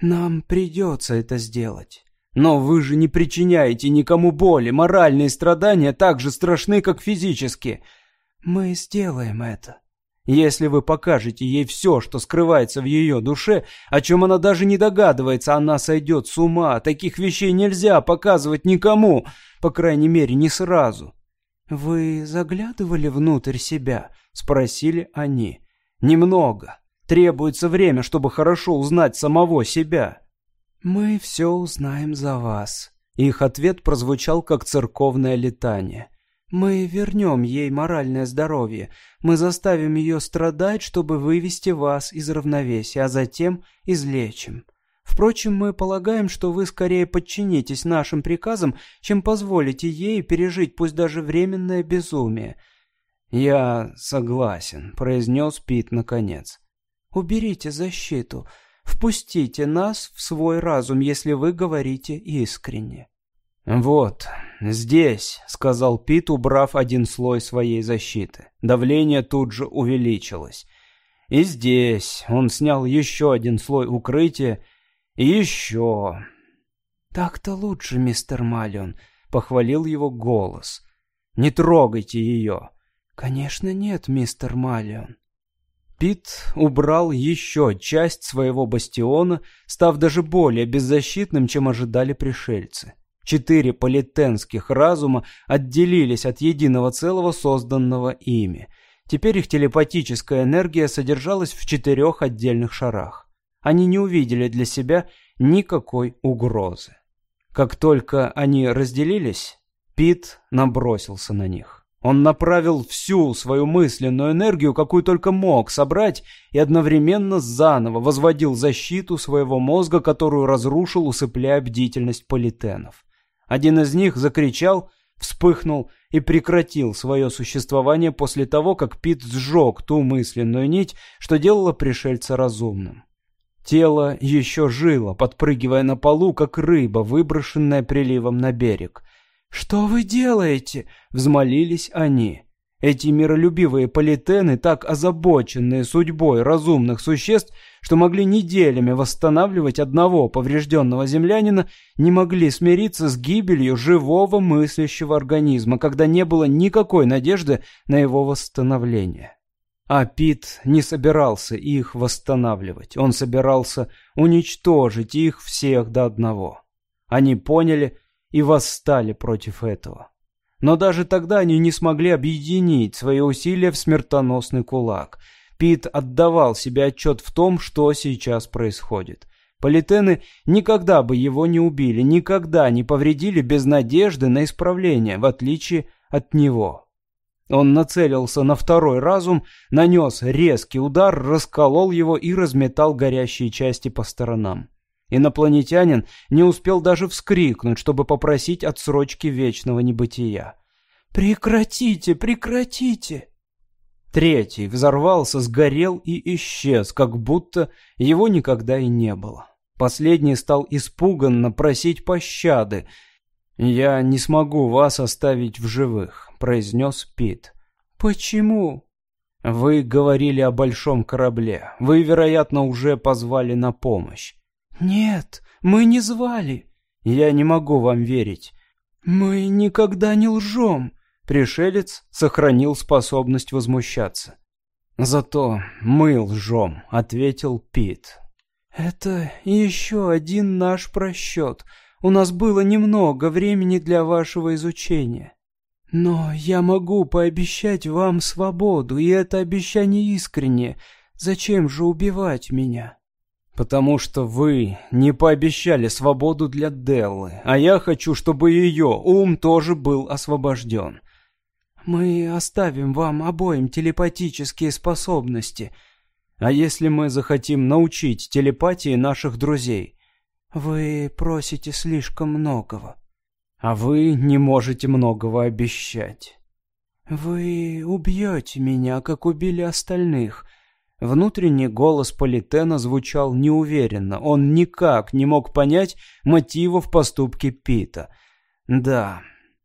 «Нам придется это сделать». «Но вы же не причиняете никому боли. Моральные страдания так же страшны, как физические». «Мы сделаем это». «Если вы покажете ей все, что скрывается в ее душе, о чем она даже не догадывается, она сойдет с ума. Таких вещей нельзя показывать никому, по крайней мере, не сразу». «Вы заглядывали внутрь себя?» — спросили они. «Немного. Требуется время, чтобы хорошо узнать самого себя». «Мы все узнаем за вас». Их ответ прозвучал как церковное летание. «Мы вернем ей моральное здоровье. Мы заставим ее страдать, чтобы вывести вас из равновесия, а затем излечим. Впрочем, мы полагаем, что вы скорее подчинитесь нашим приказам, чем позволите ей пережить пусть даже временное безумие». «Я согласен», — произнес Пит наконец. «Уберите защиту. Впустите нас в свой разум, если вы говорите искренне». «Вот, здесь», — сказал Пит, убрав один слой своей защиты. Давление тут же увеличилось. «И здесь». Он снял еще один слой укрытия. «И еще». «Так-то лучше, мистер Малион», — похвалил его голос. «Не трогайте ее». «Конечно нет, мистер Малион». Пит убрал еще часть своего бастиона, став даже более беззащитным, чем ожидали пришельцы. Четыре политенских разума отделились от единого целого, созданного ими. Теперь их телепатическая энергия содержалась в четырех отдельных шарах. Они не увидели для себя никакой угрозы. Как только они разделились, Пит набросился на них. Он направил всю свою мысленную энергию, какую только мог собрать, и одновременно заново возводил защиту своего мозга, которую разрушил, усыпляя бдительность политенов. Один из них закричал, вспыхнул и прекратил свое существование после того, как Пит сжег ту мысленную нить, что делало пришельца разумным. Тело еще жило, подпрыгивая на полу, как рыба, выброшенная приливом на берег. «Что вы делаете?» — взмолились они. Эти миролюбивые политены, так озабоченные судьбой разумных существ, что могли неделями восстанавливать одного поврежденного землянина, не могли смириться с гибелью живого мыслящего организма, когда не было никакой надежды на его восстановление. А Пит не собирался их восстанавливать, он собирался уничтожить их всех до одного. Они поняли, и восстали против этого. Но даже тогда они не смогли объединить свои усилия в смертоносный кулак. Пит отдавал себе отчет в том, что сейчас происходит. Политены никогда бы его не убили, никогда не повредили без надежды на исправление, в отличие от него. Он нацелился на второй разум, нанес резкий удар, расколол его и разметал горящие части по сторонам. Инопланетянин не успел даже вскрикнуть, чтобы попросить отсрочки вечного небытия. «Прекратите, прекратите!» Третий взорвался, сгорел и исчез, как будто его никогда и не было. Последний стал испуганно просить пощады. «Я не смогу вас оставить в живых», — произнес Пит. «Почему?» «Вы говорили о большом корабле. Вы, вероятно, уже позвали на помощь. «Нет, мы не звали». «Я не могу вам верить». «Мы никогда не лжем». Пришелец сохранил способность возмущаться. «Зато мы лжем», — ответил Пит. «Это еще один наш просчет. У нас было немного времени для вашего изучения. Но я могу пообещать вам свободу, и это обещание искреннее. Зачем же убивать меня?» Потому что вы не пообещали свободу для Деллы, а я хочу, чтобы ее ум тоже был освобожден. Мы оставим вам обоим телепатические способности. А если мы захотим научить телепатии наших друзей? Вы просите слишком многого. А вы не можете многого обещать. «Вы убьете меня, как убили остальных». Внутренний голос Политена звучал неуверенно. Он никак не мог понять мотивов поступки Пита. «Да,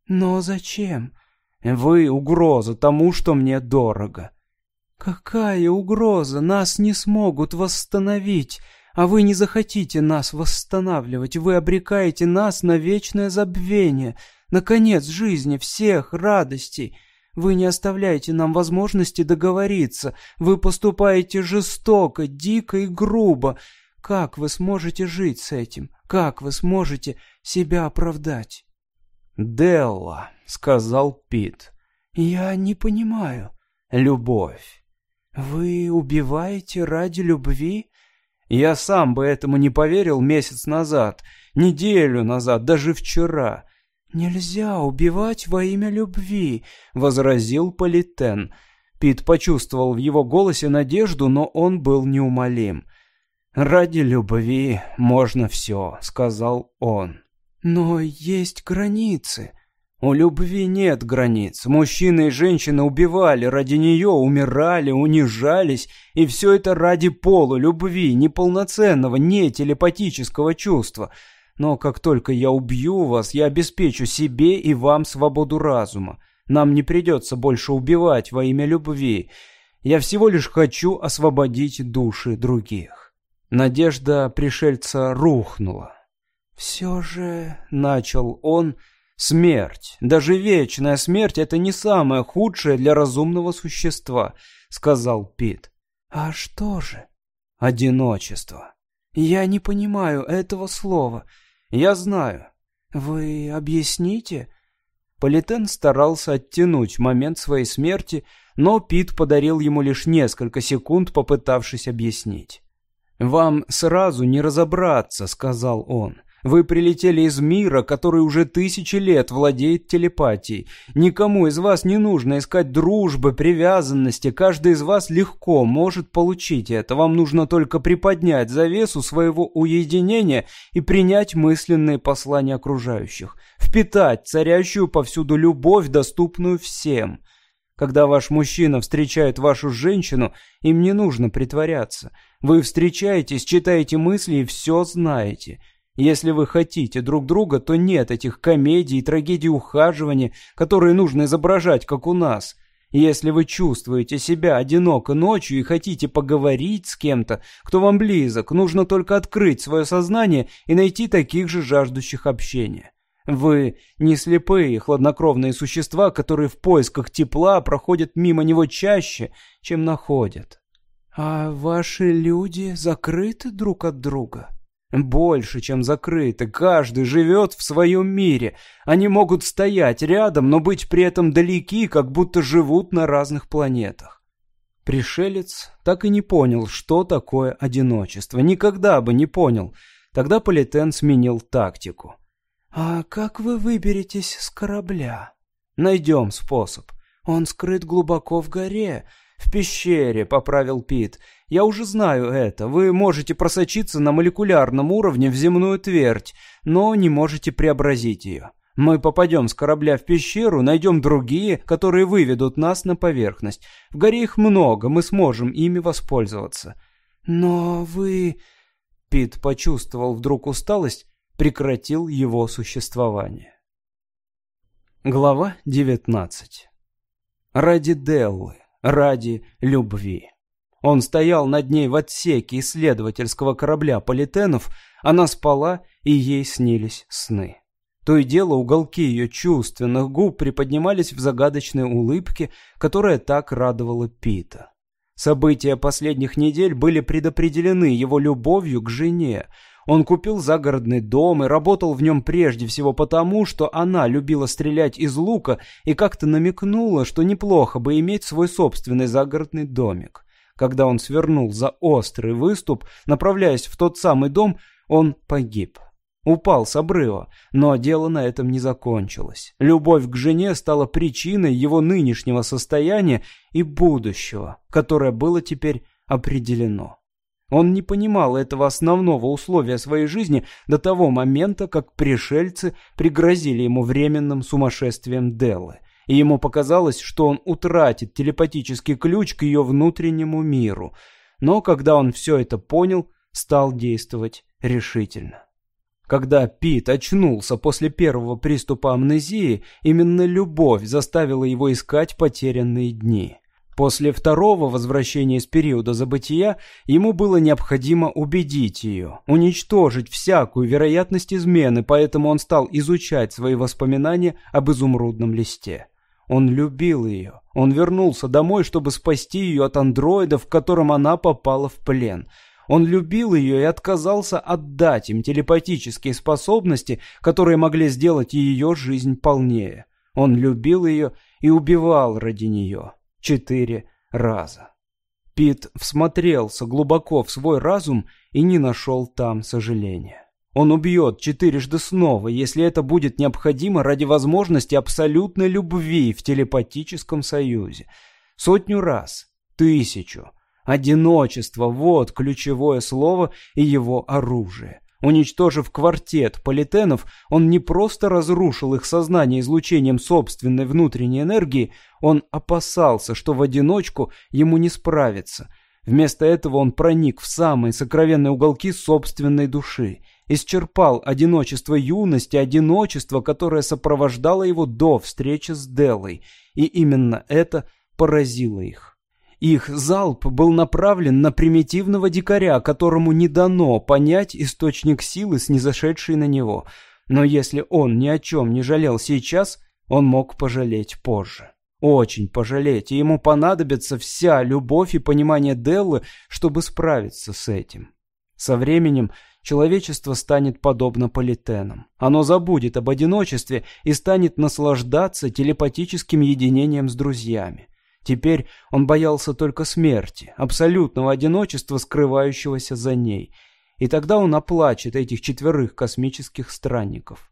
но зачем? Вы угроза тому, что мне дорого». «Какая угроза? Нас не смогут восстановить, а вы не захотите нас восстанавливать. Вы обрекаете нас на вечное забвение, на конец жизни, всех радостей». Вы не оставляете нам возможности договориться. Вы поступаете жестоко, дико и грубо. Как вы сможете жить с этим? Как вы сможете себя оправдать?» «Делла», — сказал Пит. «Я не понимаю». «Любовь». «Вы убиваете ради любви?» «Я сам бы этому не поверил месяц назад, неделю назад, даже вчера. «Нельзя убивать во имя любви», — возразил Политен. Пит почувствовал в его голосе надежду, но он был неумолим. «Ради любви можно все», — сказал он. «Но есть границы». «У любви нет границ. Мужчины и женщины убивали ради нее, умирали, унижались, и все это ради полулюбви, неполноценного, не телепатического чувства». Но как только я убью вас, я обеспечу себе и вам свободу разума. Нам не придется больше убивать во имя любви. Я всего лишь хочу освободить души других». Надежда пришельца рухнула. «Все же...» — начал он... «Смерть, даже вечная смерть — это не самое худшее для разумного существа», — сказал Пит. «А что же?» «Одиночество». «Я не понимаю этого слова. Я знаю. Вы объясните? Политен старался оттянуть момент своей смерти, но Пит подарил ему лишь несколько секунд, попытавшись объяснить. «Вам сразу не разобраться», — сказал он. Вы прилетели из мира, который уже тысячи лет владеет телепатией. Никому из вас не нужно искать дружбы, привязанности. Каждый из вас легко может получить это. Вам нужно только приподнять завесу своего уединения и принять мысленные послания окружающих. Впитать царящую повсюду любовь, доступную всем. Когда ваш мужчина встречает вашу женщину, им не нужно притворяться. Вы встречаетесь, читаете мысли и все знаете. Если вы хотите друг друга, то нет этих комедий и трагедий ухаживания, которые нужно изображать, как у нас. Если вы чувствуете себя одиноко ночью и хотите поговорить с кем-то, кто вам близок, нужно только открыть свое сознание и найти таких же жаждущих общения. Вы не слепые и хладнокровные существа, которые в поисках тепла проходят мимо него чаще, чем находят. А ваши люди закрыты друг от друга? Больше, чем закрыты. Каждый живет в своем мире. Они могут стоять рядом, но быть при этом далеки, как будто живут на разных планетах. Пришелец так и не понял, что такое одиночество. Никогда бы не понял. Тогда Политен сменил тактику. «А как вы выберетесь с корабля?» «Найдем способ. Он скрыт глубоко в горе. «В пещере», — поправил Пит. «Я уже знаю это. Вы можете просочиться на молекулярном уровне в земную твердь, но не можете преобразить ее. Мы попадем с корабля в пещеру, найдем другие, которые выведут нас на поверхность. В горе их много, мы сможем ими воспользоваться». «Но вы...» Пит почувствовал вдруг усталость, прекратил его существование. Глава девятнадцать. Ради Деллы ради любви. Он стоял над ней в отсеке исследовательского корабля Политенов, она спала, и ей снились сны. То и дело уголки ее чувственных губ приподнимались в загадочной улыбке, которая так радовала Пита. События последних недель были предопределены его любовью к жене. Он купил загородный дом и работал в нем прежде всего потому, что она любила стрелять из лука и как-то намекнула, что неплохо бы иметь свой собственный загородный домик. Когда он свернул за острый выступ, направляясь в тот самый дом, он погиб. Упал с обрыва, но дело на этом не закончилось. Любовь к жене стала причиной его нынешнего состояния и будущего, которое было теперь определено. Он не понимал этого основного условия своей жизни до того момента, как пришельцы пригрозили ему временным сумасшествием Деллы. И ему показалось, что он утратит телепатический ключ к ее внутреннему миру. Но когда он все это понял, стал действовать решительно. Когда Пит очнулся после первого приступа амнезии, именно любовь заставила его искать потерянные дни. После второго возвращения из периода забытия ему было необходимо убедить ее, уничтожить всякую вероятность измены, поэтому он стал изучать свои воспоминания об изумрудном листе. Он любил ее. Он вернулся домой, чтобы спасти ее от андроида, в котором она попала в плен – он любил ее и отказался отдать им телепатические способности, которые могли сделать ее жизнь полнее. Он любил ее и убивал ради нее. Четыре раза. Пит всмотрелся глубоко в свой разум и не нашел там сожаления. Он убьет четырежды снова, если это будет необходимо ради возможности абсолютной любви в телепатическом союзе. Сотню раз, тысячу, Одиночество – вот ключевое слово и его оружие. Уничтожив квартет политенов, он не просто разрушил их сознание излучением собственной внутренней энергии, он опасался, что в одиночку ему не справиться. Вместо этого он проник в самые сокровенные уголки собственной души, исчерпал одиночество юности, одиночество, которое сопровождало его до встречи с Делой, и именно это поразило их. Их залп был направлен на примитивного дикаря, которому не дано понять источник силы, снизошедшей на него. Но если он ни о чем не жалел сейчас, он мог пожалеть позже. Очень пожалеть, и ему понадобится вся любовь и понимание Деллы, чтобы справиться с этим. Со временем человечество станет подобно политенам. Оно забудет об одиночестве и станет наслаждаться телепатическим единением с друзьями. Теперь он боялся только смерти, абсолютного одиночества, скрывающегося за ней. И тогда он оплачет этих четверых космических странников.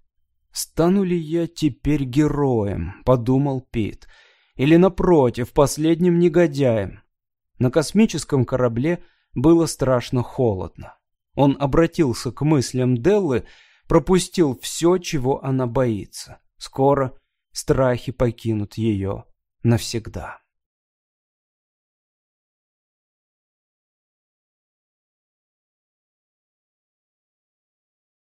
«Стану ли я теперь героем?» — подумал Пит. «Или, напротив, последним негодяем?» На космическом корабле было страшно холодно. Он обратился к мыслям Деллы, пропустил все, чего она боится. Скоро страхи покинут ее навсегда.